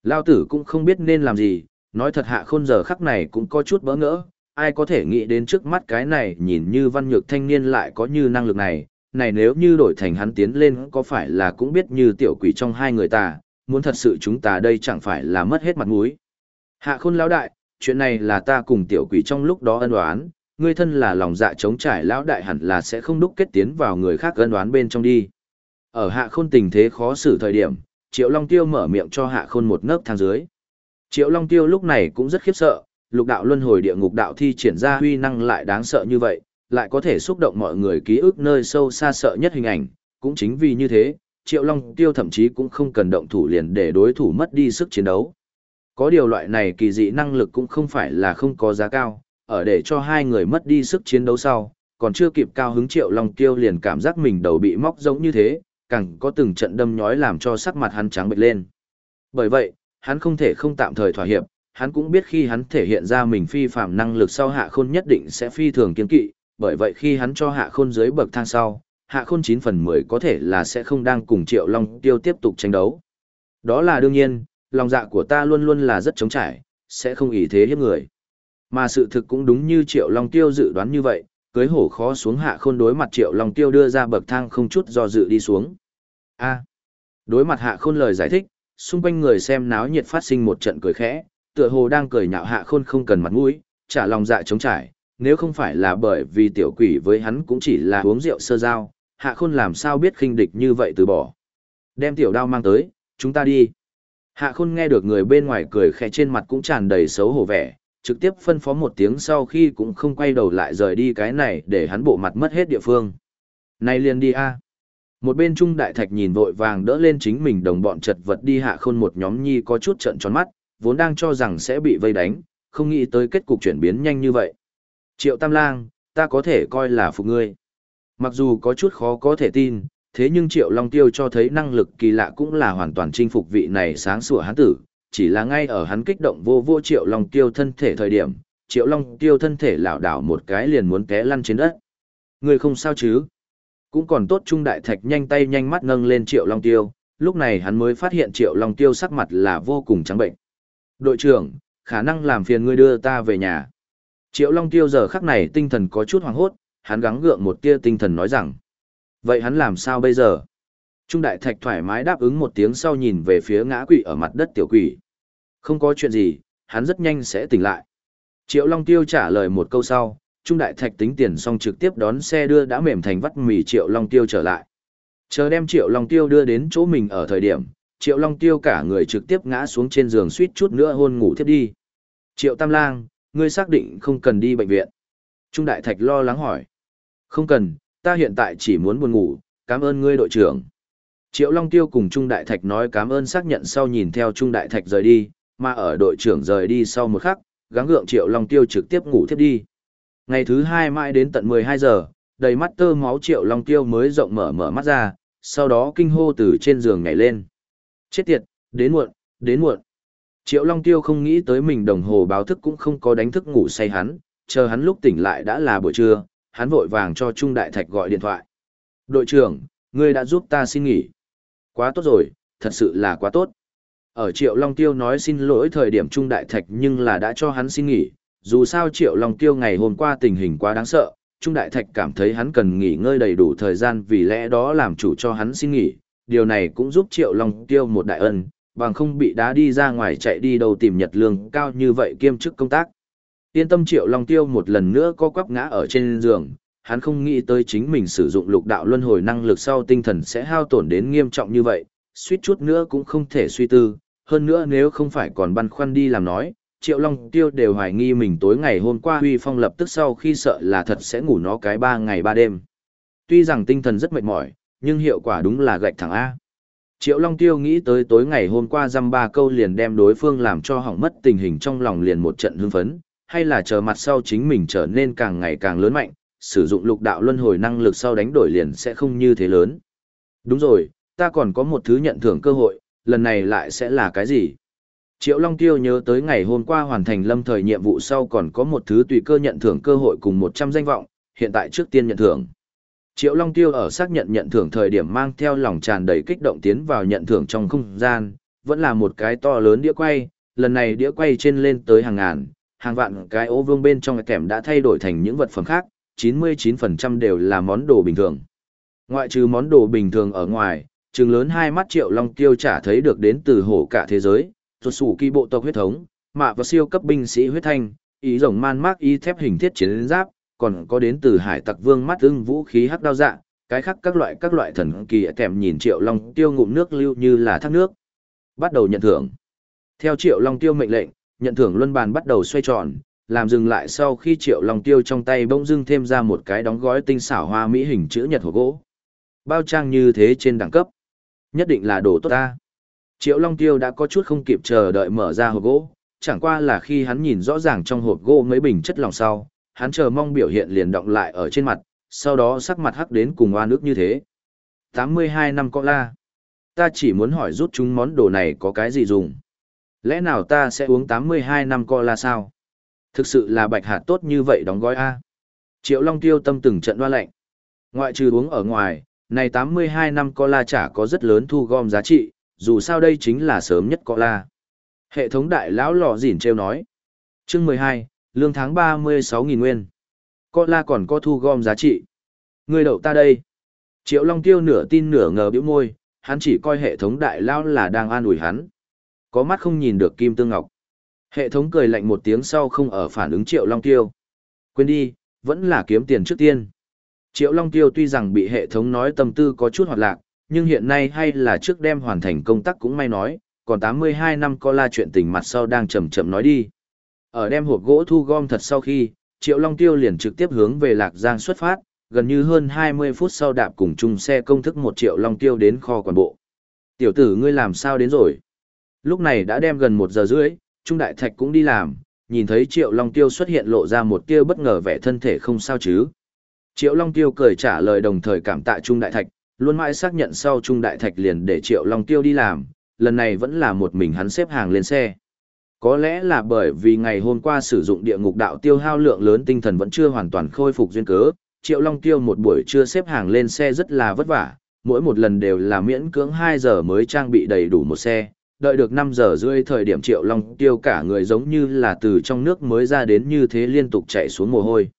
Speaker 1: Lao tử cũng không biết nên làm gì, nói thật hạ khôn giờ khắc này cũng có chút bỡ ngỡ, ai có thể nghĩ đến trước mắt cái này nhìn như văn nhược thanh niên lại có như năng lực này, này nếu như đổi thành hắn tiến lên có phải là cũng biết như tiểu quỷ trong hai người ta, muốn thật sự chúng ta đây chẳng phải là mất hết mặt mũi. Hạ khôn lão đại, chuyện này là ta cùng tiểu quỷ trong lúc đó ân oán, ngươi thân là lòng dạ chống trải lão đại hẳn là sẽ không đúc kết tiến vào người khác ân oán bên trong đi. Ở hạ khôn tình thế khó xử thời điểm, Triệu Long Tiêu mở miệng cho hạ khôn một nấc thang dưới. Triệu Long Tiêu lúc này cũng rất khiếp sợ, lục đạo luân hồi địa ngục đạo thi triển ra huy năng lại đáng sợ như vậy, lại có thể xúc động mọi người ký ức nơi sâu xa sợ nhất hình ảnh, cũng chính vì như thế, Triệu Long Tiêu thậm chí cũng không cần động thủ liền để đối thủ mất đi sức chiến đấu. Có điều loại này kỳ dị năng lực cũng không phải là không có giá cao, ở để cho hai người mất đi sức chiến đấu sau, còn chưa kịp cao hứng Triệu Long Tiêu liền cảm giác mình đầu bị móc giống như thế, càng có từng trận đâm nhói làm cho sắc mặt hắn trắng bệch lên. Bởi vậy, hắn không thể không tạm thời thỏa hiệp, hắn cũng biết khi hắn thể hiện ra mình phi phạm năng lực sau hạ khôn nhất định sẽ phi thường kiên kỵ, bởi vậy khi hắn cho hạ khôn dưới bậc thang sau, hạ khôn 9 phần 10 có thể là sẽ không đang cùng triệu long tiêu tiếp tục tranh đấu. Đó là đương nhiên, lòng dạ của ta luôn luôn là rất chống trải, sẽ không ý thế hiếp người. Mà sự thực cũng đúng như triệu long tiêu dự đoán như vậy, cưới hổ khó xuống hạ khôn đối mặt triệu long tiêu đưa ra bậc thang không chút do dự đi xuống. A. đối mặt hạ khôn lời giải thích, xung quanh người xem náo nhiệt phát sinh một trận cười khẽ, tựa hồ đang cười nhạo hạ khôn không cần mặt mũi, trả lòng dạ chống trải, nếu không phải là bởi vì tiểu quỷ với hắn cũng chỉ là uống rượu sơ dao, hạ khôn làm sao biết khinh địch như vậy từ bỏ. Đem tiểu đao mang tới, chúng ta đi. Hạ khôn nghe được người bên ngoài cười khẽ trên mặt cũng tràn đầy xấu hổ vẻ, trực tiếp phân phó một tiếng sau khi cũng không quay đầu lại rời đi cái này để hắn bộ mặt mất hết địa phương. Này liền đi a. Một bên Trung Đại Thạch nhìn vội vàng đỡ lên chính mình đồng bọn chật vật đi hạ khôn một nhóm nhi có chút trận tròn mắt, vốn đang cho rằng sẽ bị vây đánh, không nghĩ tới kết cục chuyển biến nhanh như vậy. Triệu Tam Lang, ta có thể coi là phục ngươi. Mặc dù có chút khó có thể tin, thế nhưng Triệu Long Tiêu cho thấy năng lực kỳ lạ cũng là hoàn toàn chinh phục vị này sáng sủa hắn tử, chỉ là ngay ở hắn kích động vô vô Triệu Long Tiêu thân thể thời điểm, Triệu Long Tiêu thân thể lảo đảo một cái liền muốn té lăn trên đất. Ngươi không sao chứ? Cũng còn tốt Trung Đại Thạch nhanh tay nhanh mắt nâng lên Triệu Long Tiêu, lúc này hắn mới phát hiện Triệu Long Tiêu sắc mặt là vô cùng trắng bệnh. Đội trưởng, khả năng làm phiền ngươi đưa ta về nhà. Triệu Long Tiêu giờ khắc này tinh thần có chút hoảng hốt, hắn gắng gượng một tia tinh thần nói rằng. Vậy hắn làm sao bây giờ? Trung Đại Thạch thoải mái đáp ứng một tiếng sau nhìn về phía ngã quỷ ở mặt đất tiểu quỷ. Không có chuyện gì, hắn rất nhanh sẽ tỉnh lại. Triệu Long Tiêu trả lời một câu sau, Trung Đại Thạch tính tiền xong trực tiếp đón xe đưa đã mềm thành vắt mì Triệu Long Tiêu trở lại. Chờ đem Triệu Long Tiêu đưa đến chỗ mình ở thời điểm, Triệu Long Tiêu cả người trực tiếp ngã xuống trên giường suýt chút nữa hôn ngủ thiếp đi. Triệu Tam Lang, ngươi xác định không cần đi bệnh viện. Trung Đại Thạch lo lắng hỏi. Không cần, ta hiện tại chỉ muốn buồn ngủ, cảm ơn ngươi đội trưởng. Triệu Long Tiêu cùng Trung Đại Thạch nói cảm ơn xác nhận sau nhìn theo Trung Đại Thạch rời đi, mà ở đội trưởng rời đi sau một khắc, gắng gượng Triệu Long Tiêu trực tiếp ngủ thiếp đi. Ngày thứ hai mãi đến tận 12 giờ, đầy mắt tơ máu Triệu Long Tiêu mới rộng mở mở mắt ra, sau đó kinh hô từ trên giường nhảy lên. Chết tiệt, Đến muộn, đến muộn. Triệu Long Tiêu không nghĩ tới mình đồng hồ báo thức cũng không có đánh thức ngủ say hắn, chờ hắn lúc tỉnh lại đã là buổi trưa, hắn vội vàng cho Trung Đại Thạch gọi điện thoại. Đội trưởng, ngươi đã giúp ta xin nghỉ. Quá tốt rồi, thật sự là quá tốt. Ở Triệu Long Tiêu nói xin lỗi thời điểm Trung Đại Thạch nhưng là đã cho hắn xin nghỉ, dù sao Triệu Long Tiêu ngày hôm qua tình hình quá đáng sợ, Trung Đại Thạch cảm thấy hắn cần nghỉ ngơi đầy đủ thời gian vì lẽ đó làm chủ cho hắn xin nghỉ, điều này cũng giúp Triệu Long Tiêu một đại ân, bằng không bị đá đi ra ngoài chạy đi đâu tìm nhật lương cao như vậy kiêm chức công tác. Yên tâm Triệu Long Tiêu một lần nữa co quắp ngã ở trên giường, hắn không nghĩ tới chính mình sử dụng lục đạo luân hồi năng lực sau tinh thần sẽ hao tổn đến nghiêm trọng như vậy, suýt chút nữa cũng không thể suy tư, hơn nữa nếu không phải còn băn khoăn đi làm nói, Triệu Long Tiêu đều hoài nghi mình tối ngày hôm qua Huy Phong lập tức sau khi sợ là thật sẽ ngủ nó cái ba ngày ba đêm. Tuy rằng tinh thần rất mệt mỏi, nhưng hiệu quả đúng là gạch thẳng A. Triệu Long Tiêu nghĩ tới tối ngày hôm qua dăm ba câu liền đem đối phương làm cho hỏng mất tình hình trong lòng liền một trận hưng phấn, hay là chờ mặt sau chính mình trở nên càng ngày càng lớn mạnh, sử dụng lục đạo luân hồi năng lực sau đánh đổi liền sẽ không như thế lớn. Đúng rồi, ta còn có một thứ nhận thưởng cơ hội, lần này lại sẽ là cái gì? Triệu Long Tiêu nhớ tới ngày hôm qua hoàn thành lâm thời nhiệm vụ sau còn có một thứ tùy cơ nhận thưởng cơ hội cùng 100 danh vọng, hiện tại trước tiên nhận thưởng. Triệu Long Tiêu ở xác nhận nhận thưởng thời điểm mang theo lòng tràn đầy kích động tiến vào nhận thưởng trong không gian, vẫn là một cái to lớn đĩa quay, lần này đĩa quay trên lên tới hàng ngàn, hàng vạn cái ô vương bên trong kèm đã thay đổi thành những vật phẩm khác, 99% đều là món đồ bình thường. Ngoại trừ món đồ bình thường ở ngoài, trừng lớn hai mắt Triệu Long Tiêu trả thấy được đến từ hổ cả thế giới, tuột sủ kỳ bộ tộc huyết thống, mạ và siêu cấp binh sĩ huyết thanh, ý rồng man mác y thép hình thiết chiến giáp, còn có đến từ hải tặc vương mắt ưng vũ khí hắc đao dạ, cái khác các loại các loại thần kỳ kèm nhìn Triệu Long Tiêu ngụm nước lưu như là thác nước. Bắt đầu nhận thưởng. Theo Triệu Long Tiêu mệnh lệnh, nhận thưởng luân bàn bắt đầu xoay tròn, làm dừng lại sau khi Triệu Long Tiêu trong tay bỗng dưng thêm ra một cái đóng gói tinh xảo hoa mỹ hình chữ nhật hộp gỗ. Bao trang như thế trên đẳng cấp. Nhất định là đồ tốt ta. Triệu Long Tiêu đã có chút không kịp chờ đợi mở ra hộp gỗ, chẳng qua là khi hắn nhìn rõ ràng trong hộp gỗ mấy bình chất lỏng sau, hắn chờ mong biểu hiện liền động lại ở trên mặt, sau đó sắc mặt hắc đến cùng oan ức như thế. 82 năm có la. Ta chỉ muốn hỏi rút chúng món đồ này có cái gì dùng. Lẽ nào ta sẽ uống 82 năm co la sao? Thực sự là bạch hạt tốt như vậy đóng gói A. Triệu Long Tiêu tâm từng trận hoa lạnh. Ngoại trừ uống ở ngoài, này 82 năm co la chả có rất lớn thu gom giá trị, dù sao đây chính là sớm nhất có la. Hệ thống đại lão lò dỉn treo nói. Chương 12, lương tháng 36.000 nguyên. Có la còn có thu gom giá trị. Người đậu ta đây. Triệu Long Tiêu nửa tin nửa ngờ biểu môi, hắn chỉ coi hệ thống đại lão là đang an ủi hắn. Có mắt không nhìn được kim tương ngọc. Hệ thống cười lạnh một tiếng sau không ở phản ứng Triệu Long Tiêu. Quên đi, vẫn là kiếm tiền trước tiên. Triệu Long Tiêu tuy rằng bị hệ thống nói tâm tư có chút hoạt lạc, nhưng hiện nay hay là trước đem hoàn thành công tác cũng may nói, còn 82 năm có la chuyện tình mặt sau đang chậm chậm nói đi. Ở đem hộp gỗ thu gom thật sau khi, Triệu Long Tiêu liền trực tiếp hướng về Lạc Giang xuất phát, gần như hơn 20 phút sau đạp cùng chung xe công thức 1 Triệu Long Tiêu đến kho quản bộ. Tiểu tử ngươi làm sao đến rồi? Lúc này đã đem gần 1 giờ rưỡi, Trung Đại Thạch cũng đi làm, nhìn thấy Triệu Long Tiêu xuất hiện lộ ra một tia bất ngờ vẻ thân thể không sao chứ. Triệu Long Tiêu cười trả lời đồng thời cảm tạ Trung Đại Thạch, luôn mãi xác nhận sau Trung Đại Thạch liền để Triệu Long Tiêu đi làm, lần này vẫn là một mình hắn xếp hàng lên xe. Có lẽ là bởi vì ngày hôm qua sử dụng địa ngục đạo tiêu hao lượng lớn tinh thần vẫn chưa hoàn toàn khôi phục duyên cớ, Triệu Long Tiêu một buổi trưa xếp hàng lên xe rất là vất vả, mỗi một lần đều là miễn cưỡng 2 giờ mới trang bị đầy đủ một xe, đợi được 5 giờ rưỡi thời điểm Triệu Long Tiêu cả người giống như là từ trong nước mới ra đến như thế liên tục chạy xuống mồ hôi.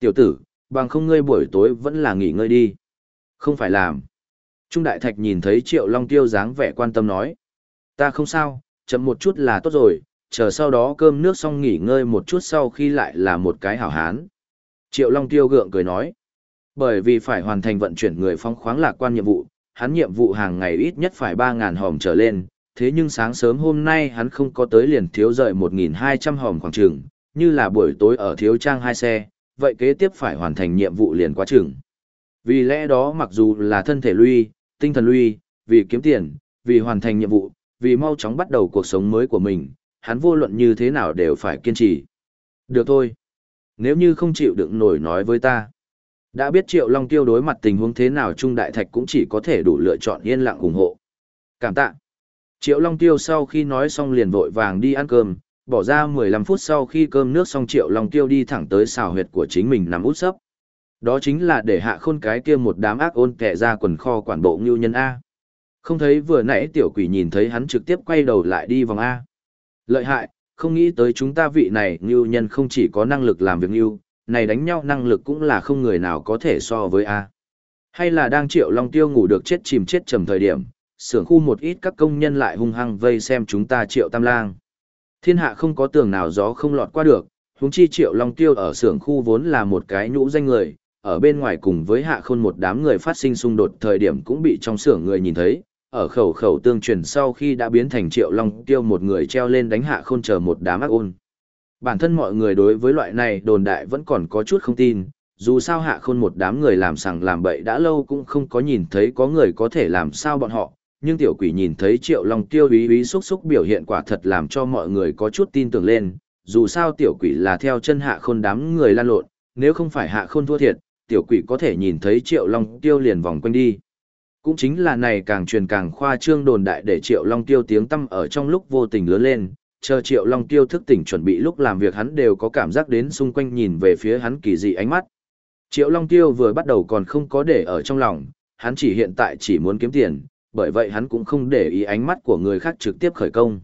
Speaker 1: Tiểu tử, bằng không ngươi buổi tối vẫn là nghỉ ngơi đi. Không phải làm. Trung Đại Thạch nhìn thấy Triệu Long Tiêu dáng vẻ quan tâm nói. Ta không sao, chậm một chút là tốt rồi, chờ sau đó cơm nước xong nghỉ ngơi một chút sau khi lại là một cái hảo hán. Triệu Long Tiêu gượng cười nói. Bởi vì phải hoàn thành vận chuyển người phong khoáng lạc quan nhiệm vụ, hắn nhiệm vụ hàng ngày ít nhất phải 3.000 hòm trở lên, thế nhưng sáng sớm hôm nay hắn không có tới liền thiếu rời 1.200 hòm khoảng trường, như là buổi tối ở thiếu trang hai xe, vậy kế tiếp phải hoàn thành nhiệm vụ liền quá trường. Vì lẽ đó mặc dù là thân thể lui, tinh thần lui, vì kiếm tiền, vì hoàn thành nhiệm vụ, vì mau chóng bắt đầu cuộc sống mới của mình, hắn vô luận như thế nào đều phải kiên trì. Được thôi. Nếu như không chịu đựng nổi nói với ta. Đã biết Triệu Long Tiêu đối mặt tình huống thế nào Trung Đại Thạch cũng chỉ có thể đủ lựa chọn yên lặng ủng hộ. Cảm tạ. Triệu Long Tiêu sau khi nói xong liền vội vàng đi ăn cơm, bỏ ra 15 phút sau khi cơm nước xong Triệu Long Tiêu đi thẳng tới xào huyệt của chính mình nằm út sấp. Đó chính là để hạ khôn cái kia một đám ác ôn kẻ ra quần kho quản bộ ngưu nhân A. Không thấy vừa nãy tiểu quỷ nhìn thấy hắn trực tiếp quay đầu lại đi vòng A. Lợi hại, không nghĩ tới chúng ta vị này ngưu nhân không chỉ có năng lực làm việc ngưu, này đánh nhau năng lực cũng là không người nào có thể so với A. Hay là đang triệu long tiêu ngủ được chết chìm chết trầm thời điểm, xưởng khu một ít các công nhân lại hung hăng vây xem chúng ta triệu tam lang. Thiên hạ không có tường nào gió không lọt qua được, huống chi triệu long tiêu ở xưởng khu vốn là một cái nhũ danh người, ở bên ngoài cùng với hạ khôn một đám người phát sinh xung đột thời điểm cũng bị trong xưởng người nhìn thấy, ở khẩu khẩu tương truyền sau khi đã biến thành triệu long tiêu một người treo lên đánh hạ khôn chờ một đám ác ôn. Bản thân mọi người đối với loại này đồn đại vẫn còn có chút không tin, dù sao hạ khôn một đám người làm sằng làm bậy đã lâu cũng không có nhìn thấy có người có thể làm sao bọn họ, nhưng tiểu quỷ nhìn thấy triệu long tiêu ý ý xúc xúc biểu hiện quả thật làm cho mọi người có chút tin tưởng lên, dù sao tiểu quỷ là theo chân hạ khôn đám người lan lộn, nếu không phải hạ khôn thua thiệt, tiểu quỷ có thể nhìn thấy triệu long tiêu liền vòng quanh đi. Cũng chính là này càng truyền càng khoa trương đồn đại để triệu long tiêu tiếng tăm ở trong lúc vô tình lớn lên, chờ triệu long tiêu thức tỉnh chuẩn bị lúc làm việc hắn đều có cảm giác đến xung quanh nhìn về phía hắn kỳ dị ánh mắt. Triệu long tiêu vừa bắt đầu còn không có để ở trong lòng, hắn chỉ hiện tại chỉ muốn kiếm tiền, bởi vậy hắn cũng không để ý ánh mắt của người khác trực tiếp khởi công.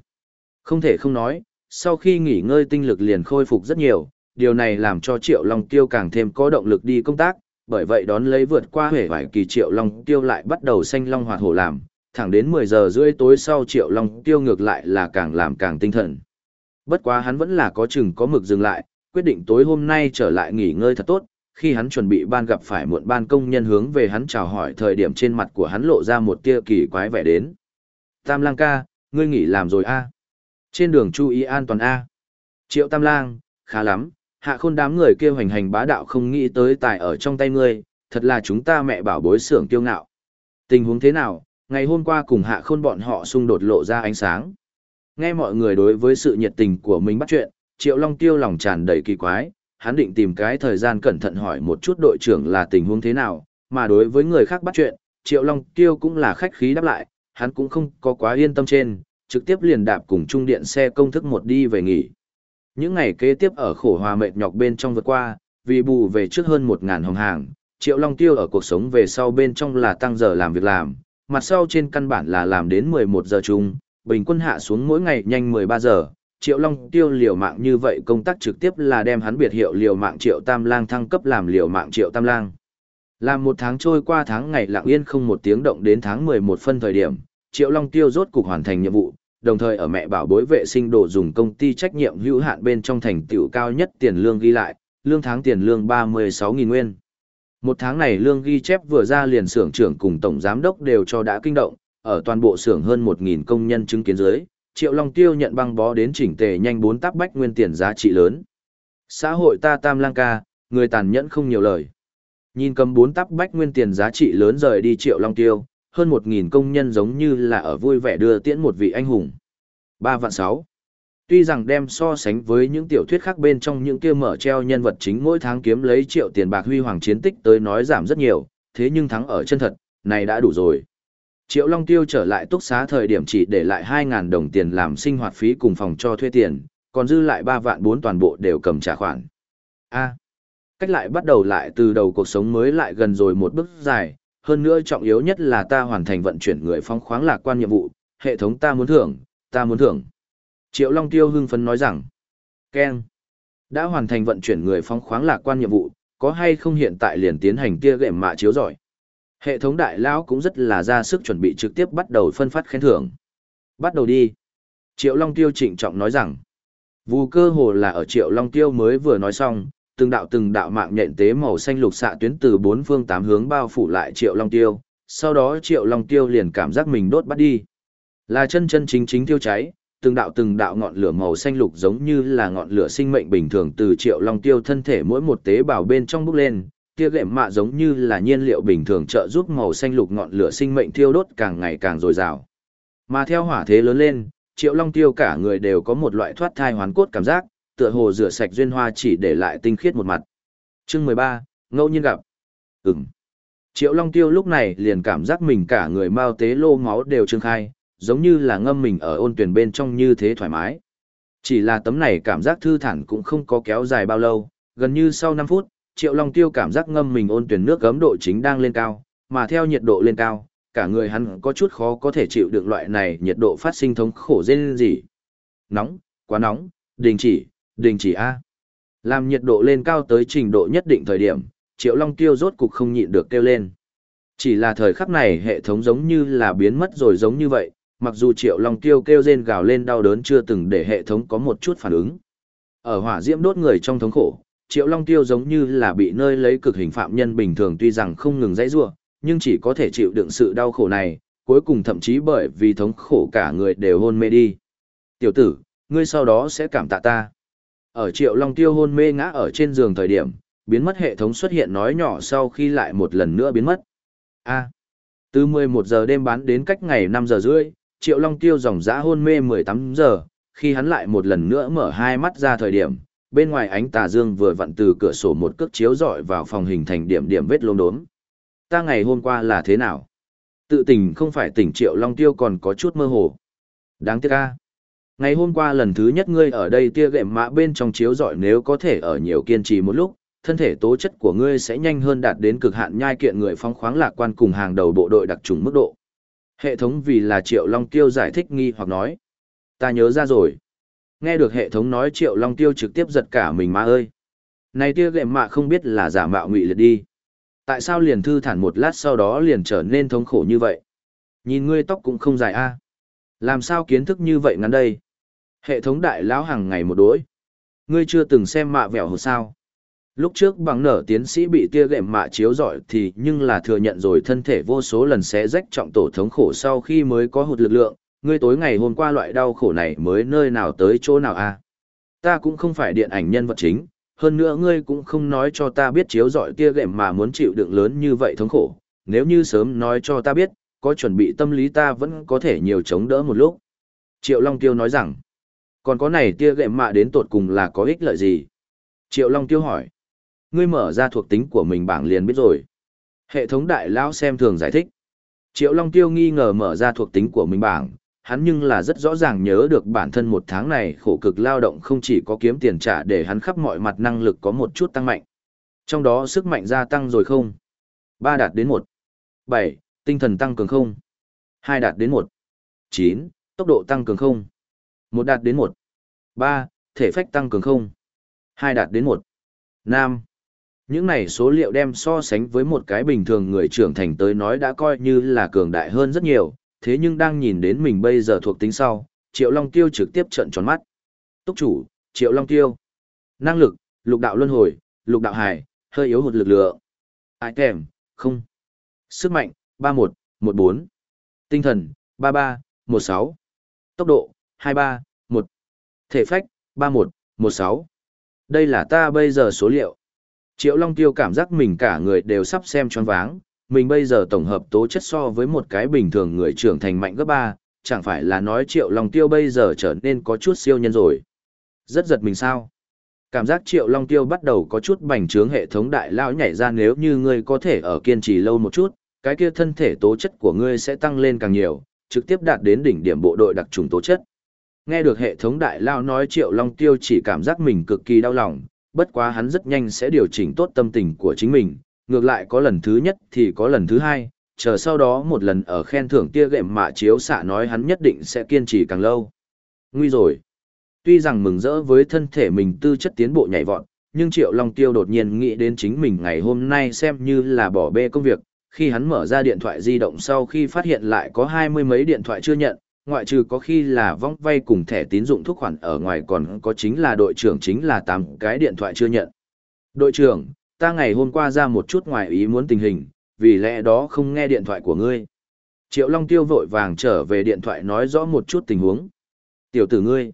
Speaker 1: Không thể không nói, sau khi nghỉ ngơi tinh lực liền khôi phục rất nhiều, điều này làm cho Triệu Long Tiêu càng thêm có động lực đi công tác, bởi vậy đón lấy vượt qua huệ vài kỳ Triệu Long Tiêu lại bắt đầu xanh long hoạt hổ làm, thẳng đến 10 giờ rưỡi tối sau Triệu Long Tiêu ngược lại là càng làm càng tinh thần. Bất quá hắn vẫn là có chừng có mực dừng lại, quyết định tối hôm nay trở lại nghỉ ngơi thật tốt, khi hắn chuẩn bị ban gặp phải muộn ban công nhân hướng về hắn chào hỏi thời điểm trên mặt của hắn lộ ra một tia kỳ quái vẻ đến. Tam lang ca, ngươi nghỉ làm rồi a Trên đường chú ý an toàn a Triệu Tam lang, khá lắm, hạ khôn đám người kêu hoành hành bá đạo không nghĩ tới tài ở trong tay ngươi, thật là chúng ta mẹ bảo bối xưởng kiêu ngạo. Tình huống thế nào, ngày hôm qua cùng hạ khôn bọn họ xung đột lộ ra ánh sáng. Nghe mọi người đối với sự nhiệt tình của mình bắt chuyện, Triệu Long Tiêu lòng tràn đầy kỳ quái, hắn định tìm cái thời gian cẩn thận hỏi một chút đội trưởng là tình huống thế nào, mà đối với người khác bắt chuyện, Triệu Long Tiêu cũng là khách khí đáp lại, hắn cũng không có quá yên tâm trên, trực tiếp liền đạp cùng trung điện xe công thức một đi về nghỉ. Những ngày kế tiếp ở khổ hòa mệt nhọc bên trong vượt qua, vì bù về trước hơn một ngàn hồng hàng, Triệu Long Tiêu ở cuộc sống về sau bên trong là tăng giờ làm việc làm, mặt sau trên căn bản là làm đến 11 giờ chung, bình quân hạ xuống mỗi ngày nhanh 13 giờ. Triệu Long Tiêu liều mạng như vậy công tác trực tiếp là đem hắn biệt hiệu liều mạng Triệu Tam Lang thăng cấp làm liều mạng Triệu Tam Lang. Làm một tháng trôi qua tháng ngày lặng yên không một tiếng động đến tháng 11 phân thời điểm, Triệu Long Tiêu rốt cục hoàn thành nhiệm vụ, đồng thời ở mẹ bảo bối vệ sinh đồ dùng công ty trách nhiệm hữu hạn bên trong thành tựu cao nhất tiền lương ghi lại, lương tháng tiền lương 36.000 nguyên. Một tháng này lương ghi chép vừa ra liền xưởng trưởng cùng tổng giám đốc đều cho đã kinh động, ở toàn bộ xưởng hơn 1.000 công nhân chứng kiến dưới, Triệu Long Tiêu nhận băng bó đến chỉnh tề nhanh bốn tắc bách nguyên tiền giá trị lớn. Xã hội ta tam lang ca, người tàn nhẫn không nhiều lời. Nhìn cầm bốn tắc bách nguyên tiền giá trị lớn rời đi Triệu Long Tiêu, hơn một nghìn công nhân giống như là ở vui vẻ đưa tiễn một vị anh hùng. Ba vạn sáu. Tuy rằng đem so sánh với những tiểu thuyết khác bên trong những kia mở treo nhân vật chính mỗi tháng kiếm lấy triệu tiền bạc huy hoàng chiến tích tới nói giảm rất nhiều, thế nhưng thắng ở chân thật, này đã đủ rồi. Triệu Long Tiêu trở lại túc xá thời điểm chỉ để lại 2.000 đồng tiền làm sinh hoạt phí cùng phòng cho thuê tiền, còn dư lại 3 vạn 4 toàn bộ đều cầm trả khoản. A. cách lại bắt đầu lại từ đầu cuộc sống mới lại gần rồi một bước dài, hơn nữa trọng yếu nhất là ta hoàn thành vận chuyển người phong khoáng lạc quan nhiệm vụ, hệ thống ta muốn thưởng, ta muốn thưởng. Triệu Long Tiêu hưng phấn nói rằng, Ken, đã hoàn thành vận chuyển người phong khoáng lạc quan nhiệm vụ, có hay không hiện tại liền tiến hành kia gệm mạ chiếu giỏi. Hệ thống đại lão cũng rất là ra sức chuẩn bị trực tiếp bắt đầu phân phát khen thưởng. Bắt đầu đi. Triệu Long Tiêu trịnh trọng nói rằng, Vù cơ hồ là ở Triệu Long Tiêu mới vừa nói xong, từng đạo từng đạo mạng nhện tế màu xanh lục xạ tuyến từ bốn phương tám hướng bao phủ lại Triệu Long Tiêu, sau đó Triệu Long Tiêu liền cảm giác mình đốt bắt đi. Là chân chân chính chính tiêu cháy, từng đạo từng đạo ngọn lửa màu xanh lục giống như là ngọn lửa sinh mệnh bình thường từ Triệu Long Tiêu thân thể mỗi một tế bào bên trong bốc lên, tia gệm mạ giống như là nhiên liệu bình thường trợ giúp màu xanh lục ngọn lửa sinh mệnh thiêu đốt càng ngày càng dồi dào. Mà theo hỏa thế lớn lên, Triệu Long Tiêu cả người đều có một loại thoát thai hoán cốt cảm giác, tựa hồ rửa sạch duyên hoa chỉ để lại tinh khiết một mặt. Chương 13, ngẫu nhiên gặp. Ừm. Triệu Long Tiêu lúc này liền cảm giác mình cả người mau tế lô máu đều trương khai, giống như là ngâm mình ở ôn tuyển bên trong như thế thoải mái. Chỉ là tấm này cảm giác thư thản cũng không có kéo dài bao lâu, gần như sau 5 phút, Triệu Long Tiêu cảm giác ngâm mình ôn tuyển nước gấm độ chính đang lên cao, mà theo nhiệt độ lên cao, cả người hắn có chút khó có thể chịu được loại này nhiệt độ phát sinh thống khổ dên gì. Nóng, quá nóng, đình chỉ, đình chỉ A. Làm nhiệt độ lên cao tới trình độ nhất định thời điểm, Triệu Long Tiêu rốt cục không nhịn được kêu lên. Chỉ là thời khắc này hệ thống giống như là biến mất rồi giống như vậy, mặc dù Triệu Long Tiêu kêu rên gào lên đau đớn chưa từng để hệ thống có một chút phản ứng. Ở hỏa diễm đốt người trong thống khổ, Triệu Long Tiêu giống như là bị nơi lấy cực hình phạm nhân bình thường tuy rằng không ngừng dãy rua, nhưng chỉ có thể chịu đựng sự đau khổ này, cuối cùng thậm chí bởi vì thống khổ cả người đều hôn mê đi. Tiểu tử, ngươi sau đó sẽ cảm tạ ta. Ở Triệu Long Tiêu hôn mê ngã ở trên giường thời điểm, biến mất hệ thống xuất hiện nói nhỏ sau khi lại một lần nữa biến mất. A. từ 11 giờ đêm bán đến cách ngày 5 giờ rưỡi, Triệu Long Tiêu dòng dã hôn mê 18 giờ, khi hắn lại một lần nữa mở hai mắt ra thời điểm, bên ngoài ánh tà dương vừa vặn từ cửa sổ một cước chiếu rọi vào phòng hình thành điểm điểm vết lốm đốm. Ta ngày hôm qua là thế nào? Tự tình không phải tỉnh Triệu Long Tiêu còn có chút mơ hồ. Đáng tiếc a. Ngày hôm qua lần thứ nhất ngươi ở đây tia gệm mã bên trong chiếu giỏi nếu có thể ở nhiều kiên trì một lúc, thân thể tố chất của ngươi sẽ nhanh hơn đạt đến cực hạn nhai kiện người phong khoáng lạc quan cùng hàng đầu bộ đội đặc trùng mức độ. Hệ thống vì là Triệu Long Tiêu giải thích nghi hoặc nói. Ta nhớ ra rồi. Nghe được hệ thống nói Triệu Long Tiêu trực tiếp giật cả mình má ơi. Này tia gệm mạ không biết là giả mạo ngụy liệt đi. Tại sao liền thư thản một lát sau đó liền trở nên thống khổ như vậy? Nhìn ngươi tóc cũng không dài a. Làm sao kiến thức như vậy ngắn đây? Hệ thống đại lão hàng ngày một đối. Ngươi chưa từng xem mạ vẻo hồ sao? Lúc trước bằng nở tiến sĩ bị tia gệm mạ chiếu giỏi thì nhưng là thừa nhận rồi thân thể vô số lần sẽ rách trọng tổ thống khổ sau khi mới có hụt lực lượng, ngươi tối ngày hôm qua loại đau khổ này mới nơi nào tới chỗ nào a? Ta cũng không phải điện ảnh nhân vật chính, hơn nữa ngươi cũng không nói cho ta biết chiếu giỏi tia gệm mà muốn chịu đựng lớn như vậy thống khổ, nếu như sớm nói cho ta biết, có chuẩn bị tâm lý ta vẫn có thể nhiều chống đỡ một lúc. Triệu Long Tiêu nói rằng, còn có này tia gệm mạ đến tột cùng là có ích lợi gì? Triệu Long Tiêu hỏi, ngươi mở ra thuộc tính của mình bảng liền biết rồi. Hệ thống đại lão xem thường giải thích. Triệu Long Tiêu nghi ngờ mở ra thuộc tính của mình bảng, hắn nhưng là rất rõ ràng nhớ được bản thân một tháng này khổ cực lao động không chỉ có kiếm tiền trả để hắn khắp mọi mặt năng lực có một chút tăng mạnh. Trong đó sức mạnh gia tăng rồi không? ba đạt đến một bảy Tinh thần tăng cường không? hai đạt đến một chín Tốc độ tăng cường không? Một đạt đến một ba Thể phách tăng cường không? hai đạt đến một năm Những này số liệu đem so sánh với một cái bình thường người trưởng thành tới nói đã coi như là cường đại hơn rất nhiều, thế nhưng đang nhìn đến mình bây giờ thuộc tính sau, Triệu Long Tiêu trực tiếp trợn tròn mắt. Túc chủ, Triệu Long Tiêu. Năng lực, lục đạo luân hồi, lục đạo hải, hơi yếu hụt lực lượng. Item, không. Sức mạnh, 31, 14. Tinh thần, 33, 16. Tốc độ, 23, 1. Thể phách, 31, 16. Đây là ta bây giờ số liệu. Triệu Long Tiêu cảm giác mình cả người đều sắp xem choáng váng, mình bây giờ tổng hợp tố chất so với một cái bình thường người trưởng thành mạnh gấp ba, chẳng phải là nói triệu long tiêu bây giờ trở nên có chút siêu nhân rồi. Rất giật mình sao. Cảm giác triệu long tiêu bắt đầu có chút bành trướng hệ thống đại lão nhảy ra nếu như ngươi có thể ở kiên trì lâu một chút, cái kia thân thể tố chất của ngươi sẽ tăng lên càng nhiều, trực tiếp đạt đến đỉnh điểm bộ đội đặc trùng tố chất. Nghe được hệ thống đại lao nói triệu long tiêu chỉ cảm giác mình cực kỳ đau lòng, bất quá hắn rất nhanh sẽ điều chỉnh tốt tâm tình của chính mình, ngược lại có lần thứ nhất thì có lần thứ hai, chờ sau đó một lần ở khen thưởng tia gệm mạ chiếu xạ nói hắn nhất định sẽ kiên trì càng lâu. Nguy rồi. Tuy rằng mừng rỡ với thân thể mình tư chất tiến bộ nhảy vọt, nhưng Triệu Long Tiêu đột nhiên nghĩ đến chính mình ngày hôm nay xem như là bỏ bê công việc, khi hắn mở ra điện thoại di động sau khi phát hiện lại có hai mươi mấy điện thoại chưa nhận, ngoại trừ có khi là vong vay cùng thẻ tín dụng thuốc khoản ở ngoài còn có chính là đội trưởng chính là tám cái điện thoại chưa nhận. Đội trưởng, ta ngày hôm qua ra một chút ngoài ý muốn tình hình, vì lẽ đó không nghe điện thoại của ngươi. Triệu Long Tiêu vội vàng trở về điện thoại nói rõ một chút tình huống. Tiểu tử ngươi.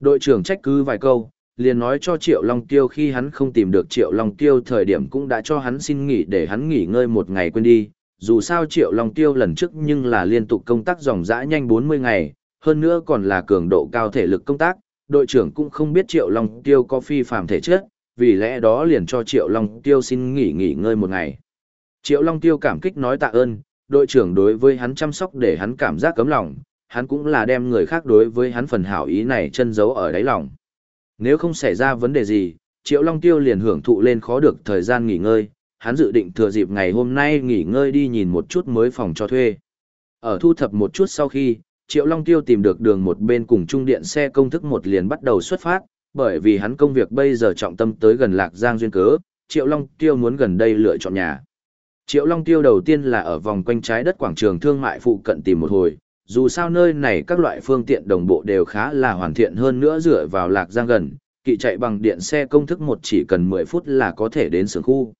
Speaker 1: Đội trưởng trách cứ vài câu, liền nói cho Triệu Long Tiêu khi hắn không tìm được Triệu Long Tiêu thời điểm cũng đã cho hắn xin nghỉ để hắn nghỉ ngơi một ngày quên đi. Dù sao Triệu Long Tiêu lần trước nhưng là liên tục công tác dòng dã nhanh 40 ngày, hơn nữa còn là cường độ cao thể lực công tác, đội trưởng cũng không biết Triệu Long Tiêu có phi phàm thể chất, vì lẽ đó liền cho Triệu Long Tiêu xin nghỉ nghỉ ngơi một ngày. Triệu Long Tiêu cảm kích nói tạ ơn, đội trưởng đối với hắn chăm sóc để hắn cảm giác cấm lòng, hắn cũng là đem người khác đối với hắn phần hảo ý này chân giấu ở đáy lòng. Nếu không xảy ra vấn đề gì, Triệu Long Tiêu liền hưởng thụ lên khó được thời gian nghỉ ngơi, hắn dự định thừa dịp ngày hôm nay nghỉ ngơi đi nhìn một chút mới phòng cho thuê. Ở thu thập một chút sau khi, Triệu Long Tiêu tìm được đường một bên cùng trung điện xe công thức một liền bắt đầu xuất phát, bởi vì hắn công việc bây giờ trọng tâm tới gần Lạc Giang duyên cớ, Triệu Long Tiêu muốn gần đây lựa chọn nhà. Triệu Long Tiêu đầu tiên là ở vòng quanh trái đất quảng trường thương mại phụ cận tìm một hồi, dù sao nơi này các loại phương tiện đồng bộ đều khá là hoàn thiện hơn nữa dựa vào Lạc Giang gần, kỵ chạy bằng điện xe công thức một chỉ cần 10 phút là có thể đến xưởng khu.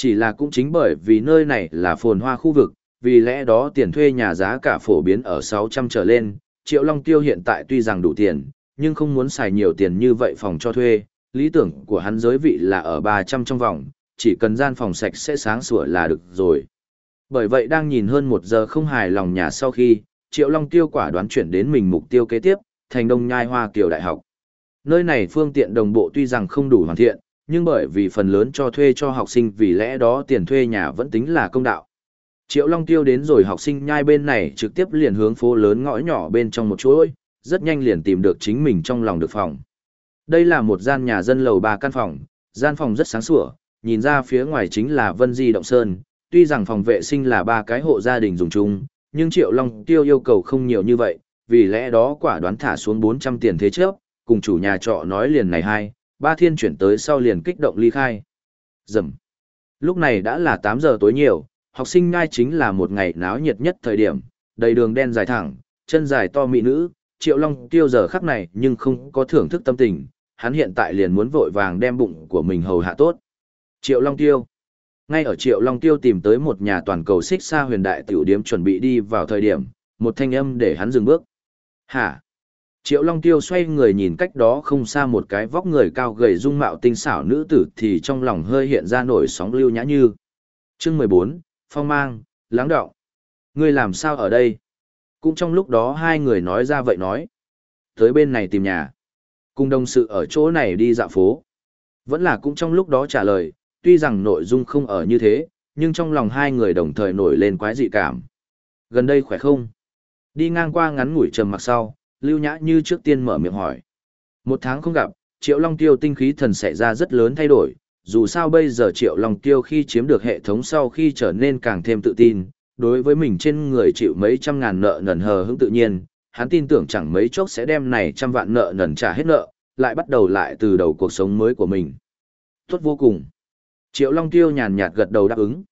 Speaker 1: Chỉ là cũng chính bởi vì nơi này là phồn hoa khu vực, vì lẽ đó tiền thuê nhà giá cả phổ biến ở 600 trở lên, Triệu Long Tiêu hiện tại tuy rằng đủ tiền, nhưng không muốn xài nhiều tiền như vậy phòng cho thuê, lý tưởng của hắn giới vị là ở 300 trong vòng, chỉ cần gian phòng sạch sẽ sáng sủa là được rồi. Bởi vậy đang nhìn hơn một giờ không hài lòng nhà sau khi, Triệu Long Tiêu quả đoán chuyển đến mình mục tiêu kế tiếp, thành Đông Nhai Hoa Kiều Đại học. Nơi này phương tiện đồng bộ tuy rằng không đủ hoàn thiện, nhưng bởi vì phần lớn cho thuê cho học sinh vì lẽ đó tiền thuê nhà vẫn tính là công đạo. Triệu Long Tiêu đến rồi học sinh nhai bên này trực tiếp liền hướng phố lớn ngõ nhỏ bên trong một chuỗi, rất nhanh liền tìm được chính mình trong lòng được phòng. Đây là một gian nhà dân lầu ba căn phòng, gian phòng rất sáng sủa, nhìn ra phía ngoài chính là Vân Di Động Sơn, tuy rằng phòng vệ sinh là ba cái hộ gia đình dùng chung, nhưng Triệu Long Tiêu yêu cầu không nhiều như vậy, vì lẽ đó quả đoán thả xuống 400 tiền thế trước, cùng chủ nhà trọ nói liền này hai, ba thiên chuyển tới sau liền kích động ly khai. Dầm. Lúc này đã là 8 giờ tối nhiều, học sinh ngai chính là một ngày náo nhiệt nhất thời điểm, đầy đường đen dài thẳng, chân dài to mỹ nữ, Triệu Long tiêu giờ khắc này nhưng không có thưởng thức tâm tình, hắn hiện tại liền muốn vội vàng đem bụng của mình hầu hạ tốt. Triệu Long tiêu. Ngay ở Triệu Long tiêu tìm tới một nhà toàn cầu xích xa huyền đại tiểu điếm chuẩn bị đi vào thời điểm, một thanh âm để hắn dừng bước. Hả? Triệu Long Tiêu xoay người nhìn cách đó không xa một cái vóc người cao gầy dung mạo tinh xảo nữ tử thì trong lòng hơi hiện ra nổi sóng lưu nhã như. Chương 14, Phong mang, lắng Đạo. Ngươi làm sao ở đây? Cũng trong lúc đó hai người nói ra vậy nói. Tới bên này tìm nhà. Cùng đồng sự ở chỗ này đi dạo phố. Vẫn là cũng trong lúc đó trả lời, tuy rằng nội dung không ở như thế, nhưng trong lòng hai người đồng thời nổi lên quái dị cảm. Gần đây khỏe không? Đi ngang qua ngắn ngủi trầm mặc sau, Lưu Nhã như trước tiên mở miệng hỏi. Một tháng không gặp, Triệu Long Tiêu tinh khí thần xảy ra rất lớn thay đổi, dù sao bây giờ Triệu Long Tiêu khi chiếm được hệ thống sau khi trở nên càng thêm tự tin, đối với mình trên người chịu mấy trăm ngàn nợ nần hờ hững tự nhiên, hắn tin tưởng chẳng mấy chốc sẽ đem này trăm vạn nợ nần trả hết nợ, lại bắt đầu lại từ đầu cuộc sống mới của mình. Tốt vô cùng. Triệu Long Tiêu nhàn nhạt gật đầu đáp ứng.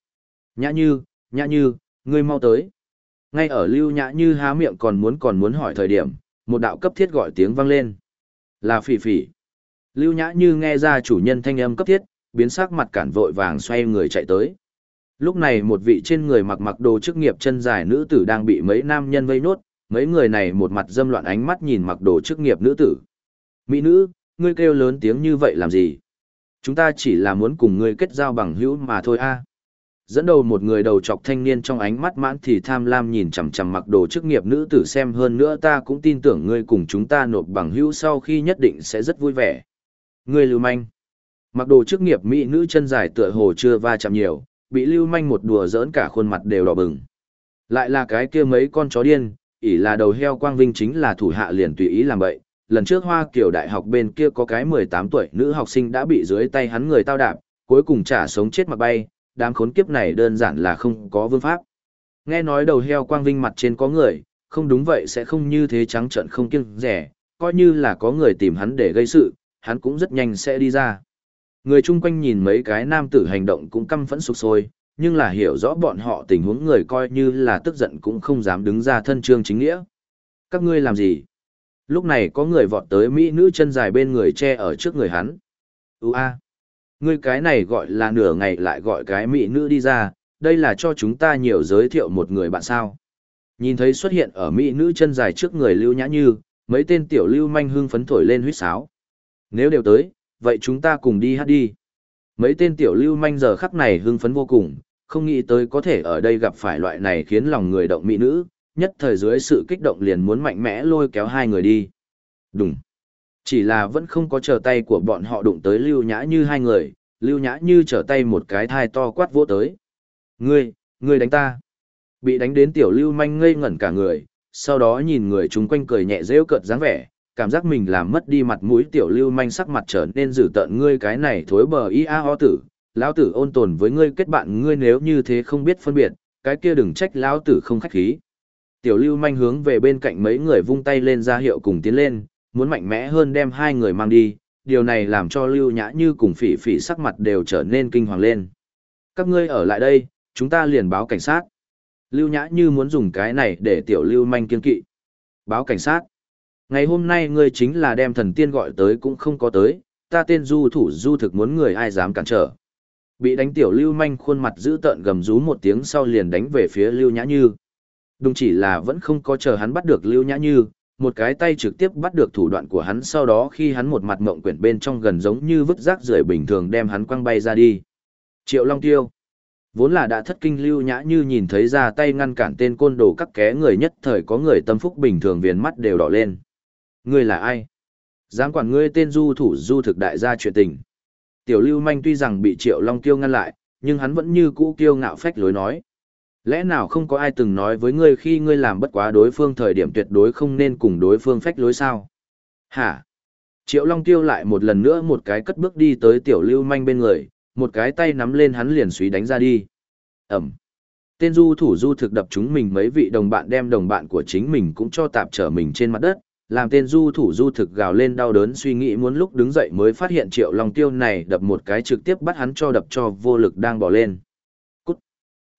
Speaker 1: Nhã Như, Nhã Như, ngươi mau tới. Ngay ở Lưu Nhã Như há miệng còn muốn còn muốn hỏi thời điểm, một đạo cấp thiết gọi tiếng vang lên. Là phỉ phỉ. Lưu Nhã Như nghe ra chủ nhân thanh âm cấp thiết, biến sắc mặt cản vội vàng xoay người chạy tới. Lúc này một vị trên người mặc mặc đồ chức nghiệp chân dài nữ tử đang bị mấy nam nhân vây nốt, mấy người này một mặt dâm loạn ánh mắt nhìn mặc đồ chức nghiệp nữ tử. Mỹ nữ, ngươi kêu lớn tiếng như vậy làm gì? Chúng ta chỉ là muốn cùng ngươi kết giao bằng hữu mà thôi a. Dẫn đầu một người đầu trọc thanh niên trong ánh mắt mãn thì tham lam nhìn chằm chằm mặc đồ chức nghiệp nữ tử xem hơn nữa ta cũng tin tưởng ngươi cùng chúng ta nộp bằng hữu sau khi nhất định sẽ rất vui vẻ. Ngươi lưu manh. Mặc đồ chức nghiệp mỹ nữ chân dài tựa hồ chưa va chạm nhiều, bị lưu manh một đùa giỡn cả khuôn mặt đều đỏ bừng. Lại là cái kia mấy con chó điên, ỷ là đầu heo quang vinh chính là thủ hạ liền tùy ý làm vậy. Lần trước Hoa Kiều Đại học bên kia có cái 18 tuổi nữ học sinh đã bị dưới tay hắn người tao đạp, cuối cùng trả sống chết mà bay, đám khốn kiếp này đơn giản là không có vương pháp. Nghe nói đầu heo quang vinh mặt trên có người, không đúng vậy sẽ không như thế trắng trợn không kiêng rẻ, coi như là có người tìm hắn để gây sự, hắn cũng rất nhanh sẽ đi ra. Người chung quanh nhìn mấy cái nam tử hành động cũng căm phẫn sục sôi, nhưng là hiểu rõ bọn họ tình huống người coi như là tức giận cũng không dám đứng ra thân trương chính nghĩa. Các ngươi làm gì? Lúc này có người vọt tới Mỹ nữ chân dài bên người che ở trước người hắn. Ú a, Ngươi cái này gọi là nửa ngày lại gọi cái Mỹ nữ đi ra, đây là cho chúng ta nhiều giới thiệu một người bạn sao. Nhìn thấy xuất hiện ở Mỹ nữ chân dài trước người lưu nhã như, mấy tên tiểu lưu manh hưng phấn thổi lên huýt sáo. Nếu đều tới, vậy chúng ta cùng đi hát đi. Mấy tên tiểu lưu manh giờ khắc này hưng phấn vô cùng, không nghĩ tới có thể ở đây gặp phải loại này khiến lòng người động mỹ nữ, nhất thời dưới sự kích động liền muốn mạnh mẽ lôi kéo hai người đi. Đúng. Chỉ là vẫn không có chờ tay của bọn họ đụng tới lưu nhã như hai người, lưu nhã như trở tay một cái thai to quát vỗ tới. Ngươi, ngươi đánh ta. Bị đánh đến tiểu lưu manh ngây ngẩn cả người, sau đó nhìn người chung quanh cười nhẹ rêu cợt dáng vẻ, cảm giác mình làm mất đi mặt mũi tiểu lưu manh sắc mặt trở nên dữ tợn ngươi cái này thối bờ y a ho tử, lão tử ôn tồn với ngươi kết bạn ngươi nếu như thế không biết phân biệt, cái kia đừng trách lão tử không khách khí. Tiểu lưu manh hướng về bên cạnh mấy người vung tay lên ra hiệu cùng tiến lên, muốn mạnh mẽ hơn đem hai người mang đi, điều này làm cho lưu nhã như cùng phỉ phỉ sắc mặt đều trở nên kinh hoàng lên. Các ngươi ở lại đây, chúng ta liền báo cảnh sát. Lưu nhã như muốn dùng cái này để tiểu lưu manh kiên kỵ. Báo cảnh sát. Ngày hôm nay ngươi chính là đem thần tiên gọi tới cũng không có tới, ta tên du thủ du thực muốn người ai dám cản trở. Bị đánh tiểu lưu manh khuôn mặt giữ tợn gầm rú một tiếng sau liền đánh về phía lưu nhã như. Đúng chỉ là vẫn không có chờ hắn bắt được lưu nhã như, một cái tay trực tiếp bắt được thủ đoạn của hắn sau đó khi hắn một mặt mộng quyển bên trong gần giống như vứt rác rưởi bình thường đem hắn quăng bay ra đi. Triệu Long Tiêu Vốn là đã thất kinh lưu nhã như nhìn thấy ra tay ngăn cản tên côn đồ các ké người nhất thời có người tâm phúc bình thường viền mắt đều đỏ lên. Ngươi là ai? Dám quản ngươi tên du thủ du thực đại gia chuyện tình. Tiểu lưu manh tuy rằng bị triệu long tiêu ngăn lại, nhưng hắn vẫn như cũ kiêu ngạo phách lối nói. Lẽ nào không có ai từng nói với ngươi khi ngươi làm bất quá đối phương thời điểm tuyệt đối không nên cùng đối phương phách lối sao? Hả? Triệu Long Tiêu lại một lần nữa một cái cất bước đi tới tiểu lưu manh bên người, một cái tay nắm lên hắn liền suý đánh ra đi. Ẩm. Tên du thủ du thực đập chúng mình mấy vị đồng bạn đem đồng bạn của chính mình cũng cho tạp trở mình trên mặt đất, làm tên du thủ du thực gào lên đau đớn suy nghĩ muốn lúc đứng dậy mới phát hiện triệu long tiêu này đập một cái trực tiếp bắt hắn cho đập cho vô lực đang bỏ lên.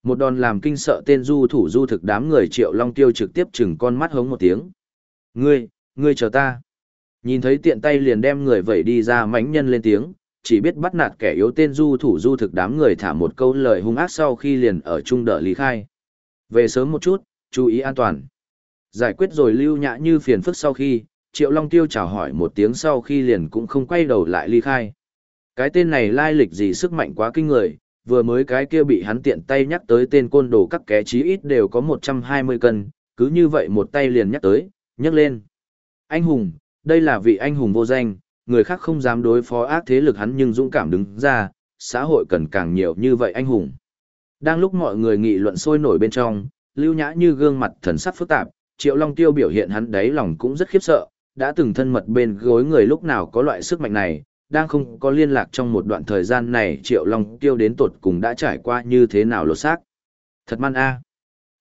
Speaker 1: Một đòn làm kinh sợ tên du thủ du thực đám người triệu long tiêu trực tiếp chừng con mắt hống một tiếng. Ngươi, ngươi chờ ta. Nhìn thấy tiện tay liền đem người vẩy đi ra mánh nhân lên tiếng, chỉ biết bắt nạt kẻ yếu tên du thủ du thực đám người thả một câu lời hung ác sau khi liền ở trung đợi lý khai. Về sớm một chút, chú ý an toàn. Giải quyết rồi lưu nhã như phiền phức sau khi, Triệu Long Tiêu chào hỏi một tiếng sau khi liền cũng không quay đầu lại ly khai. Cái tên này lai lịch gì sức mạnh quá kinh người, vừa mới cái kia bị hắn tiện tay nhắc tới tên côn đồ các kẻ chí ít đều có 120 cân, cứ như vậy một tay liền nhắc tới, nhắc lên. Anh hùng, đây là vị anh hùng vô danh, người khác không dám đối phó ác thế lực hắn nhưng dũng cảm đứng ra, xã hội cần càng nhiều như vậy anh hùng. Đang lúc mọi người nghị luận sôi nổi bên trong, lưu nhã như gương mặt thần sắc phức tạp, Triệu Long Tiêu biểu hiện hắn đáy lòng cũng rất khiếp sợ, đã từng thân mật bên gối người lúc nào có loại sức mạnh này, đang không có liên lạc trong một đoạn thời gian này Triệu Long Tiêu đến tột cùng đã trải qua như thế nào lột xác. Thật man a.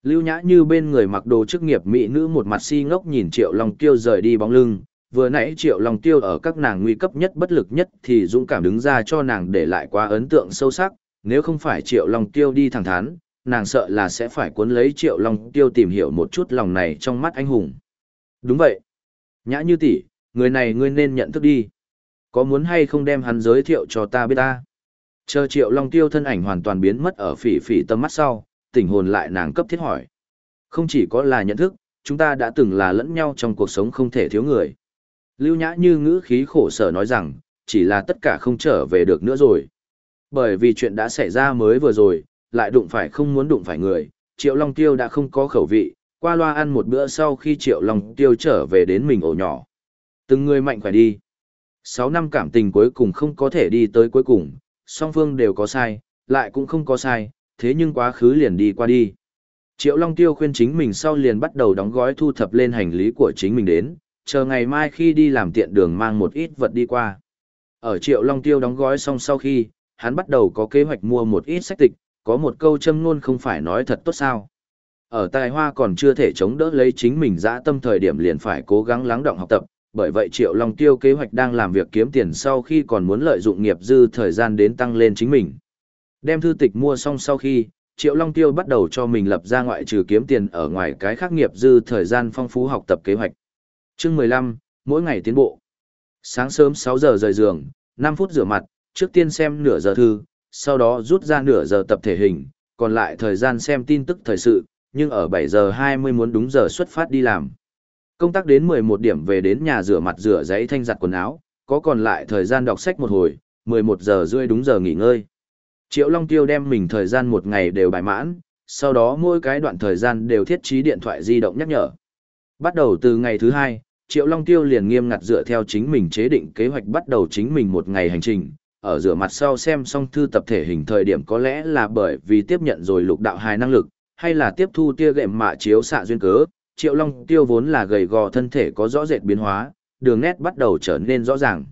Speaker 1: Lưu Nhã như bên người mặc đồ chức nghiệp mỹ nữ một mặt si ngốc nhìn Triệu Long Tiêu rời đi bóng lưng, vừa nãy Triệu Long Tiêu ở các nàng nguy cấp nhất bất lực nhất thì dũng cảm đứng ra cho nàng để lại quá ấn tượng sâu sắc, nếu không phải Triệu Long Tiêu đi thẳng thắn, nàng sợ là sẽ phải cuốn lấy Triệu Long Tiêu tìm hiểu một chút lòng này trong mắt anh hùng. Đúng vậy. Nhã như tỷ, người này ngươi nên nhận thức đi. Có muốn hay không đem hắn giới thiệu cho ta biết ta? Chờ Triệu Long Tiêu thân ảnh hoàn toàn biến mất ở phỉ phỉ tâm mắt sau, tình hồn lại nàng cấp thiết hỏi. Không chỉ có là nhận thức, chúng ta đã từng là lẫn nhau trong cuộc sống không thể thiếu người. Lưu Nhã như ngữ khí khổ sở nói rằng, chỉ là tất cả không trở về được nữa rồi. Bởi vì chuyện đã xảy ra mới vừa rồi, lại đụng phải không muốn đụng phải người, Triệu Long Tiêu đã không có khẩu vị, qua loa ăn một bữa sau khi Triệu Long Tiêu trở về đến mình ổ nhỏ. Từng người mạnh khỏe đi. Sáu năm cảm tình cuối cùng không có thể đi tới cuối cùng, song phương đều có sai, lại cũng không có sai, thế nhưng quá khứ liền đi qua đi. Triệu Long Tiêu khuyên chính mình sau liền bắt đầu đóng gói thu thập lên hành lý của chính mình đến, chờ ngày mai khi đi làm tiện đường mang một ít vật đi qua. Ở Triệu Long Tiêu đóng gói xong sau khi, hắn bắt đầu có kế hoạch mua một ít sách tịch, có một câu châm ngôn không phải nói thật tốt sao. Ở tài hoa còn chưa thể chống đỡ lấy chính mình dã tâm thời điểm liền phải cố gắng lắng động học tập, bởi vậy Triệu Long Tiêu kế hoạch đang làm việc kiếm tiền sau khi còn muốn lợi dụng nghiệp dư thời gian đến tăng lên chính mình. Đem thư tịch mua xong sau khi, Triệu Long Tiêu bắt đầu cho mình lập ra ngoại trừ kiếm tiền ở ngoài cái khác nghiệp dư thời gian phong phú học tập kế hoạch. Chương 15, mỗi ngày tiến bộ. Sáng sớm 6 giờ rời giường, 5 phút rửa mặt, trước tiên xem nửa giờ thư, sau đó rút ra nửa giờ tập thể hình, còn lại thời gian xem tin tức thời sự, nhưng ở 7 giờ 20 muốn đúng giờ xuất phát đi làm. Công tác đến 11 điểm về đến nhà rửa mặt rửa giấy thanh giặt quần áo, có còn lại thời gian đọc sách một hồi, 11 giờ rưỡi đúng giờ nghỉ ngơi. Triệu Long Tiêu đem mình thời gian một ngày đều bài mãn, sau đó mỗi cái đoạn thời gian đều thiết trí điện thoại di động nhắc nhở. Bắt đầu từ ngày thứ hai, Triệu Long Tiêu liền nghiêm ngặt dựa theo chính mình chế định kế hoạch bắt đầu chính mình một ngày hành trình, ở rửa mặt sau xem xong thư tập thể hình thời điểm có lẽ là bởi vì tiếp nhận rồi lục đạo hài năng lực, hay là tiếp thu tia gệm mạ chiếu xạ duyên cớ, Triệu Long Tiêu vốn là gầy gò thân thể có rõ rệt biến hóa, đường nét bắt đầu trở nên rõ ràng.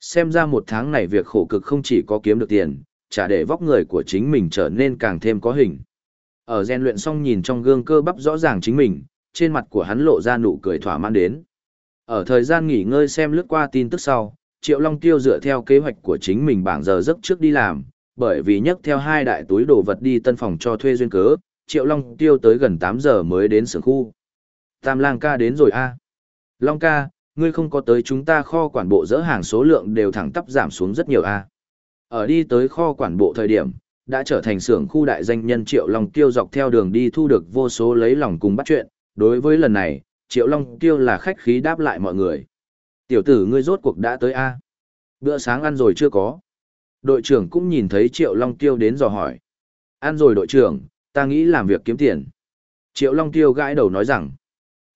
Speaker 1: Xem ra một tháng này việc khổ cực không chỉ có kiếm được tiền, chả để vóc người của chính mình trở nên càng thêm có hình. Ở rèn luyện xong nhìn trong gương cơ bắp rõ ràng chính mình, trên mặt của hắn lộ ra nụ cười thỏa mãn đến. Ở thời gian nghỉ ngơi xem lướt qua tin tức sau, Triệu Long Tiêu dựa theo kế hoạch của chính mình bảng giờ giấc trước đi làm, bởi vì nhấc theo hai đại túi đồ vật đi tân phòng cho thuê duyên cớ, Triệu Long Tiêu tới gần tám giờ mới đến xưởng khu. Tam Lang ca đến rồi a. Long ca, ngươi không có tới chúng ta kho quản bộ dỡ hàng số lượng đều thẳng tắp giảm xuống rất nhiều a. Ở đi tới kho quản bộ thời điểm, đã trở thành xưởng khu đại danh nhân Triệu Long Tiêu dọc theo đường đi thu được vô số lấy lòng cùng bắt chuyện, đối với lần này, Triệu Long Tiêu là khách khí đáp lại mọi người. Tiểu tử ngươi rốt cuộc đã tới A. Bữa sáng ăn rồi chưa có. Đội trưởng cũng nhìn thấy Triệu Long Tiêu đến dò hỏi. Ăn rồi đội trưởng, ta nghĩ làm việc kiếm tiền. Triệu Long Tiêu gãi đầu nói rằng.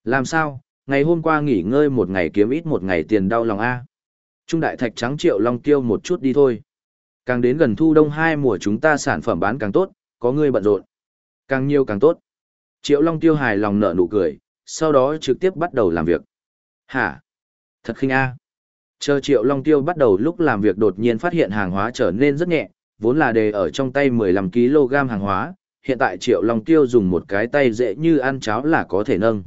Speaker 1: Làm sao, ngày hôm qua nghỉ ngơi một ngày kiếm ít một ngày tiền đau lòng A. Trung đại thạch trắng Triệu Long Tiêu một chút đi thôi. Càng đến gần thu đông hai mùa chúng ta sản phẩm bán càng tốt, có người bận rộn. Càng nhiều càng tốt. Triệu Long Tiêu hài lòng nở nụ cười, sau đó trực tiếp bắt đầu làm việc. Hả? Thật khinh a. Chờ Triệu Long Tiêu bắt đầu lúc làm việc đột nhiên phát hiện hàng hóa trở nên rất nhẹ, vốn là đề ở trong tay 15 kg hàng hóa, hiện tại Triệu Long Tiêu dùng một cái tay dễ như ăn cháo là có thể nâng.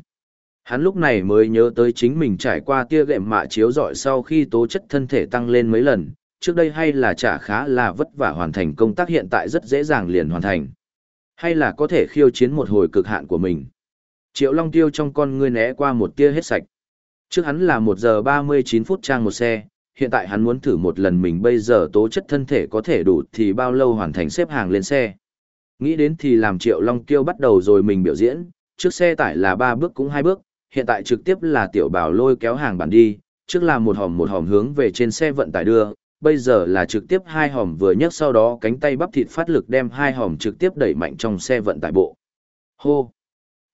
Speaker 1: Hắn lúc này mới nhớ tới chính mình trải qua tia gệm mạ chiếu rọi sau khi tố chất thân thể tăng lên mấy lần, trước đây hay là trả khá là vất vả hoàn thành công tác hiện tại rất dễ dàng liền hoàn thành. Hay là có thể khiêu chiến một hồi cực hạn của mình. Triệu Long Tiêu trong con ngươi né qua một tia hết sạch. Trước hắn là một giờ 39 phút trang một xe, hiện tại hắn muốn thử một lần mình bây giờ tố chất thân thể có thể đủ thì bao lâu hoàn thành xếp hàng lên xe. Nghĩ đến thì làm Triệu Long Tiêu bắt đầu rồi mình biểu diễn, trước xe tải là ba bước cũng hai bước, hiện tại trực tiếp là tiểu bảo lôi kéo hàng bản đi, trước là một hòm một hòm hướng về trên xe vận tải đưa, bây giờ là trực tiếp hai hòm vừa nhấc sau đó cánh tay bắp thịt phát lực đem hai hòm trực tiếp đẩy mạnh trong xe vận tải bộ. Hô!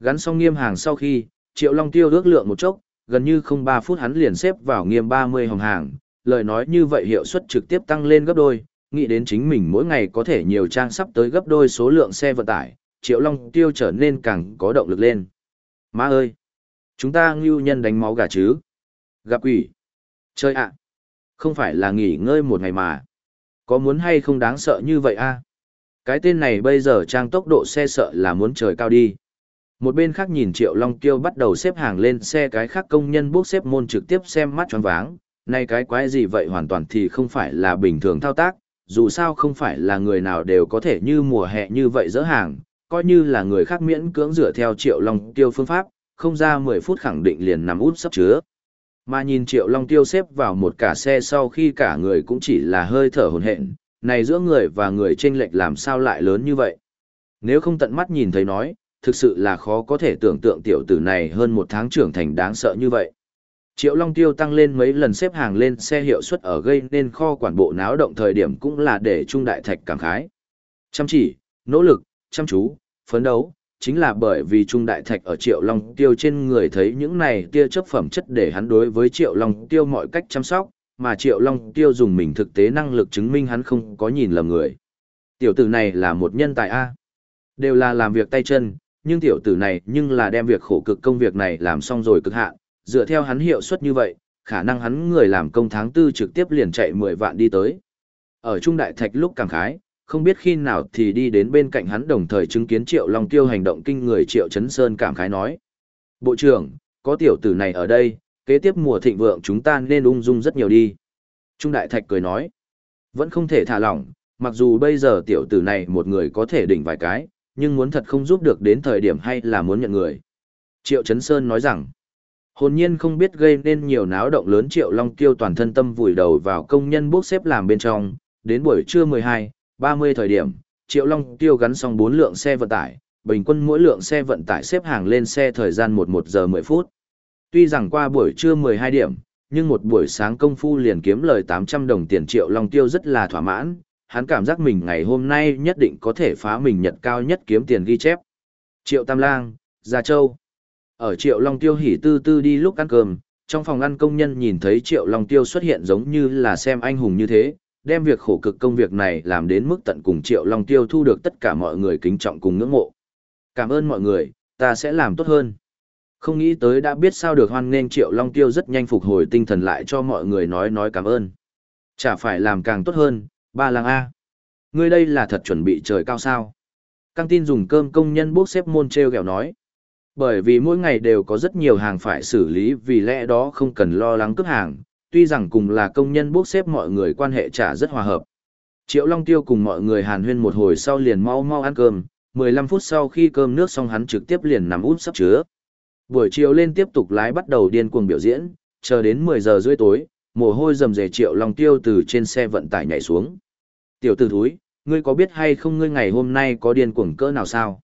Speaker 1: Gắn xong nghiêm hàng sau khi, Triệu Long Tiêu ước lượng một chốc, gần như không ba phút hắn liền xếp vào nghiêm 30 hòm hàng, lời nói như vậy hiệu suất trực tiếp tăng lên gấp đôi, nghĩ đến chính mình mỗi ngày có thể nhiều trang sắp tới gấp đôi số lượng xe vận tải, Triệu Long Tiêu trở nên càng có động lực lên. Má ơi! Chúng ta ngưu nhân đánh máu gà chứ? Gặp quỷ! Chơi ạ! Không phải là nghỉ ngơi một ngày mà. Có muốn hay không đáng sợ như vậy a? Cái tên này bây giờ trang tốc độ xe sợ là muốn trời cao đi. Một bên khác nhìn Triệu Long Kiêu bắt đầu xếp hàng lên xe cái khác công nhân bốc xếp môn trực tiếp xem mắt tròn váng. Nay cái quái gì vậy hoàn toàn thì không phải là bình thường thao tác, dù sao không phải là người nào đều có thể như mùa hè như vậy dỡ hàng, coi như là người khác miễn cưỡng dựa theo Triệu Long Kiêu phương pháp, không ra 10 phút khẳng định liền nằm út sắp chứa. Mà nhìn Triệu Long Tiêu xếp vào một cả xe sau khi cả người cũng chỉ là hơi thở hồn hện, này giữa người và người chênh lệch làm sao lại lớn như vậy. Nếu không tận mắt nhìn thấy nói, thực sự là khó có thể tưởng tượng tiểu tử này hơn một tháng trưởng thành đáng sợ như vậy. Triệu Long Tiêu tăng lên mấy lần xếp hàng lên xe hiệu suất ở gây nên kho quản bộ náo động thời điểm cũng là để Trung Đại Thạch cảm khái. Chăm chỉ, nỗ lực, chăm chú, phấn đấu, chính là bởi vì Trung Đại Thạch ở Triệu Long Tiêu trên người thấy những này tia chấp phẩm chất để hắn đối với Triệu Long Tiêu mọi cách chăm sóc, mà Triệu Long Tiêu dùng mình thực tế năng lực chứng minh hắn không có nhìn lầm người. Tiểu tử này là một nhân tài A. Đều là làm việc tay chân, nhưng tiểu tử này nhưng là đem việc khổ cực công việc này làm xong rồi cực hạn, dựa theo hắn hiệu suất như vậy, khả năng hắn người làm công tháng tư trực tiếp liền chạy 10 vạn đi tới. Ở Trung Đại Thạch lúc cảm khái, không biết khi nào thì đi đến bên cạnh hắn đồng thời chứng kiến Triệu Long Tiêu hành động kinh người Triệu Chấn Sơn cảm khái nói. Bộ trưởng, có tiểu tử này ở đây, kế tiếp mùa thịnh vượng chúng ta nên ung dung rất nhiều đi. Trung Đại Thạch cười nói, vẫn không thể thả lỏng, mặc dù bây giờ tiểu tử này một người có thể đỉnh vài cái, nhưng muốn thật không giúp được đến thời điểm hay là muốn nhận người. Triệu Chấn Sơn nói rằng, hồn nhiên không biết gây nên nhiều náo động lớn Triệu Long Tiêu toàn thân tâm vùi đầu vào công nhân bốc xếp làm bên trong, đến buổi trưa 12, 30 thời điểm, Triệu Long tiêu gắn xong 4 lượng xe vận tải, bình quân mỗi lượng xe vận tải xếp hàng lên xe thời gian 11 giờ 10 phút. Tuy rằng qua buổi trưa 12 điểm, nhưng một buổi sáng công phu liền kiếm lời 800 đồng tiền Triệu Long tiêu rất là thỏa mãn, hắn cảm giác mình ngày hôm nay nhất định có thể phá mình nhật cao nhất kiếm tiền ghi chép. Triệu Tam Lang, Gia Châu. Ở Triệu Long tiêu hỉ tư tư đi lúc ăn cơm, trong phòng ăn công nhân nhìn thấy Triệu Long tiêu xuất hiện giống như là xem anh hùng như thế, đem việc khổ cực công việc này làm đến mức tận cùng Triệu Long Tiêu thu được tất cả mọi người kính trọng cùng ngưỡng mộ. Cảm ơn mọi người, ta sẽ làm tốt hơn. Không nghĩ tới đã biết sao được hoan nghênh Triệu Long Tiêu rất nhanh phục hồi tinh thần lại cho mọi người nói nói cảm ơn. Chả phải làm càng tốt hơn, ba làng A. Ngươi đây là thật chuẩn bị trời cao sao. Căng tin dùng cơm công nhân bốc xếp môn treo gẹo nói. Bởi vì mỗi ngày đều có rất nhiều hàng phải xử lý vì lẽ đó không cần lo lắng cướp hàng, tuy rằng cùng là công nhân bốc xếp mọi người quan hệ trả rất hòa hợp. Triệu Long Tiêu cùng mọi người hàn huyên một hồi sau liền mau mau ăn cơm, 15 phút sau khi cơm nước xong hắn trực tiếp liền nằm út sắp chứa. Buổi chiều lên tiếp tục lái bắt đầu điên cuồng biểu diễn, chờ đến 10 giờ rưỡi tối, mồ hôi rầm rề Triệu Long Tiêu từ trên xe vận tải nhảy xuống. Tiểu tử thúi, ngươi có biết hay không ngươi ngày hôm nay có điên cuồng cỡ nào sao?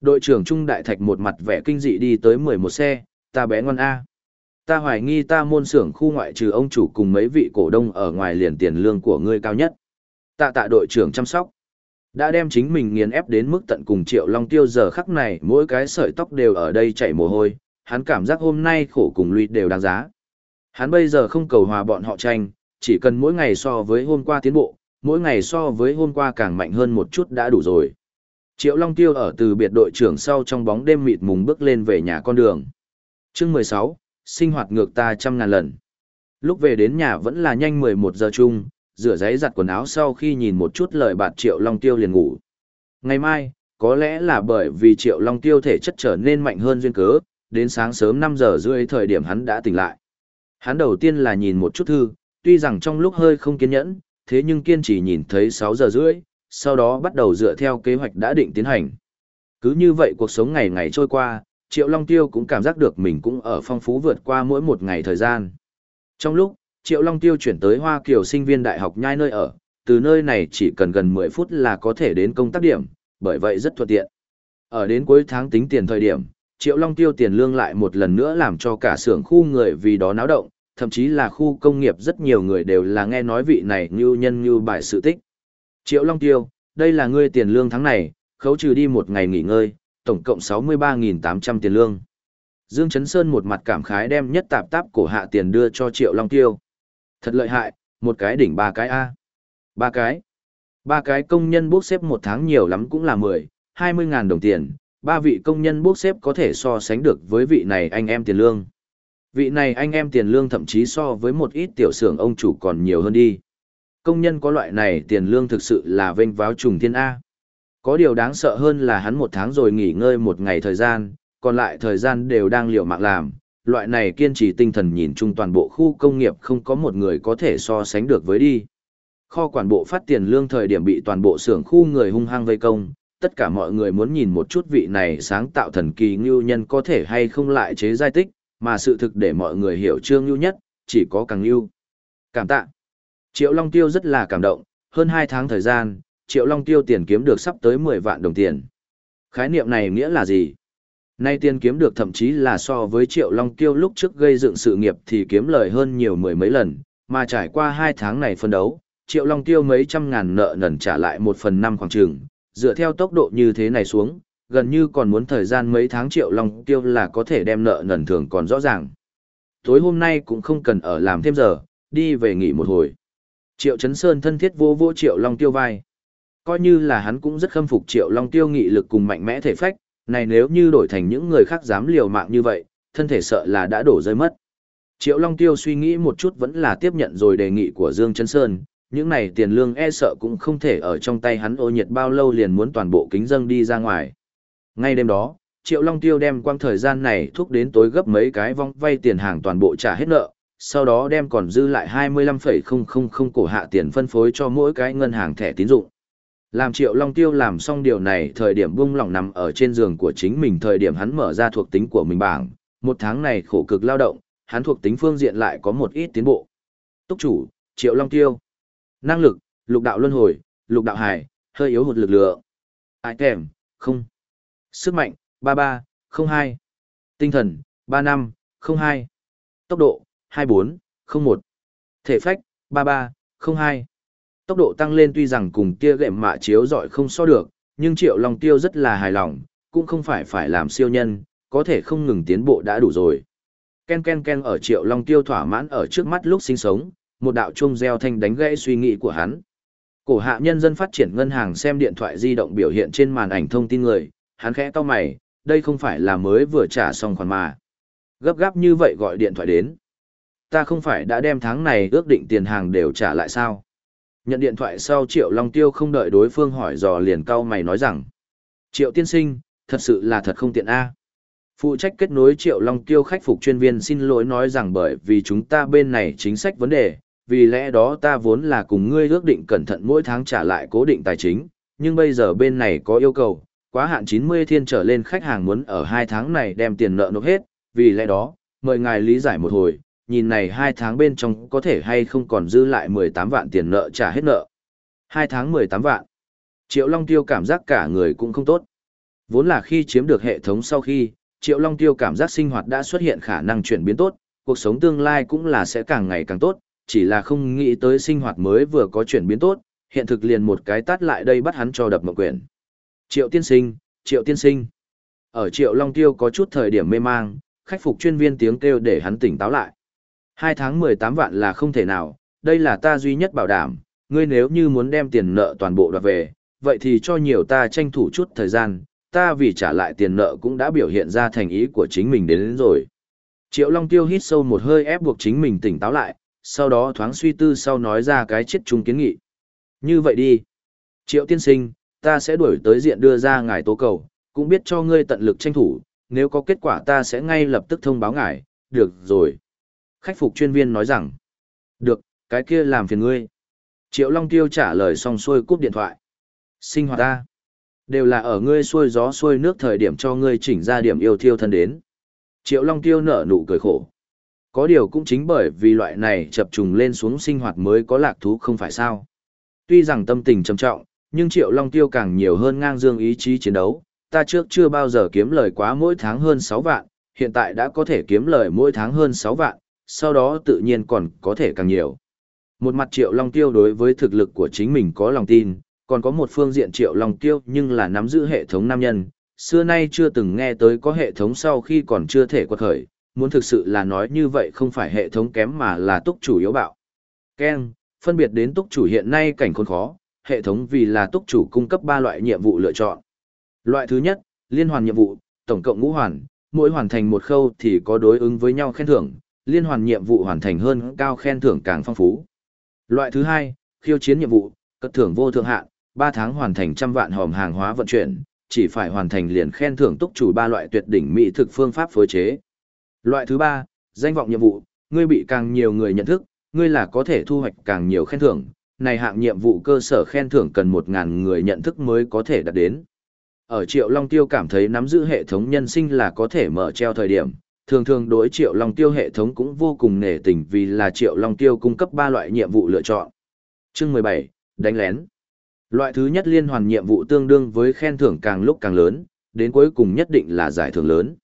Speaker 1: Đội trưởng Trung Đại Thạch một mặt vẻ kinh dị đi tới 11 xe, ta bé ngon A. Ta hoài nghi ta môn xưởng khu ngoại trừ ông chủ cùng mấy vị cổ đông ở ngoài liền tiền lương của ngươi cao nhất. Tạ tạ đội trưởng chăm sóc. Đã đem chính mình nghiền ép đến mức tận cùng triệu long tiêu giờ khắc này mỗi cái sợi tóc đều ở đây chảy mồ hôi, hắn cảm giác hôm nay khổ cùng lụy đều đáng giá. Hắn bây giờ không cầu hòa bọn họ tranh, chỉ cần mỗi ngày so với hôm qua tiến bộ, mỗi ngày so với hôm qua càng mạnh hơn một chút đã đủ rồi. Triệu Long Tiêu ở từ biệt đội trưởng sau trong bóng đêm mịt mùng bước lên về nhà con đường. chương 16, sinh hoạt ngược ta trăm ngàn lần. Lúc về đến nhà vẫn là nhanh 11 giờ chung, rửa giấy giặt quần áo sau khi nhìn một chút lời bạt Triệu Long Tiêu liền ngủ. Ngày mai, có lẽ là bởi vì Triệu Long Tiêu thể chất trở nên mạnh hơn duyên cớ, đến sáng sớm 5 giờ rưỡi thời điểm hắn đã tỉnh lại. Hắn đầu tiên là nhìn một chút thư, tuy rằng trong lúc hơi không kiên nhẫn, thế nhưng kiên trì nhìn thấy 6 giờ rưỡi, sau đó bắt đầu dựa theo kế hoạch đã định tiến hành. Cứ như vậy cuộc sống ngày ngày trôi qua, Triệu Long Tiêu cũng cảm giác được mình cũng ở phong phú vượt qua mỗi một ngày thời gian. Trong lúc, Triệu Long Tiêu chuyển tới Hoa Kiều sinh viên đại học nhai nơi ở, từ nơi này chỉ cần gần 10 phút là có thể đến công tác điểm, bởi vậy rất thuận tiện. Ở đến cuối tháng tính tiền thời điểm, Triệu Long Tiêu tiền lương lại một lần nữa làm cho cả xưởng khu người vì đó náo động, thậm chí là khu công nghiệp rất nhiều người đều là nghe nói vị này như nhân như bài sự tích. Triệu Long Tiêu, đây là ngươi tiền lương tháng này, khấu trừ đi một ngày nghỉ ngơi, tổng cộng 63.800 tiền lương. Dương Trấn Sơn một mặt cảm khái đem nhất tạp táp cổ hạ tiền đưa cho Triệu Long Tiêu. Thật lợi hại, một cái đỉnh ba cái A. Ba cái. Ba cái công nhân bốc xếp một tháng nhiều lắm cũng là 10, 20 ngàn đồng tiền. Ba vị công nhân bốc xếp có thể so sánh được với vị này anh em tiền lương. Vị này anh em tiền lương thậm chí so với một ít tiểu xưởng ông chủ còn nhiều hơn đi. Công nhân có loại này tiền lương thực sự là vênh váo trùng thiên A. Có điều đáng sợ hơn là hắn một tháng rồi nghỉ ngơi một ngày thời gian, còn lại thời gian đều đang liều mạng làm. Loại này kiên trì tinh thần nhìn chung toàn bộ khu công nghiệp không có một người có thể so sánh được với đi. Kho quản bộ phát tiền lương thời điểm bị toàn bộ xưởng khu người hung hăng vây công, tất cả mọi người muốn nhìn một chút vị này sáng tạo thần kỳ ngưu nhân có thể hay không lại chế giai tích, mà sự thực để mọi người hiểu trương ngưu nhất, chỉ có càng ngưu. Cảm tạ. Triệu Long Tiêu rất là cảm động, hơn 2 tháng thời gian, Triệu Long Tiêu tiền kiếm được sắp tới 10 vạn đồng tiền. Khái niệm này nghĩa là gì? Nay tiền kiếm được thậm chí là so với Triệu Long Tiêu lúc trước gây dựng sự nghiệp thì kiếm lời hơn nhiều mười mấy lần, mà trải qua 2 tháng này phân đấu, Triệu Long Tiêu mấy trăm ngàn nợ nần trả lại một phần năm khoảng trường, dựa theo tốc độ như thế này xuống, gần như còn muốn thời gian mấy tháng Triệu Long Tiêu là có thể đem nợ nần thường còn rõ ràng. Tối hôm nay cũng không cần ở làm thêm giờ, đi về nghỉ một hồi. Triệu Trấn Sơn thân thiết vô vô Triệu Long Tiêu vai. Coi như là hắn cũng rất khâm phục Triệu Long Tiêu nghị lực cùng mạnh mẽ thể phách, này nếu như đổi thành những người khác dám liều mạng như vậy, thân thể sợ là đã đổ rơi mất. Triệu Long Tiêu suy nghĩ một chút vẫn là tiếp nhận rồi đề nghị của Dương chân Sơn, những này tiền lương e sợ cũng không thể ở trong tay hắn ô nhiệt bao lâu liền muốn toàn bộ kính dâng đi ra ngoài. Ngay đêm đó, Triệu Long Tiêu đem quang thời gian này thúc đến tối gấp mấy cái vong vay tiền hàng toàn bộ trả hết nợ, sau đó đem còn dư lại 25,000 cổ hạ tiền phân phối cho mỗi cái ngân hàng thẻ tín dụng. Làm Triệu Long Tiêu làm xong điều này thời điểm buông lỏng nằm ở trên giường của chính mình thời điểm hắn mở ra thuộc tính của mình bảng, một tháng này khổ cực lao động, hắn thuộc tính phương diện lại có một ít tiến bộ. Túc chủ, Triệu Long Tiêu. Năng lực, lục đạo luân hồi, lục đạo hải, hơi yếu hụt lực lượng. Item, không. Sức mạnh, 3302. Tinh thần, 3502. Tốc độ, 2401. Thể phách, 3302. Tốc độ tăng lên tuy rằng cùng kia gệm mạ chiếu giỏi không so được, nhưng Triệu Long Tiêu rất là hài lòng, cũng không phải phải làm siêu nhân, có thể không ngừng tiến bộ đã đủ rồi. Ken ken ken ở Triệu Long Tiêu thỏa mãn ở trước mắt lúc sinh sống, một đạo chuông reo thanh đánh gãy suy nghĩ của hắn. Cổ hạ nhân dân phát triển ngân hàng xem điện thoại di động biểu hiện trên màn ảnh thông tin người, hắn khẽ cau mày, đây không phải là mới vừa trả xong khoản mà. Gấp gáp như vậy gọi điện thoại đến. Ta không phải đã đem tháng này ước định tiền hàng đều trả lại sao? Nhận điện thoại sau Triệu Long Tiêu không đợi đối phương hỏi dò liền cau mày nói rằng. Triệu tiên sinh, thật sự là thật không tiện a. Phụ trách kết nối Triệu Long Tiêu khách phục chuyên viên xin lỗi nói rằng bởi vì chúng ta bên này chính sách vấn đề, vì lẽ đó ta vốn là cùng ngươi ước định cẩn thận mỗi tháng trả lại cố định tài chính, nhưng bây giờ bên này có yêu cầu, quá hạn 90 thiên trở lên khách hàng muốn ở hai tháng này đem tiền nợ nộp hết, vì lẽ đó, mời ngài lý giải một hồi, nhìn này hai tháng bên trong có thể hay không còn dư lại 18 vạn tiền nợ trả hết nợ. Hai tháng 18 vạn. Triệu Long Tiêu cảm giác cả người cũng không tốt. Vốn là khi chiếm được hệ thống sau khi, Triệu Long Tiêu cảm giác sinh hoạt đã xuất hiện khả năng chuyển biến tốt, cuộc sống tương lai cũng là sẽ càng ngày càng tốt, chỉ là không nghĩ tới sinh hoạt mới vừa có chuyển biến tốt, hiện thực liền một cái tát lại đây bắt hắn cho đập mộng quyển. Triệu tiên sinh, triệu tiên sinh. Ở triệu Long Tiêu có chút thời điểm mê mang, khách phục chuyên viên tiếng kêu để hắn tỉnh táo lại. Hai tháng 18 vạn là không thể nào, đây là ta duy nhất bảo đảm, ngươi nếu như muốn đem tiền nợ toàn bộ đoạt về, vậy thì cho nhiều ta tranh thủ chút thời gian, ta vì trả lại tiền nợ cũng đã biểu hiện ra thành ý của chính mình đến, đến rồi. Triệu Long Tiêu hít sâu một hơi ép buộc chính mình tỉnh táo lại, sau đó thoáng suy tư sau nói ra cái chết chung kiến nghị. Như vậy đi. Triệu tiên sinh, ta sẽ đuổi tới diện đưa ra ngài tố cầu, cũng biết cho ngươi tận lực tranh thủ, nếu có kết quả ta sẽ ngay lập tức thông báo ngài, được rồi. Khách phục chuyên viên nói rằng, được, cái kia làm phiền ngươi. Triệu Long Tiêu trả lời xong xuôi cúp điện thoại. Sinh hoạt ta. Đều là ở ngươi xuôi gió xuôi nước thời điểm cho ngươi chỉnh ra điểm yêu thiêu thân đến. Triệu Long Tiêu nở nụ cười khổ. Có điều cũng chính bởi vì loại này chập trùng lên xuống sinh hoạt mới có lạc thú không phải sao. Tuy rằng tâm tình trầm trọng, nhưng Triệu Long Tiêu càng nhiều hơn ngang dương ý chí chiến đấu. Ta trước chưa bao giờ kiếm lời quá mỗi tháng hơn 6 vạn, hiện tại đã có thể kiếm lời mỗi tháng hơn 6 vạn, sau đó tự nhiên còn có thể càng nhiều. Một mặt Triệu Long Tiêu đối với thực lực của chính mình có lòng tin, còn có một phương diện Triệu Long Tiêu nhưng là nắm giữ hệ thống nam nhân, xưa nay chưa từng nghe tới có hệ thống sau khi còn chưa thể quật khởi, muốn thực sự là nói như vậy không phải hệ thống kém mà là túc chủ yếu bạo. Ken, phân biệt đến túc chủ hiện nay cảnh khốn khó, hệ thống vì là túc chủ cung cấp 3 loại nhiệm vụ lựa chọn. Loại thứ nhất, liên hoàn nhiệm vụ, tổng cộng ngũ hoàn, mỗi hoàn thành một khâu thì có đối ứng với nhau khen thưởng, liên hoàn nhiệm vụ hoàn thành hơn cao khen thưởng càng phong phú. Loại thứ hai, khiêu chiến nhiệm vụ, cất thưởng vô thượng hạn, 3 tháng hoàn thành trăm vạn hòm hàng hóa vận chuyển, chỉ phải hoàn thành liền khen thưởng túc chủ ba loại tuyệt đỉnh mỹ thực phương pháp phối chế. Loại thứ ba, danh vọng nhiệm vụ, ngươi bị càng nhiều người nhận thức, ngươi là có thể thu hoạch càng nhiều khen thưởng. Này hạng nhiệm vụ cơ sở khen thưởng cần 1000 người nhận thức mới có thể đạt đến. Ở Triệu Long Tiêu cảm thấy nắm giữ hệ thống nhân sinh là có thể mở treo thời điểm, thường thường đối Triệu Long Tiêu hệ thống cũng vô cùng nể tình vì là Triệu Long Tiêu cung cấp ba loại nhiệm vụ lựa chọn. Chương 17, đánh lén. Loại thứ nhất liên hoàn nhiệm vụ tương đương với khen thưởng càng lúc càng lớn, đến cuối cùng nhất định là giải thưởng lớn.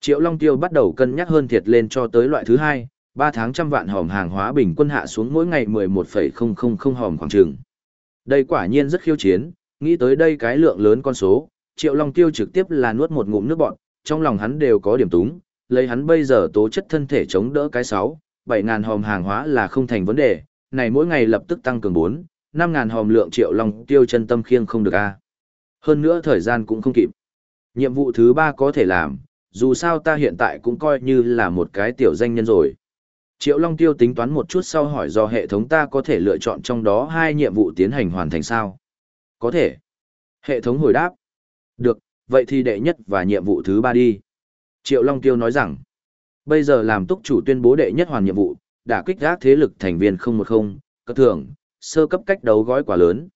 Speaker 1: Triệu Long Tiêu bắt đầu cân nhắc hơn thiệt lên cho tới loại thứ hai, 3 tháng trăm vạn hòm hàng hóa bình quân hạ xuống mỗi ngày 11,000 hòm khoảng trường. Đây quả nhiên rất khiêu chiến, nghĩ tới đây cái lượng lớn con số, Triệu Long Tiêu trực tiếp là nuốt một ngụm nước bọt, trong lòng hắn đều có điểm túng, lấy hắn bây giờ tố chất thân thể chống đỡ cái 6, 7 ngàn hòm hàng hóa là không thành vấn đề, này mỗi ngày lập tức tăng cường 4, 5 ngàn hòm lượng Triệu Long Tiêu chân tâm khiêng không được a. Hơn nữa thời gian cũng không kịp. Nhiệm vụ thứ 3 có thể làm, dù sao ta hiện tại cũng coi như là một cái tiểu danh nhân rồi. Triệu Long Tiêu tính toán một chút sau hỏi do hệ thống ta có thể lựa chọn trong đó hai nhiệm vụ tiến hành hoàn thành sao? Có thể. Hệ thống hồi đáp. Được, vậy thì đệ nhất và nhiệm vụ thứ ba đi. Triệu Long Tiêu nói rằng, bây giờ làm túc chủ tuyên bố đệ nhất hoàn nhiệm vụ, đã kích gác thế lực thành viên 010, cấp thưởng, sơ cấp cách đấu gói quả lớn.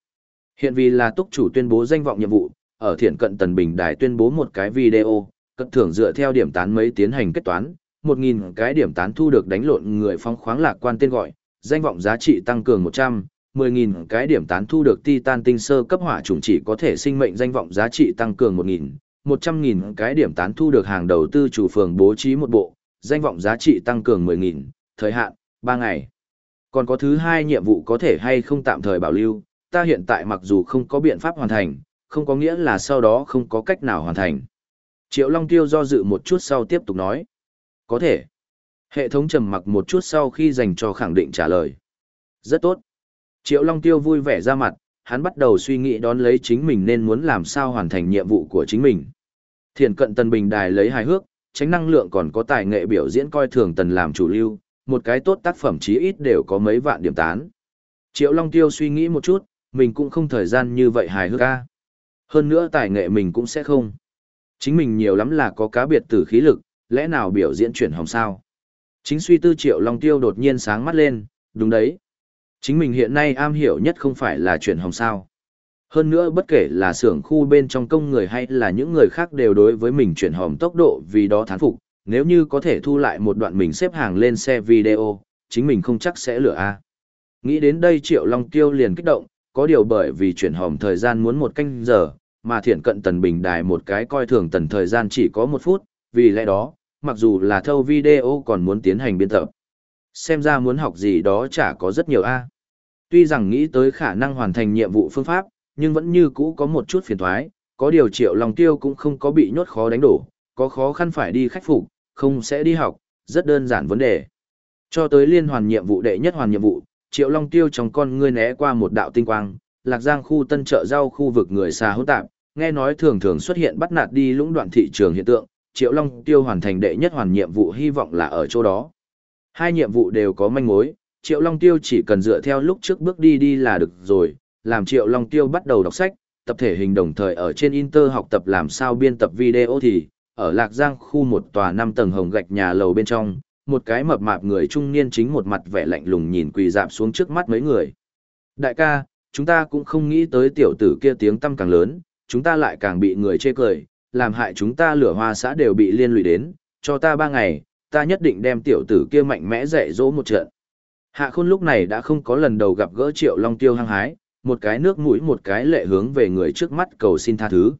Speaker 1: Hiện vì là túc chủ tuyên bố danh vọng nhiệm vụ, ở thiện cận tần bình đài tuyên bố một cái video, cất thưởng dựa theo điểm tán mấy tiến hành kết toán, 1.000 cái điểm tán thu được đánh lộn người phong khoáng lạc quan tên gọi, danh vọng giá trị tăng cường 100, 10.000 cái điểm tán thu được titan tinh sơ cấp hỏa chủng chỉ có thể sinh mệnh danh vọng giá trị tăng cường 1.000, 100.000 cái điểm tán thu được hàng đầu tư chủ phường bố trí một bộ, danh vọng giá trị tăng cường 10.000, thời hạn, 3 ngày. Còn có thứ hai nhiệm vụ có thể hay không tạm thời bảo lưu, ta hiện tại mặc dù không có biện pháp hoàn thành, không có nghĩa là sau đó không có cách nào hoàn thành. Triệu Long Tiêu do dự một chút sau tiếp tục nói. Có thể. Hệ thống trầm mặc một chút sau khi dành cho khẳng định trả lời. Rất tốt. Triệu Long Tiêu vui vẻ ra mặt, hắn bắt đầu suy nghĩ đón lấy chính mình nên muốn làm sao hoàn thành nhiệm vụ của chính mình. Thiền cận tần Bình Đài lấy hài hước, tránh năng lượng còn có tài nghệ biểu diễn coi thường tần làm chủ lưu, một cái tốt tác phẩm chí ít đều có mấy vạn điểm tán. Triệu Long Tiêu suy nghĩ một chút, mình cũng không thời gian như vậy hài hước ca. Hơn nữa tài nghệ mình cũng sẽ không. Chính mình nhiều lắm là có cá biệt tử khí lực, lẽ nào biểu diễn chuyển hồng sao? Chính suy tư Triệu Long Tiêu đột nhiên sáng mắt lên, đúng đấy. Chính mình hiện nay am hiểu nhất không phải là chuyển hồng sao. Hơn nữa bất kể là xưởng khu bên trong công người hay là những người khác đều đối với mình chuyển hòm tốc độ vì đó thán phục, nếu như có thể thu lại một đoạn mình xếp hàng lên xe video, chính mình không chắc sẽ lựa A. Nghĩ đến đây Triệu Long Tiêu liền kích động, có điều bởi vì chuyển hòm thời gian muốn một canh giờ, mà thiện cận tần bình đài một cái coi thường tần thời gian chỉ có một phút, vì lẽ đó, mặc dù là thâu video còn muốn tiến hành biên tập. Xem ra muốn học gì đó chả có rất nhiều A. Tuy rằng nghĩ tới khả năng hoàn thành nhiệm vụ phương pháp, nhưng vẫn như cũ có một chút phiền thoái, có điều triệu lòng tiêu cũng không có bị nhốt khó đánh đổ, có khó khăn phải đi khắc phục, không sẽ đi học, rất đơn giản vấn đề. Cho tới liên hoàn nhiệm vụ đệ nhất hoàn nhiệm vụ, triệu long tiêu trong con ngươi né qua một đạo tinh quang, lạc giang khu tân chợ rau khu vực người xa hỗn tạp, nghe nói thường thường xuất hiện bắt nạt đi lũng đoạn thị trường hiện tượng, triệu long tiêu hoàn thành đệ nhất hoàn nhiệm vụ hy vọng là ở chỗ đó. Hai nhiệm vụ đều có manh mối, triệu long tiêu chỉ cần dựa theo lúc trước bước đi đi là được rồi, làm Triệu Long Tiêu bắt đầu đọc sách, tập thể hình đồng thời ở trên Inter học tập làm sao biên tập video thì, ở Lạc Giang khu một tòa năm tầng hồng gạch nhà lầu bên trong, một cái mập mạp người trung niên chính một mặt vẻ lạnh lùng nhìn quỳ dạp xuống trước mắt mấy người. Đại ca, chúng ta cũng không nghĩ tới tiểu tử kia tiếng tâm càng lớn, chúng ta lại càng bị người chê cười, làm hại chúng ta lửa hoa xã đều bị liên lụy đến, cho ta ba ngày, ta nhất định đem tiểu tử kia mạnh mẽ dạy dỗ một trận. Hạ khôn lúc này đã không có lần đầu gặp gỡ triệu long tiêu hăng hái, một cái nước mũi một cái lệ hướng về người trước mắt cầu xin tha thứ.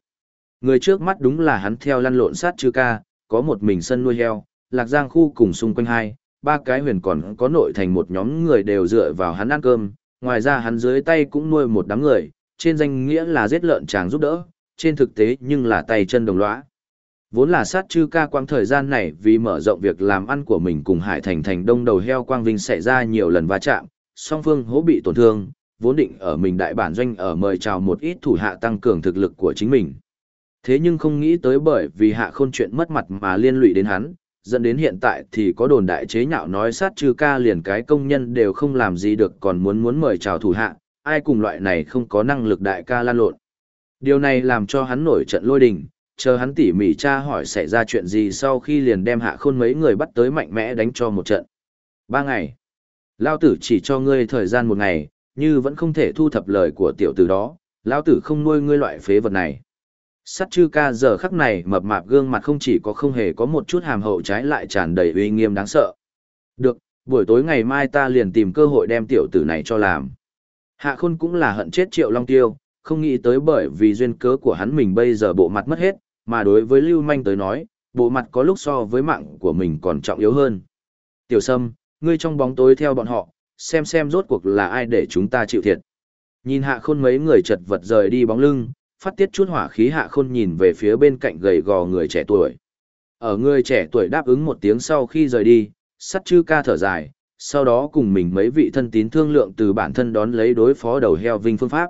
Speaker 1: Người trước mắt đúng là hắn theo lăn lộn sát chư ca, có một mình sân nuôi heo, lạc giang khu cùng xung quanh hai, ba cái huyền còn có nội thành một nhóm người đều dựa vào hắn ăn cơm, ngoài ra hắn dưới tay cũng nuôi một đám người, trên danh nghĩa là giết lợn chàng giúp đỡ, trên thực tế nhưng là tay chân đồng lõa. Vốn là sát chư ca quang thời gian này vì mở rộng việc làm ăn của mình cùng Hải Thành thành đông đầu heo quang vinh xảy ra nhiều lần va chạm, song phương hố bị tổn thương, vốn định ở mình đại bản doanh ở mời chào một ít thủ hạ tăng cường thực lực của chính mình. Thế nhưng không nghĩ tới bởi vì hạ khôn chuyện mất mặt mà liên lụy đến hắn, dẫn đến hiện tại thì có đồn đại chế nhạo nói sát trừ ca liền cái công nhân đều không làm gì được còn muốn muốn mời chào thủ hạ, ai cùng loại này không có năng lực đại ca lan lộn. Điều này làm cho hắn nổi trận lôi đình, chờ hắn tỉ mỉ tra hỏi xảy ra chuyện gì sau khi liền đem hạ khôn mấy người bắt tới mạnh mẽ đánh cho một trận. Ba ngày. Lao tử chỉ cho ngươi thời gian một ngày, như vẫn không thể thu thập lời của tiểu tử đó, lão tử không nuôi ngươi loại phế vật này. Sắt chư ca giờ khắc này mập mạp gương mặt không chỉ có không hề có một chút hàm hậu trái lại tràn đầy uy nghiêm đáng sợ. Được, buổi tối ngày mai ta liền tìm cơ hội đem tiểu tử này cho làm. Hạ khôn cũng là hận chết triệu long tiêu, không nghĩ tới bởi vì duyên cớ của hắn mình bây giờ bộ mặt mất hết, mà đối với Lưu Manh tới nói, bộ mặt có lúc so với mạng của mình còn trọng yếu hơn. Tiểu Sâm, ngươi trong bóng tối theo bọn họ, xem xem rốt cuộc là ai để chúng ta chịu thiệt. Nhìn hạ khôn mấy người chật vật rời đi bóng lưng, phát tiết chút hỏa khí hạ khôn nhìn về phía bên cạnh gầy gò người trẻ tuổi. Ở người trẻ tuổi đáp ứng một tiếng sau khi rời đi, sắt chư ca thở dài, sau đó cùng mình mấy vị thân tín thương lượng từ bản thân đón lấy đối phó đầu heo vinh phương pháp.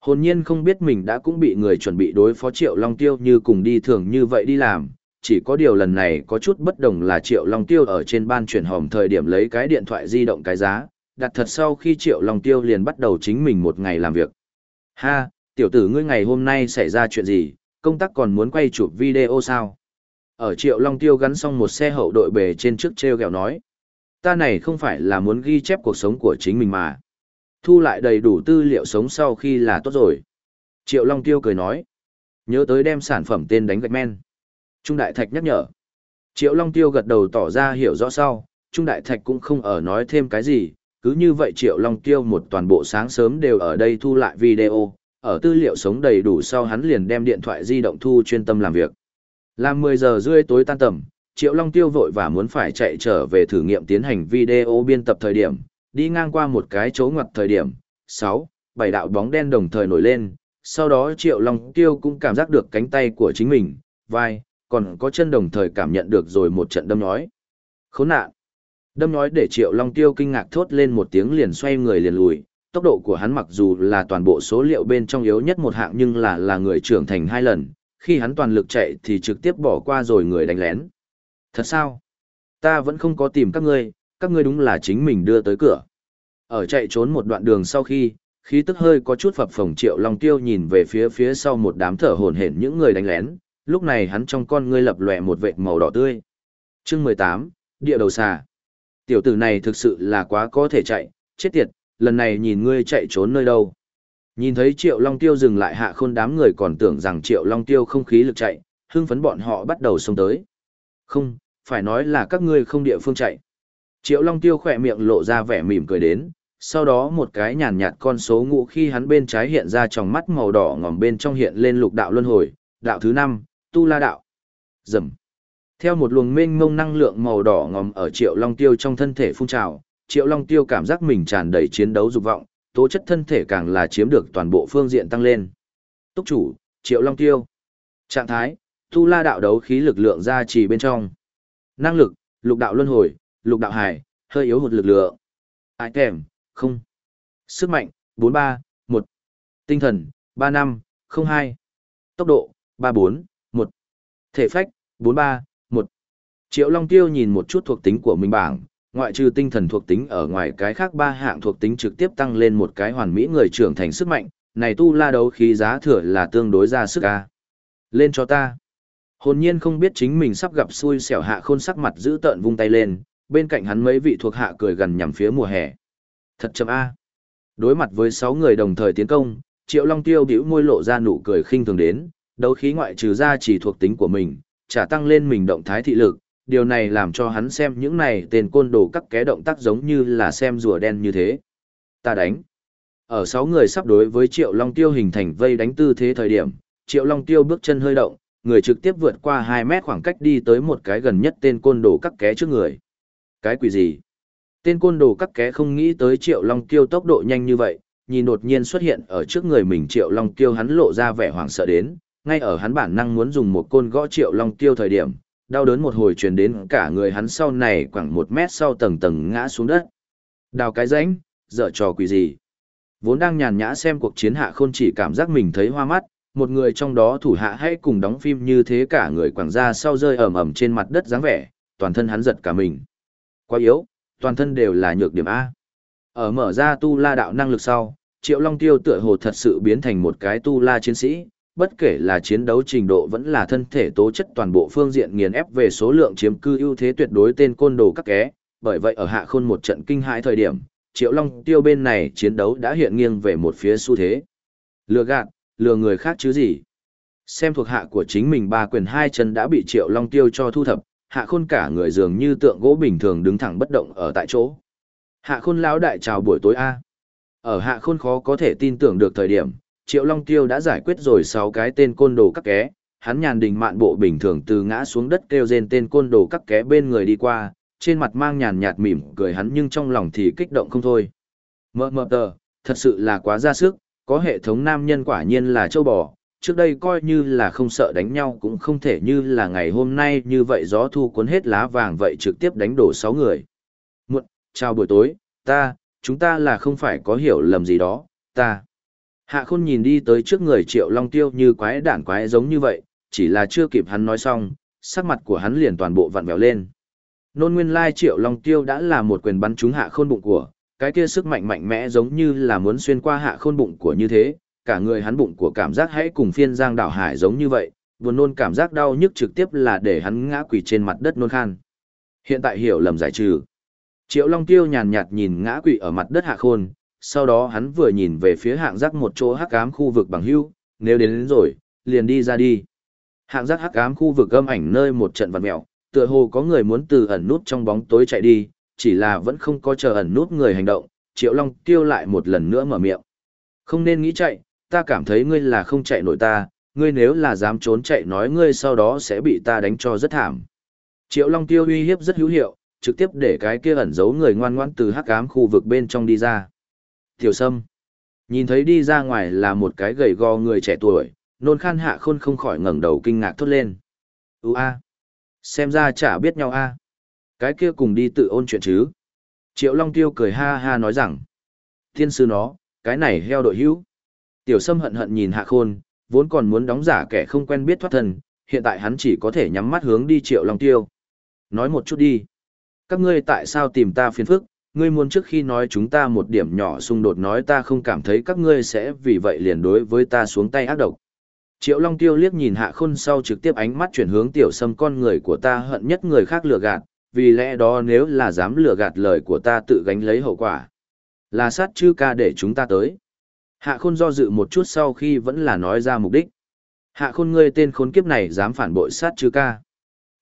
Speaker 1: Hồn nhiên không biết mình đã cũng bị người chuẩn bị đối phó triệu long tiêu như cùng đi thường như vậy đi làm, chỉ có điều lần này có chút bất đồng là triệu long tiêu ở trên ban chuyển hòm thời điểm lấy cái điện thoại di động cái giá, đặt thật sau khi Triệu Long Tiêu liền bắt đầu chính mình một ngày làm việc. Ha, tiểu tử ngươi ngày hôm nay xảy ra chuyện gì, công tác còn muốn quay chụp video sao? Ở Triệu Long Tiêu gắn xong một xe hậu đội bề trên trước treo gẹo nói. Ta này không phải là muốn ghi chép cuộc sống của chính mình mà. Thu lại đầy đủ tư liệu sống sau khi là tốt rồi. Triệu Long Tiêu cười nói. Nhớ tới đem sản phẩm tên đánh gạch men. Trung Đại Thạch nhắc nhở. Triệu Long Tiêu gật đầu tỏ ra hiểu rõ sau, Trung Đại Thạch cũng không ở nói thêm cái gì, cứ như vậy Triệu Long Tiêu một toàn bộ sáng sớm đều ở đây thu lại video, ở tư liệu sống đầy đủ sau hắn liền đem điện thoại di động thu chuyên tâm làm việc. Làm 10 giờ rưỡi tối tan tầm, Triệu Long Tiêu vội và muốn phải chạy trở về thử nghiệm tiến hành video biên tập thời điểm, đi ngang qua một cái chỗ ngoặt thời điểm, 6, bảy đạo bóng đen đồng thời nổi lên, sau đó Triệu Long Tiêu cũng cảm giác được cánh tay của chính mình, vai, còn có chân đồng thời cảm nhận được rồi một trận đâm nhói. Khốn nạn! Đâm nói để Triệu Long Tiêu kinh ngạc thốt lên một tiếng liền xoay người liền lùi, tốc độ của hắn mặc dù là toàn bộ số liệu bên trong yếu nhất một hạng nhưng là là người trưởng thành hai lần, khi hắn toàn lực chạy thì trực tiếp bỏ qua rồi người đánh lén. Thật sao? Ta vẫn không có tìm các ngươi, các ngươi đúng là chính mình đưa tới cửa. Ở chạy trốn một đoạn đường sau khi, khí tức hơi có chút phập phồng triệu long tiêu nhìn về phía phía sau một đám thở hổn hển những người đánh lén, lúc này hắn trong con ngươi lập lòe một vệt màu đỏ tươi. Chương mười tám địa đầu xà. Tiểu tử này thực sự là quá có thể chạy, chết tiệt, lần này nhìn ngươi chạy trốn nơi đâu. Nhìn thấy Triệu Long Tiêu dừng lại hạ khôn đám người còn tưởng rằng Triệu Long Tiêu không khí lực chạy, hưng phấn bọn họ bắt đầu xông tới. Không, phải nói là các ngươi không địa phương chạy. Triệu Long Tiêu khỏe miệng lộ ra vẻ mỉm cười đến, sau đó một cái nhàn nhạt con số ngũ khi hắn bên trái hiện ra trong mắt màu đỏ ngòm bên trong hiện lên lục đạo luân hồi, đạo thứ năm, tu la đạo. Dầm. Theo một luồng mênh mông năng lượng màu đỏ ngòm ở Triệu Long Tiêu trong thân thể phun trào, Triệu Long Tiêu cảm giác mình tràn đầy chiến đấu dục vọng, tố chất thân thể càng là chiếm được toàn bộ phương diện tăng lên. Túc chủ, Triệu Long Tiêu. Trạng thái, tu la đạo đấu khí lực lượng ra trì bên trong. Năng lực, lục đạo luân hồi, lục đạo hải, hơi yếu hụt lực lượng. Ai kèm, không. Sức mạnh, 43, 1. Tinh thần, 35, 02. Tốc độ, 34, 1. Thể phách, 43, Triệu Long Tiêu nhìn một chút thuộc tính của mình bảng, ngoại trừ tinh thần thuộc tính ở ngoài cái khác ba hạng thuộc tính trực tiếp tăng lên một cái hoàn mỹ người trưởng thành sức mạnh, này tu la đấu khí giá thừa là tương đối ra sức a. Lên cho ta. Hồn nhiên không biết chính mình sắp gặp xui xẻo hạ khôn sắc mặt giữ tợn vung tay lên, bên cạnh hắn mấy vị thuộc hạ cười gần nhằm phía mùa hè. Thật chậm a. Đối mặt với sáu người đồng thời tiến công, Triệu Long Tiêu bĩu môi lộ ra nụ cười khinh thường đến, đấu khí ngoại trừ ra chỉ thuộc tính của mình, trả tăng lên mình động thái thị lực, điều này làm cho hắn xem những này tên côn đồ các ké động tác giống như là xem rùa đen như thế. Ta đánh. Ở sáu người sắp đối với Triệu Long Tiêu hình thành vây đánh tư thế thời điểm, Triệu Long Tiêu bước chân hơi động, người trực tiếp vượt qua 2 mét khoảng cách đi tới một cái gần nhất tên côn đồ các ké trước người. Cái quỷ gì? Tên côn đồ các ké không nghĩ tới Triệu Long Tiêu tốc độ nhanh như vậy, nhìn đột nhiên xuất hiện ở trước người mình Triệu Long Tiêu hắn lộ ra vẻ hoảng sợ đến, ngay ở hắn bản năng muốn dùng một côn gõ Triệu Long Tiêu thời điểm, đau đớn một hồi truyền đến cả người hắn sau này khoảng một mét sau tầng tầng ngã xuống đất. Đào cái rãnh, dở trò quỷ gì. Vốn đang nhàn nhã xem cuộc chiến hạ khôn chỉ cảm giác mình thấy hoa mắt, một người trong đó thủ hạ hay cùng đóng phim như thế cả người quảng ra sau rơi ẩm ẩm trên mặt đất dáng vẻ, toàn thân hắn giật cả mình. Quá yếu, toàn thân đều là nhược điểm A. Ở mở ra tu la đạo năng lực sau, Triệu Long Tiêu tựa hồ thật sự biến thành một cái tu la chiến sĩ, bất kể là chiến đấu trình độ vẫn là thân thể tố chất toàn bộ phương diện nghiền ép về số lượng chiếm cư ưu thế tuyệt đối tên côn đồ các ké, bởi vậy ở hạ khôn một trận kinh hãi thời điểm, Triệu Long Tiêu bên này chiến đấu đã hiện nghiêng về một phía xu thế. Lừa gạt, lừa người khác chứ gì. Xem thuộc hạ của chính mình ba quyền hai chân đã bị Triệu Long Tiêu cho thu thập, hạ khôn cả người dường như tượng gỗ bình thường đứng thẳng bất động ở tại chỗ. Hạ khôn lão đại chào buổi tối A. Ở hạ khôn khó có thể tin tưởng được thời điểm, Triệu Long Tiêu đã giải quyết rồi 6 cái tên côn đồ các ké, hắn nhàn đình mạn bộ bình thường từ ngã xuống đất kêu rên tên côn đồ các ké bên người đi qua, trên mặt mang nhàn nhạt mỉm cười hắn nhưng trong lòng thì kích động không thôi. Mơ mơ tờ, thật sự là quá ra sức, có hệ thống nam nhân quả nhiên là châu bò, trước đây coi như là không sợ đánh nhau cũng không thể như là ngày hôm nay như vậy gió thu cuốn hết lá vàng vậy trực tiếp đánh đổ 6 người. Muộn, chào buổi tối, ta, chúng ta là không phải có hiểu lầm gì đó, ta. Hạ khôn nhìn đi tới trước người triệu long tiêu như quái đản quái giống như vậy, chỉ là chưa kịp hắn nói xong, sắc mặt của hắn liền toàn bộ vặn vẹo lên. Nôn nguyên lai triệu long tiêu đã là một quyền bắn trúng hạ khôn bụng của, cái kia sức mạnh mạnh mẽ giống như là muốn xuyên qua hạ khôn bụng của như thế, cả người hắn bụng của cảm giác hãy cùng phiên giang đảo hải giống như vậy, buồn nôn cảm giác đau nhức trực tiếp là để hắn ngã quỳ trên mặt đất nôn khan. Hiện tại hiểu lầm giải trừ. Triệu Long Tiêu nhàn nhạt nhìn ngã quỵ ở mặt đất hạ khôn, sau đó hắn vừa nhìn về phía hạng giác một chỗ hắc ám khu vực bằng hưu, nếu đến, đến rồi, liền đi ra đi. Hạng giác hắc ám khu vực âm ảnh nơi một trận vật mẹo, tựa hồ có người muốn từ ẩn nút trong bóng tối chạy đi, chỉ là vẫn không có chờ ẩn nút người hành động, Triệu Long tiêu lại một lần nữa mở miệng. Không nên nghĩ chạy, ta cảm thấy ngươi là không chạy nổi ta, ngươi nếu là dám trốn chạy nói ngươi sau đó sẽ bị ta đánh cho rất thảm. Triệu Long tiêu uy hiếp rất hữu hiệu, trực tiếp để cái kia ẩn giấu người ngoan ngoãn từ hắc ám khu vực bên trong đi ra. Tiểu Sâm. Nhìn thấy đi ra ngoài là một cái gầy gò người trẻ tuổi, nôn khan hạ khôn không khỏi ngẩng đầu kinh ngạc thốt lên. Ú a. Xem ra chả biết nhau a. Cái kia cùng đi tự ôn chuyện chứ. Triệu Long Tiêu cười ha ha nói rằng. Thiên sư nó, cái này heo đội hữu. Tiểu Sâm hận hận nhìn hạ khôn, vốn còn muốn đóng giả kẻ không quen biết thoát thân, hiện tại hắn chỉ có thể nhắm mắt hướng đi Triệu Long Tiêu. nói một chút đi. Các ngươi tại sao tìm ta phiền phức, ngươi muốn trước khi nói chúng ta một điểm nhỏ xung đột nói ta không cảm thấy các ngươi sẽ vì vậy liền đối với ta xuống tay ác độc. Triệu Long Tiêu liếc nhìn Hạ Khôn sau trực tiếp ánh mắt chuyển hướng tiểu sâm con người của ta hận nhất người khác lừa gạt, vì lẽ đó nếu là dám lừa gạt lời của ta tự gánh lấy hậu quả. Là sát chư ca để chúng ta tới. Hạ Khôn do dự một chút sau khi vẫn là nói ra mục đích. Hạ Khôn ngươi tên khốn kiếp này dám phản bội sát chư ca.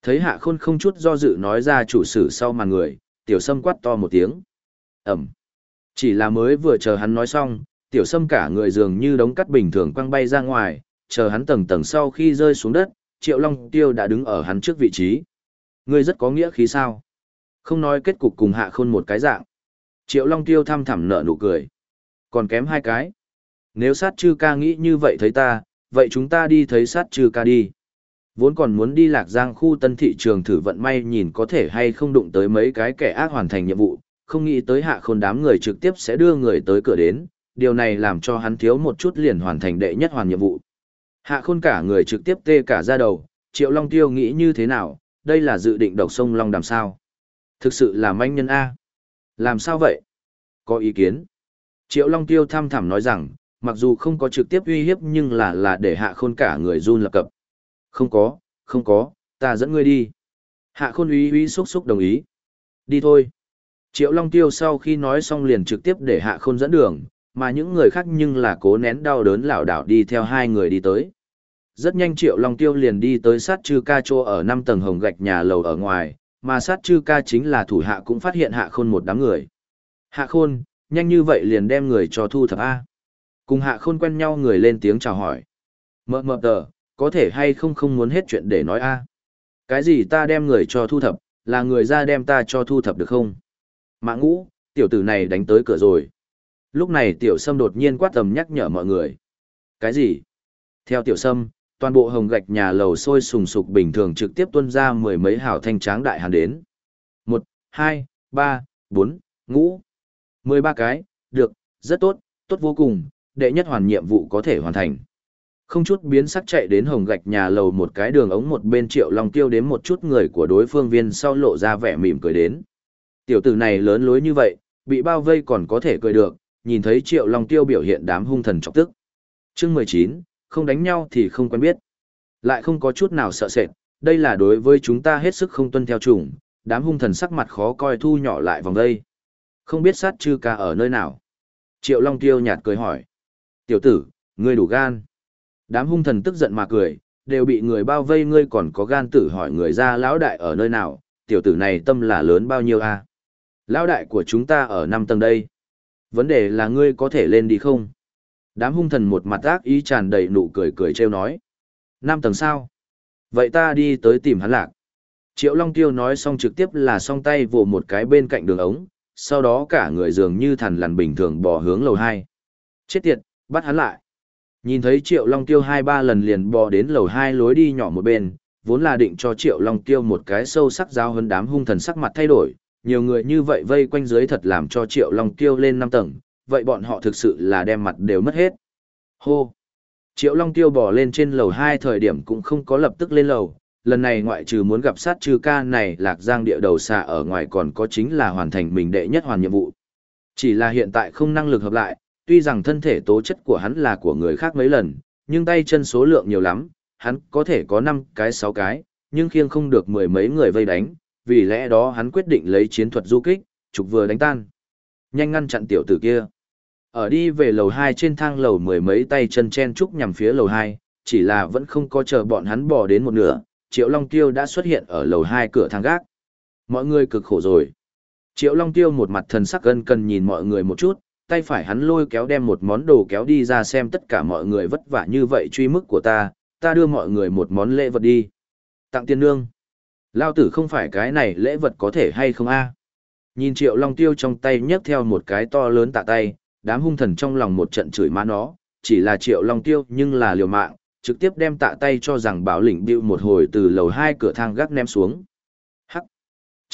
Speaker 1: Thấy Hạ Khôn không chút do dự nói ra chủ sử sau màn người, tiểu sâm quát to một tiếng. Ẩm. Chỉ là mới vừa chờ hắn nói xong, tiểu sâm cả người dường như đống cắt bình thường quăng bay ra ngoài, chờ hắn tầng tầng sau khi rơi xuống đất, Triệu Long Tiêu đã đứng ở hắn trước vị trí. Ngươi rất có nghĩa khí sao? Không nói kết cục cùng hạ khôn một cái dạng. Triệu Long Tiêu thăm thẳm nở nụ cười. Còn kém hai cái. Nếu sát chư ca nghĩ như vậy thấy ta, vậy chúng ta đi thấy sát chư ca đi. Vốn còn muốn đi lạc giang khu tân thị trường thử vận may nhìn có thể hay không đụng tới mấy cái kẻ ác hoàn thành nhiệm vụ, không nghĩ tới hạ khôn đám người trực tiếp sẽ đưa người tới cửa đến, điều này làm cho hắn thiếu một chút liền hoàn thành đệ nhất hoàn nhiệm vụ. Hạ khôn cả người trực tiếp tê cả ra đầu, triệu long tiêu nghĩ như thế nào, đây là dự định độc sông long đàm sao. Thực sự là manh nhân A. Làm sao vậy? Có ý kiến. Triệu long tiêu thăm thẳm nói rằng, mặc dù không có trực tiếp uy hiếp nhưng là là để hạ khôn cả người run lập cập. Không có, không có, ta dẫn ngươi đi. Hạ khôn uy uy xúc xúc đồng ý. Đi thôi. Triệu Long Tiêu sau khi nói xong liền trực tiếp để hạ khôn dẫn đường, mà những người khác nhưng là cố nén đau đớn lảo đảo đi theo hai người đi tới. Rất nhanh Triệu Long Tiêu liền đi tới sát chư ca chô ở năm tầng hồng gạch nhà lầu ở ngoài, mà sát chư ca chính là thủ hạ cũng phát hiện hạ khôn một đám người. Hạ khôn, nhanh như vậy liền đem người cho thu thập A. Cùng hạ khôn quen nhau người lên tiếng chào hỏi. Mờ mờ tờ, có thể hay không không muốn hết chuyện để nói A. Cái gì ta đem người cho thu thập, là người ra đem ta cho thu thập được không? Mã ngũ, tiểu tử này đánh tới cửa rồi. Lúc này tiểu sâm đột nhiên quát tầm nhắc nhở mọi người. Cái gì? Theo tiểu sâm, toàn bộ hồng gạch nhà lầu sôi sùng sục bình thường trực tiếp tuân ra mười mấy hào thanh tráng đại hàn đến. Một, hai, ba, bốn, ngũ. Mười ba cái, được, rất tốt, tốt vô cùng, đệ nhất hoàn nhiệm vụ có thể hoàn thành. Không chút biến sắc chạy đến hồng gạch nhà lầu một cái đường ống một bên triệu long tiêu đến một chút người của đối phương viên sau lộ ra vẻ mỉm cười đến. Tiểu tử này lớn lối như vậy, bị bao vây còn có thể cười được, nhìn thấy triệu long tiêu biểu hiện đám hung thần chọc tức. Chương mười chín, không đánh nhau thì không quen biết. Lại không có chút nào sợ sệt, đây là đối với chúng ta hết sức không tuân theo chủng, đám hung thần sắc mặt khó coi thu nhỏ lại vòng đây. Không biết sát chư ca ở nơi nào. Triệu Long Tiêu nhạt cười hỏi. Tiểu tử, ngươi đủ gan. Đám hung thần tức giận mà cười, đều bị người bao vây ngươi còn có gan tử hỏi người ra lão đại ở nơi nào, tiểu tử này tâm là lớn bao nhiêu a? Lão đại của chúng ta ở năm tầng đây. Vấn đề là ngươi có thể lên đi không? Đám hung thần một mặt ác ý tràn đầy nụ cười cười trêu nói. Năm tầng sao? Vậy ta đi tới tìm hắn lạc. Triệu Long Tiêu nói xong trực tiếp là song tay vồ một cái bên cạnh đường ống, sau đó cả người dường như thằn lằn bình thường bò hướng lầu hai. Chết tiệt, bắt hắn lại. Nhìn thấy Triệu Long Tiêu hai ba lần liền bò đến lầu hai lối đi nhỏ một bên, vốn là định cho Triệu Long Tiêu một cái sâu sắc giáo hơn đám hung thần sắc mặt thay đổi, nhiều người như vậy vây quanh dưới thật làm cho Triệu Long Tiêu lên năm tầng, vậy bọn họ thực sự là đem mặt đều mất hết. Hô! Triệu Long Tiêu bò lên trên lầu hai thời điểm cũng không có lập tức lên lầu, lần này ngoại trừ muốn gặp sát trừ ca này lạc giang địa đầu xa ở ngoài còn có chính là hoàn thành mình đệ nhất hoàn nhiệm vụ. Chỉ là hiện tại không năng lực hợp lại, tuy rằng thân thể tố chất của hắn là của người khác mấy lần, nhưng tay chân số lượng nhiều lắm, hắn có thể có 5 cái 6 cái, nhưng khiêng không được mười mấy người vây đánh, vì lẽ đó hắn quyết định lấy chiến thuật du kích, trục vừa đánh tan. Nhanh ngăn chặn tiểu tử kia. Ở đi về lầu 2 trên thang lầu mười mấy tay chân chen trúc nhằm phía lầu 2, chỉ là vẫn không có chờ bọn hắn bỏ đến một nửa, Triệu Long Tiêu đã xuất hiện ở lầu 2 cửa thang gác. Mọi người cực khổ rồi. Triệu Long Tiêu một mặt thần sắc gân cần nhìn mọi người một chút, tay phải hắn lôi kéo đem một món đồ kéo đi ra xem tất cả mọi người vất vả như vậy truy mức của ta, ta đưa mọi người một món lễ vật đi. Tặng tiên nương. Lao tử không phải cái này lễ vật có thể hay không a? Nhìn Triệu Long Tiêu trong tay nhấc theo một cái to lớn tạ tay, đám hung thần trong lòng một trận chửi má nó, chỉ là Triệu Long Tiêu nhưng là liều mạng, trực tiếp đem tạ tay cho rằng bảo lĩnh bịu một hồi từ lầu hai cửa thang gác ném xuống.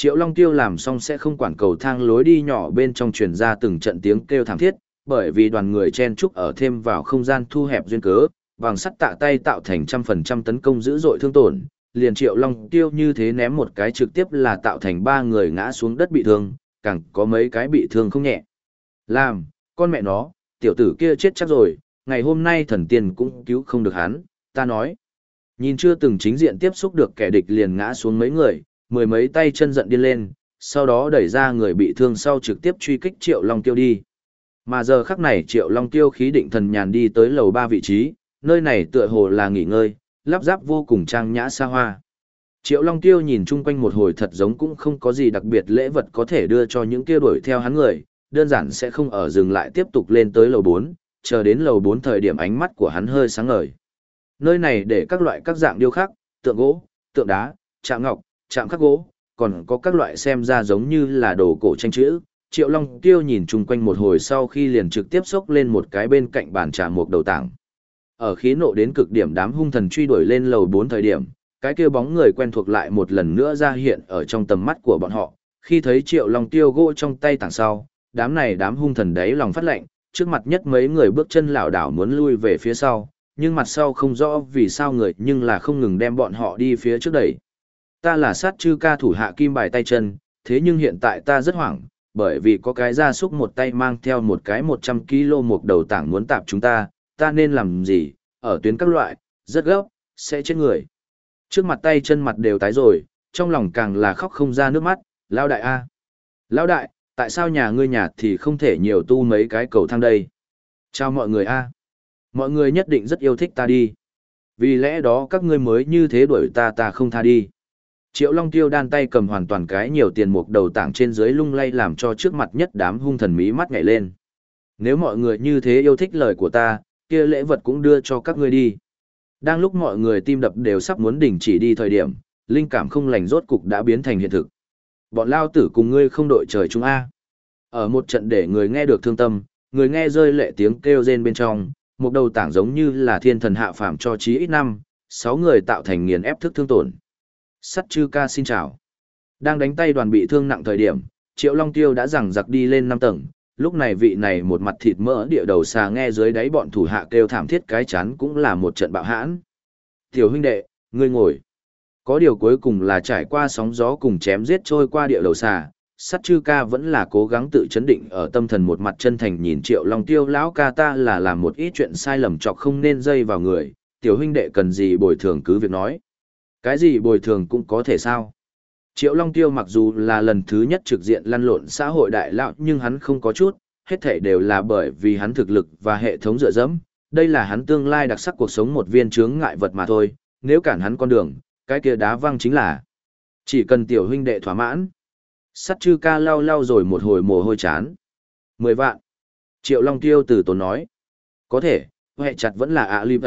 Speaker 1: Triệu Long Tiêu làm xong sẽ không quản cầu thang lối đi nhỏ bên trong truyền ra từng trận tiếng kêu thảm thiết, bởi vì đoàn người chen trúc ở thêm vào không gian thu hẹp duyên cớ, vàng sắt tạ tay tạo thành trăm phần trăm tấn công dữ dội thương tổn, liền triệu long tiêu như thế ném một cái trực tiếp là tạo thành ba người ngã xuống đất bị thương, càng có mấy cái bị thương không nhẹ. Làm, con mẹ nó, tiểu tử kia chết chắc rồi, ngày hôm nay thần tiên cũng cứu không được hắn, ta nói. Nhìn chưa từng chính diện tiếp xúc được kẻ địch liền ngã xuống mấy người, mười mấy tay chân giận điên lên, sau đó đẩy ra người bị thương sau trực tiếp truy kích Triệu Long Tiêu đi. Mà giờ khắc này Triệu Long Tiêu khí định thần nhàn đi tới lầu ba vị trí, nơi này tựa hồ là nghỉ ngơi, lắp ráp vô cùng trang nhã xa hoa. Triệu Long Tiêu nhìn chung quanh một hồi thật giống cũng không có gì đặc biệt lễ vật có thể đưa cho những kia đuổi theo hắn người, đơn giản sẽ không ở dừng lại tiếp tục lên tới lầu 4, chờ đến lầu 4 thời điểm ánh mắt của hắn hơi sáng ngời. Nơi này để các loại các dạng điêu khắc, tượng gỗ, tượng đá, chạm ngọc, chạm khắc gỗ, còn có các loại xem ra giống như là đồ cổ tranh chữ. Triệu Long Tiêu nhìn chung quanh một hồi sau khi liền trực tiếp xốc lên một cái bên cạnh bàn trà một đầu tảng. Ở khí nộ đến cực điểm đám hung thần truy đuổi lên lầu 4 thời điểm, cái kia bóng người quen thuộc lại một lần nữa ra hiện ở trong tầm mắt của bọn họ. Khi thấy Triệu Long Tiêu gỗ trong tay tảng sau, đám này đám hung thần đấy lòng phát lệnh, trước mặt nhất mấy người bước chân lảo đảo muốn lui về phía sau, nhưng mặt sau không rõ vì sao người nhưng là không ngừng đem bọn họ đi phía trước đẩy. Ta là sát chư ca thủ hạ kim bài tay chân, thế nhưng hiện tại ta rất hoảng, bởi vì có cái gia súc một tay mang theo một cái 100 kg một đầu tảng muốn tạp chúng ta, ta nên làm gì, ở tuyến các loại, rất gấp, sẽ chết người. Trước mặt tay chân mặt đều tái rồi, trong lòng càng là khóc không ra nước mắt, lao đại a Lao đại, tại sao nhà ngươi nhà thì không thể nhiều tu mấy cái cầu thang đây? Chào mọi người a Mọi người nhất định rất yêu thích ta đi. Vì lẽ đó các ngươi mới như thế đuổi ta ta không tha đi. Triệu Long Tiêu đan tay cầm hoàn toàn cái nhiều tiền mục đầu tảng trên dưới lung lay làm cho trước mặt nhất đám hung thần mí mắt nhảy lên. Nếu mọi người như thế yêu thích lời của ta, kia lễ vật cũng đưa cho các ngươi đi. Đang lúc mọi người tim đập đều sắp muốn đình chỉ đi thời điểm, linh cảm không lành rốt cục đã biến thành hiện thực. Bọn lao tử cùng ngươi không đội trời chúng A. Ở một trận để người nghe được thương tâm, người nghe rơi lệ tiếng kêu rên bên trong, một đầu tảng giống như là thiên thần hạ phàm cho chí ít năm, sáu người tạo thành nghiền ép thức thương tổn. Sắt chư ca xin chào. Đang đánh tay đoàn bị thương nặng thời điểm, Triệu Long Tiêu đã rằng giặc đi lên năm tầng, lúc này vị này một mặt thịt mỡ địa đầu xà nghe dưới đáy bọn thủ hạ kêu thảm thiết cái chán cũng là một trận bạo hãn. Tiểu huynh đệ, ngươi ngồi. Có điều cuối cùng là trải qua sóng gió cùng chém giết trôi qua địa đầu xà, sắt chư ca vẫn là cố gắng tự chấn định ở tâm thần một mặt chân thành nhìn triệu long tiêu lão ca ta là làm một ít chuyện sai lầm chọc không nên dây vào người tiểu huynh đệ cần gì bồi thường cứ việc nói cái gì bồi thường cũng có thể sao triệu long tiêu mặc dù là lần thứ nhất trực diện lăn lộn xã hội đại lão nhưng hắn không có chút hết thể đều là bởi vì hắn thực lực và hệ thống dựa dẫm đây là hắn tương lai đặc sắc cuộc sống một viên chướng ngại vật mà thôi nếu cản hắn con đường cái kia đá văng chính là chỉ cần tiểu huynh đệ thỏa mãn Sắt chư ca lau lau rồi một hồi mồ hôi chán. Mười vạn. Triệu Long Tiêu từ tốn nói. Có thể, hệ chặt vẫn là ạ à ly.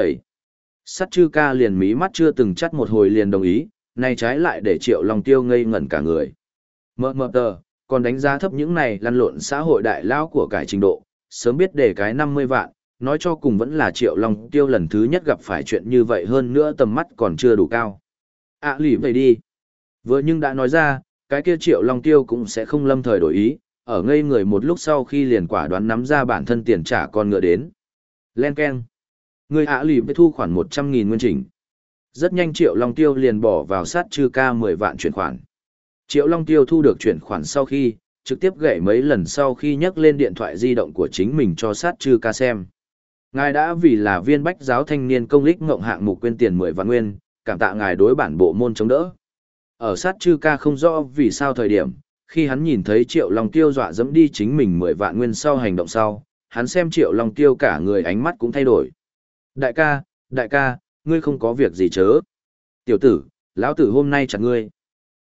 Speaker 1: Sắt chư ca liền mí mắt chưa từng chắt một hồi liền đồng ý, nay trái lại để Triệu Long Tiêu ngây ngẩn cả người. Mơ mơ tờ, còn đánh giá thấp những này lăn lộn xã hội đại lao của cải trình độ, sớm biết để cái năm mươi vạn, nói cho cùng vẫn là Triệu Long Tiêu lần thứ nhất gặp phải chuyện như vậy hơn nữa tầm mắt còn chưa đủ cao. ạ à, lỉ vậy đi. Vừa nhưng đã nói ra, cái kia triệu long tiêu cũng sẽ không lâm thời đổi ý, ở ngây người một lúc sau khi liền quả đoán nắm ra bản thân tiền trả con ngựa đến. Len Ken. Người ạ lì với thu khoản một trăm nghìn nguyên chỉnh. Rất nhanh triệu long tiêu liền bỏ vào sát chư ca mười vạn chuyển khoản. Triệu long tiêu thu được chuyển khoản sau khi, trực tiếp gậy mấy lần sau khi nhấc lên điện thoại di động của chính mình cho sát chư ca xem. Ngài đã vì là viên bách giáo thanh niên công lích ngộng hạng mục quên tiền mười vạn nguyên, cảm tạ ngài đối bản bộ môn chống đỡ. Ở sát chư ca không rõ vì sao thời điểm, khi hắn nhìn thấy triệu long tiêu dọa dẫm đi chính mình mười vạn nguyên sau hành động sau, hắn xem triệu long tiêu cả người ánh mắt cũng thay đổi. Đại ca, đại ca, ngươi không có việc gì chớ. Tiểu tử, lão tử hôm nay chặt ngươi.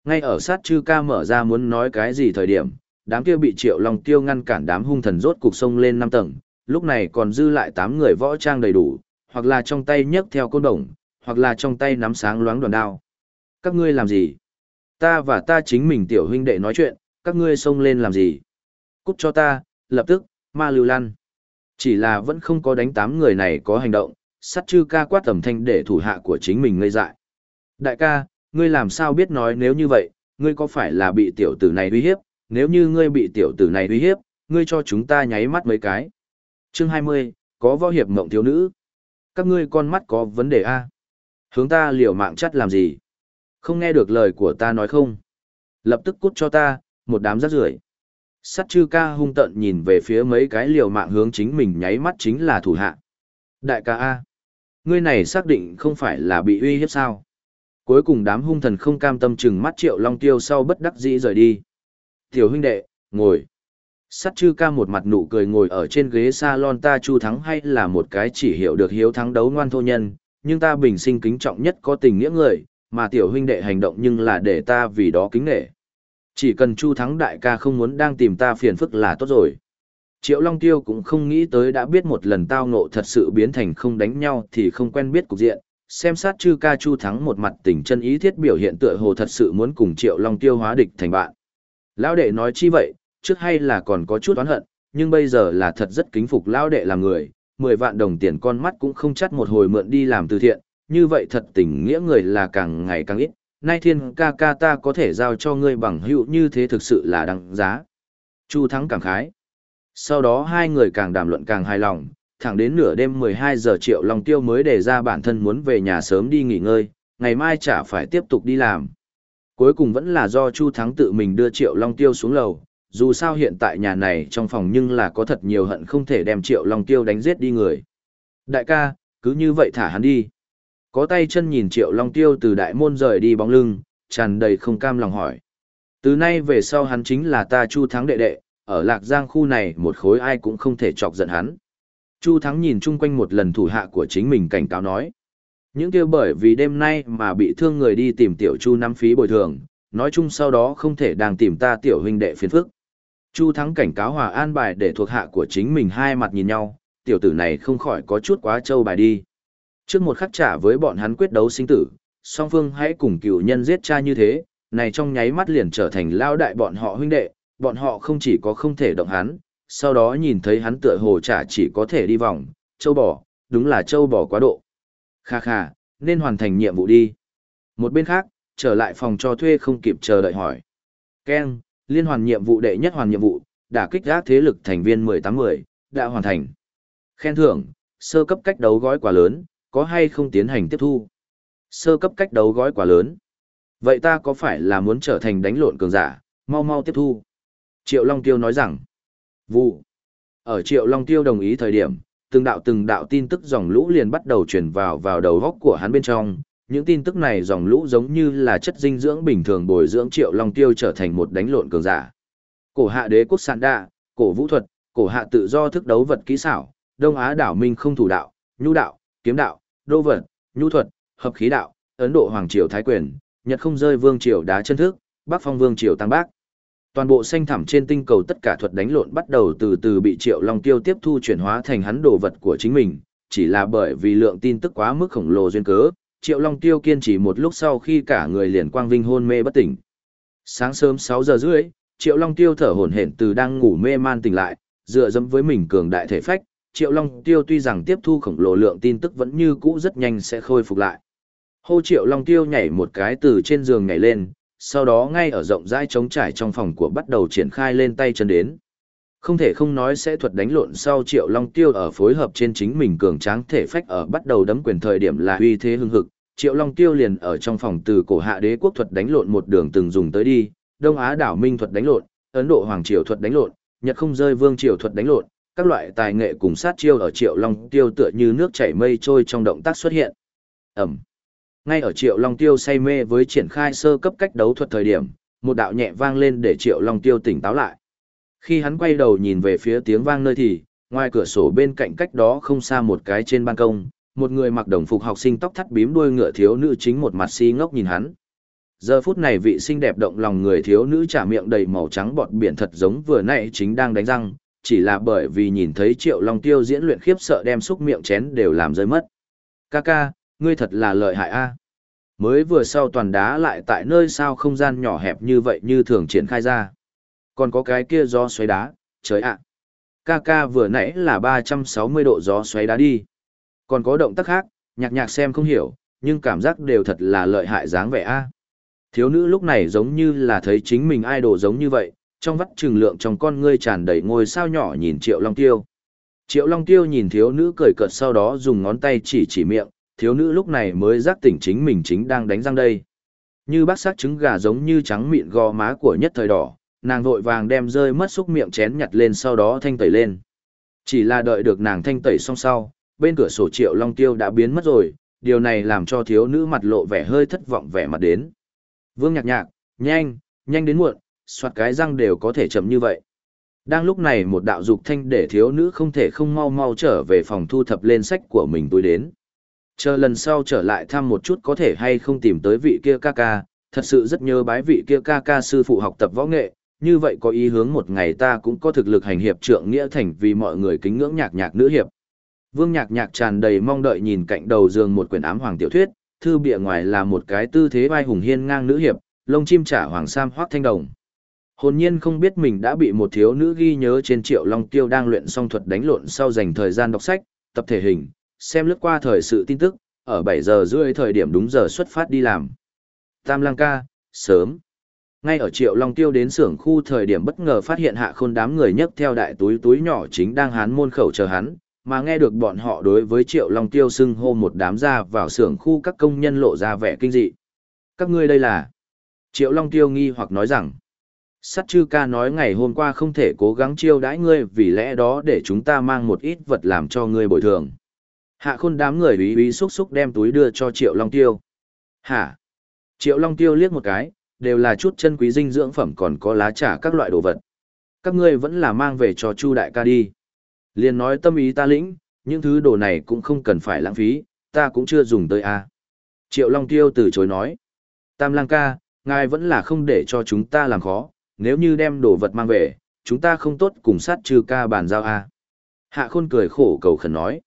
Speaker 1: Ngay ở sát chư ca mở ra muốn nói cái gì thời điểm, đám kia bị triệu long tiêu ngăn cản đám hung thần rốt cục sông lên năm tầng, lúc này còn dư lại tám người võ trang đầy đủ, hoặc là trong tay nhấc theo côn đồng, hoặc là trong tay nắm sáng loáng đoàn đao. Các ngươi làm gì? Ta và ta chính mình tiểu huynh đệ nói chuyện, các ngươi xông lên làm gì? Cút cho ta, lập tức, ma lưu lăn. Chỉ là vẫn không có đánh tám người này có hành động, sắt chư ca quát tầm thanh để thủ hạ của chính mình ngây dại. Đại ca, ngươi làm sao biết nói nếu như vậy, ngươi có phải là bị tiểu tử này uy hiếp, nếu như ngươi bị tiểu tử này uy hiếp, ngươi cho chúng ta nháy mắt mấy cái. Chương 20, có võ hiệp mộng thiếu nữ. Các ngươi con mắt có vấn đề a? Hướng ta liều mạng chắt làm gì? Không nghe được lời của ta nói không? Lập tức cút cho ta, một đám rác rưởi. Sắt chư ca hung tận nhìn về phía mấy cái liều mạng hướng chính mình nháy mắt chính là thủ hạ. Đại ca A. Ngươi này xác định không phải là bị uy hiếp sao. Cuối cùng đám hung thần không cam tâm chừng mắt triệu long tiêu sau bất đắc dĩ rời đi. Tiểu huynh đệ, ngồi. Sắt chư ca một mặt nụ cười ngồi ở trên ghế salon ta chu thắng hay là một cái chỉ hiểu được hiếu thắng đấu ngoan thô nhân, nhưng ta bình sinh kính trọng nhất có tình nghĩa người, mà tiểu huynh đệ hành động nhưng là để ta vì đó kính nể. Chỉ cần chu thắng đại ca không muốn đang tìm ta phiền phức là tốt rồi. Triệu Long Tiêu cũng không nghĩ tới đã biết một lần tao ngộ thật sự biến thành không đánh nhau thì không quen biết cục diện, xem sát chư ca chu thắng một mặt tình chân ý thiết biểu hiện tựa hồ thật sự muốn cùng Triệu Long Tiêu hóa địch thành bạn. Lão đệ nói chi vậy, trước hay là còn có chút oán hận, nhưng bây giờ là thật rất kính phục lão đệ làm người, 10 vạn đồng tiền con mắt cũng không chắt một hồi mượn đi làm từ thiện, như vậy thật tình nghĩa người là càng ngày càng ít, nay thiên ca ca ta có thể giao cho ngươi bằng hữu như thế thực sự là đáng giá. Chu Thắng cảm khái. Sau đó hai người càng đàm luận càng hài lòng, thẳng đến nửa đêm 12 giờ Triệu Long Tiêu mới đề ra bản thân muốn về nhà sớm đi nghỉ ngơi, ngày mai chả phải tiếp tục đi làm. Cuối cùng vẫn là do Chu Thắng tự mình đưa Triệu Long Tiêu xuống lầu, dù sao hiện tại nhà này trong phòng nhưng là có thật nhiều hận không thể đem Triệu Long Tiêu đánh giết đi người. Đại ca, cứ như vậy thả hắn đi. Có tay chân nhìn Triệu Long Tiêu từ đại môn rời đi bóng lưng, tràn đầy không cam lòng hỏi. Từ nay về sau hắn chính là ta Chu Thắng đệ đệ, ở Lạc Giang khu này một khối ai cũng không thể chọc giận hắn. Chu Thắng nhìn chung quanh một lần thủ hạ của chính mình cảnh cáo nói. Những kia bởi vì đêm nay mà bị thương người đi tìm tiểu Chu năm phí bồi thường, nói chung sau đó không thể đang tìm ta tiểu huynh đệ phiền phức. Chu Thắng cảnh cáo hòa an bài để thuộc hạ của chính mình hai mặt nhìn nhau, tiểu tử này không khỏi có chút quá trâu bài đi. Trước một khắc trả với bọn hắn quyết đấu sinh tử, song phương hãy cùng cựu nhân giết cha như thế, này trong nháy mắt liền trở thành lao đại bọn họ huynh đệ, bọn họ không chỉ có không thể động hắn, sau đó nhìn thấy hắn tựa hồ trả chỉ có thể đi vòng, châu bò, đúng là châu bò quá độ. Kha kha, nên hoàn thành nhiệm vụ đi. Một bên khác, trở lại phòng cho thuê không kịp chờ đợi hỏi. Ken, liên hoàn nhiệm vụ đệ nhất hoàn nhiệm vụ, đả kích gác thế lực thành viên 1810, đã hoàn thành. Khen thưởng, sơ cấp cách đấu gói quà lớn, có hay không tiến hành tiếp thu? Sơ cấp cách đấu gói quá lớn. Vậy ta có phải là muốn trở thành đánh lộn cường giả, mau mau tiếp thu? Triệu Long Tiêu nói rằng, vụ. Ở Triệu Long Tiêu đồng ý thời điểm, từng đạo từng đạo tin tức dòng lũ liền bắt đầu truyền vào vào đầu góc của hắn bên trong. Những tin tức này dòng lũ giống như là chất dinh dưỡng bình thường bồi dưỡng Triệu Long Tiêu trở thành một đánh lộn cường giả. Cổ hạ đế quốc sản đa, cổ vũ thuật, cổ hạ tự do thức đấu vật kỹ xảo, Đông Á đảo minh không thủ đạo, nhu đạo, kiếm đạo, đô vật, nhu thuật, hợp khí đạo, Ấn Độ Hoàng Triều Thái Quyền, Nhật không rơi Vương Triều đá chân thức, Bắc Phong Vương Triều Tăng Bác. Toàn bộ xanh thẳm trên tinh cầu tất cả thuật đánh lộn bắt đầu từ từ bị Triệu Long Tiêu tiếp thu chuyển hóa thành hắn đồ vật của chính mình, chỉ là bởi vì lượng tin tức quá mức khổng lồ duyên cớ, Triệu Long Tiêu kiên trì một lúc sau khi cả người liền quang vinh hôn mê bất tỉnh. Sáng sớm 6 giờ rưỡi, Triệu Long Tiêu thở hổn hển từ đang ngủ mê man tỉnh lại, dựa dẫm với mình cường đại thể phách, Triệu Long Tiêu tuy rằng tiếp thu khổng lồ lượng tin tức vẫn như cũ rất nhanh sẽ khôi phục lại. Hô Triệu Long Tiêu nhảy một cái từ trên giường nhảy lên, sau đó ngay ở rộng rãi trống trải trong phòng của bắt đầu triển khai lên tay chân đến. Không thể không nói sẽ thuật đánh lộn sau Triệu Long Tiêu ở phối hợp trên chính mình cường tráng thể phách ở bắt đầu đấm quyền thời điểm là uy thế hưng hực. Triệu Long Tiêu liền ở trong phòng từ cổ hạ đế quốc thuật đánh lộn một đường từng dùng tới đi, Đông Á đảo minh thuật đánh lộn, Ấn Độ hoàng triều thuật đánh lộn, Nhật không rơi vương triều thuật đánh lộn, các loại tài nghệ cùng sát chiêu ở Triệu Long Tiêu tựa như nước chảy mây trôi trong động tác xuất hiện. Ẩm. Ngay ở Triệu Long Tiêu say mê với triển khai sơ cấp cách đấu thuật thời điểm, một đạo nhẹ vang lên để Triệu Long Tiêu tỉnh táo lại. Khi hắn quay đầu nhìn về phía tiếng vang nơi thì, ngoài cửa sổ bên cạnh cách đó không xa một cái trên ban công, một người mặc đồng phục học sinh tóc thắt bím đuôi ngựa thiếu nữ chính một mặt si ngốc nhìn hắn. Giờ phút này vị xinh đẹp động lòng người thiếu nữ trả miệng đầy màu trắng bọt biển thật giống vừa nãy chính đang đánh răng, chỉ là bởi vì nhìn thấy Triệu Long Tiêu diễn luyện khiếp sợ đem xúc miệng chén đều làm rơi mất. Ca ca, ngươi thật là lợi hại a. Mới vừa sau toàn đá lại tại nơi sao không gian nhỏ hẹp như vậy như thường triển khai ra. Còn có cái kia gió xoáy đá, trời ạ. Ca ca vừa nãy là 360 độ gió xoáy đá đi. Còn có động tác khác, nhạc nhạc xem không hiểu, nhưng cảm giác đều thật là lợi hại dáng vẻ a. Thiếu nữ lúc này giống như là thấy chính mình idol giống như vậy, trong vắt trừng lượng trong con ngươi tràn đầy ngôi sao nhỏ nhìn Triệu Long Tiêu. Triệu Long Tiêu nhìn thiếu nữ cười cợt sau đó dùng ngón tay chỉ chỉ miệng, thiếu nữ lúc này mới giác tỉnh chính mình chính đang đánh răng đây. Như bác sát trứng gà giống như trắng mịn gò má của nhất thời đỏ, nàng vội vàng đem rơi mất xúc miệng chén nhặt lên sau đó thanh tẩy lên. Chỉ là đợi được nàng thanh tẩy xong sau, bên cửa sổ triệu long tiêu đã biến mất rồi, điều này làm cho thiếu nữ mặt lộ vẻ hơi thất vọng vẻ mặt đến. Vương nhạc nhạc, nhanh, nhanh đến muộn, soạt cái răng đều có thể chậm như vậy. Đang lúc này một đạo dục thanh để thiếu nữ không thể không mau mau trở về phòng thu thập lên sách của mình tôi đến. Chờ lần sau trở lại thăm một chút có thể hay không tìm tới vị kia ca ca, thật sự rất nhớ bái vị kia ca ca sư phụ học tập võ nghệ, như vậy có ý hướng một ngày ta cũng có thực lực hành hiệp trượng nghĩa thành vì mọi người kính ngưỡng nhạc nhạc nữ hiệp. Vương nhạc nhạc tràn đầy mong đợi nhìn cạnh đầu giường một quyển ám hoàng tiểu thuyết, thư bìa ngoài là một cái tư thế vai hùng hiên ngang nữ hiệp, lông chim trả hoàng sam hoác thanh đồng. Hồn nhiên không biết mình đã bị một thiếu nữ ghi nhớ trên triệu long tiêu đang luyện song thuật đánh lộn sau dành thời gian đọc sách, tập thể hình, xem lướt qua thời sự tin tức, ở 7 giờ rưỡi thời điểm đúng giờ xuất phát đi làm. Tam lang ca, sớm. Ngay ở triệu long tiêu đến xưởng khu thời điểm bất ngờ phát hiện hạ khôn đám người nhấc theo đại túi túi nhỏ chính đang hán môn khẩu chờ hắn, mà nghe được bọn họ đối với triệu long tiêu xưng hô một đám ra vào xưởng khu các công nhân lộ ra vẻ kinh dị. Các ngươi đây là... Triệu long tiêu nghi hoặc nói rằng, Sắt chư ca nói ngày hôm qua không thể cố gắng chiêu đãi ngươi vì lẽ đó để chúng ta mang một ít vật làm cho ngươi bồi thường. Hạ khôn đám người ý ý xúc xúc đem túi đưa cho Triệu Long Tiêu. Hả? Triệu Long Tiêu liếc một cái, đều là chút chân quý dinh dưỡng phẩm còn có lá trà các loại đồ vật. Các ngươi vẫn là mang về cho Chu đại ca đi. Liên nói tâm ý ta lĩnh, những thứ đồ này cũng không cần phải lãng phí, ta cũng chưa dùng tới a. Triệu Long Tiêu từ chối nói. Tam lang ca, ngài vẫn là không để cho chúng ta làm khó, nếu như đem đồ vật mang về, chúng ta không tốt cùng sát trừ ca bàn giao a. Hạ khôn cười khổ cầu khẩn nói.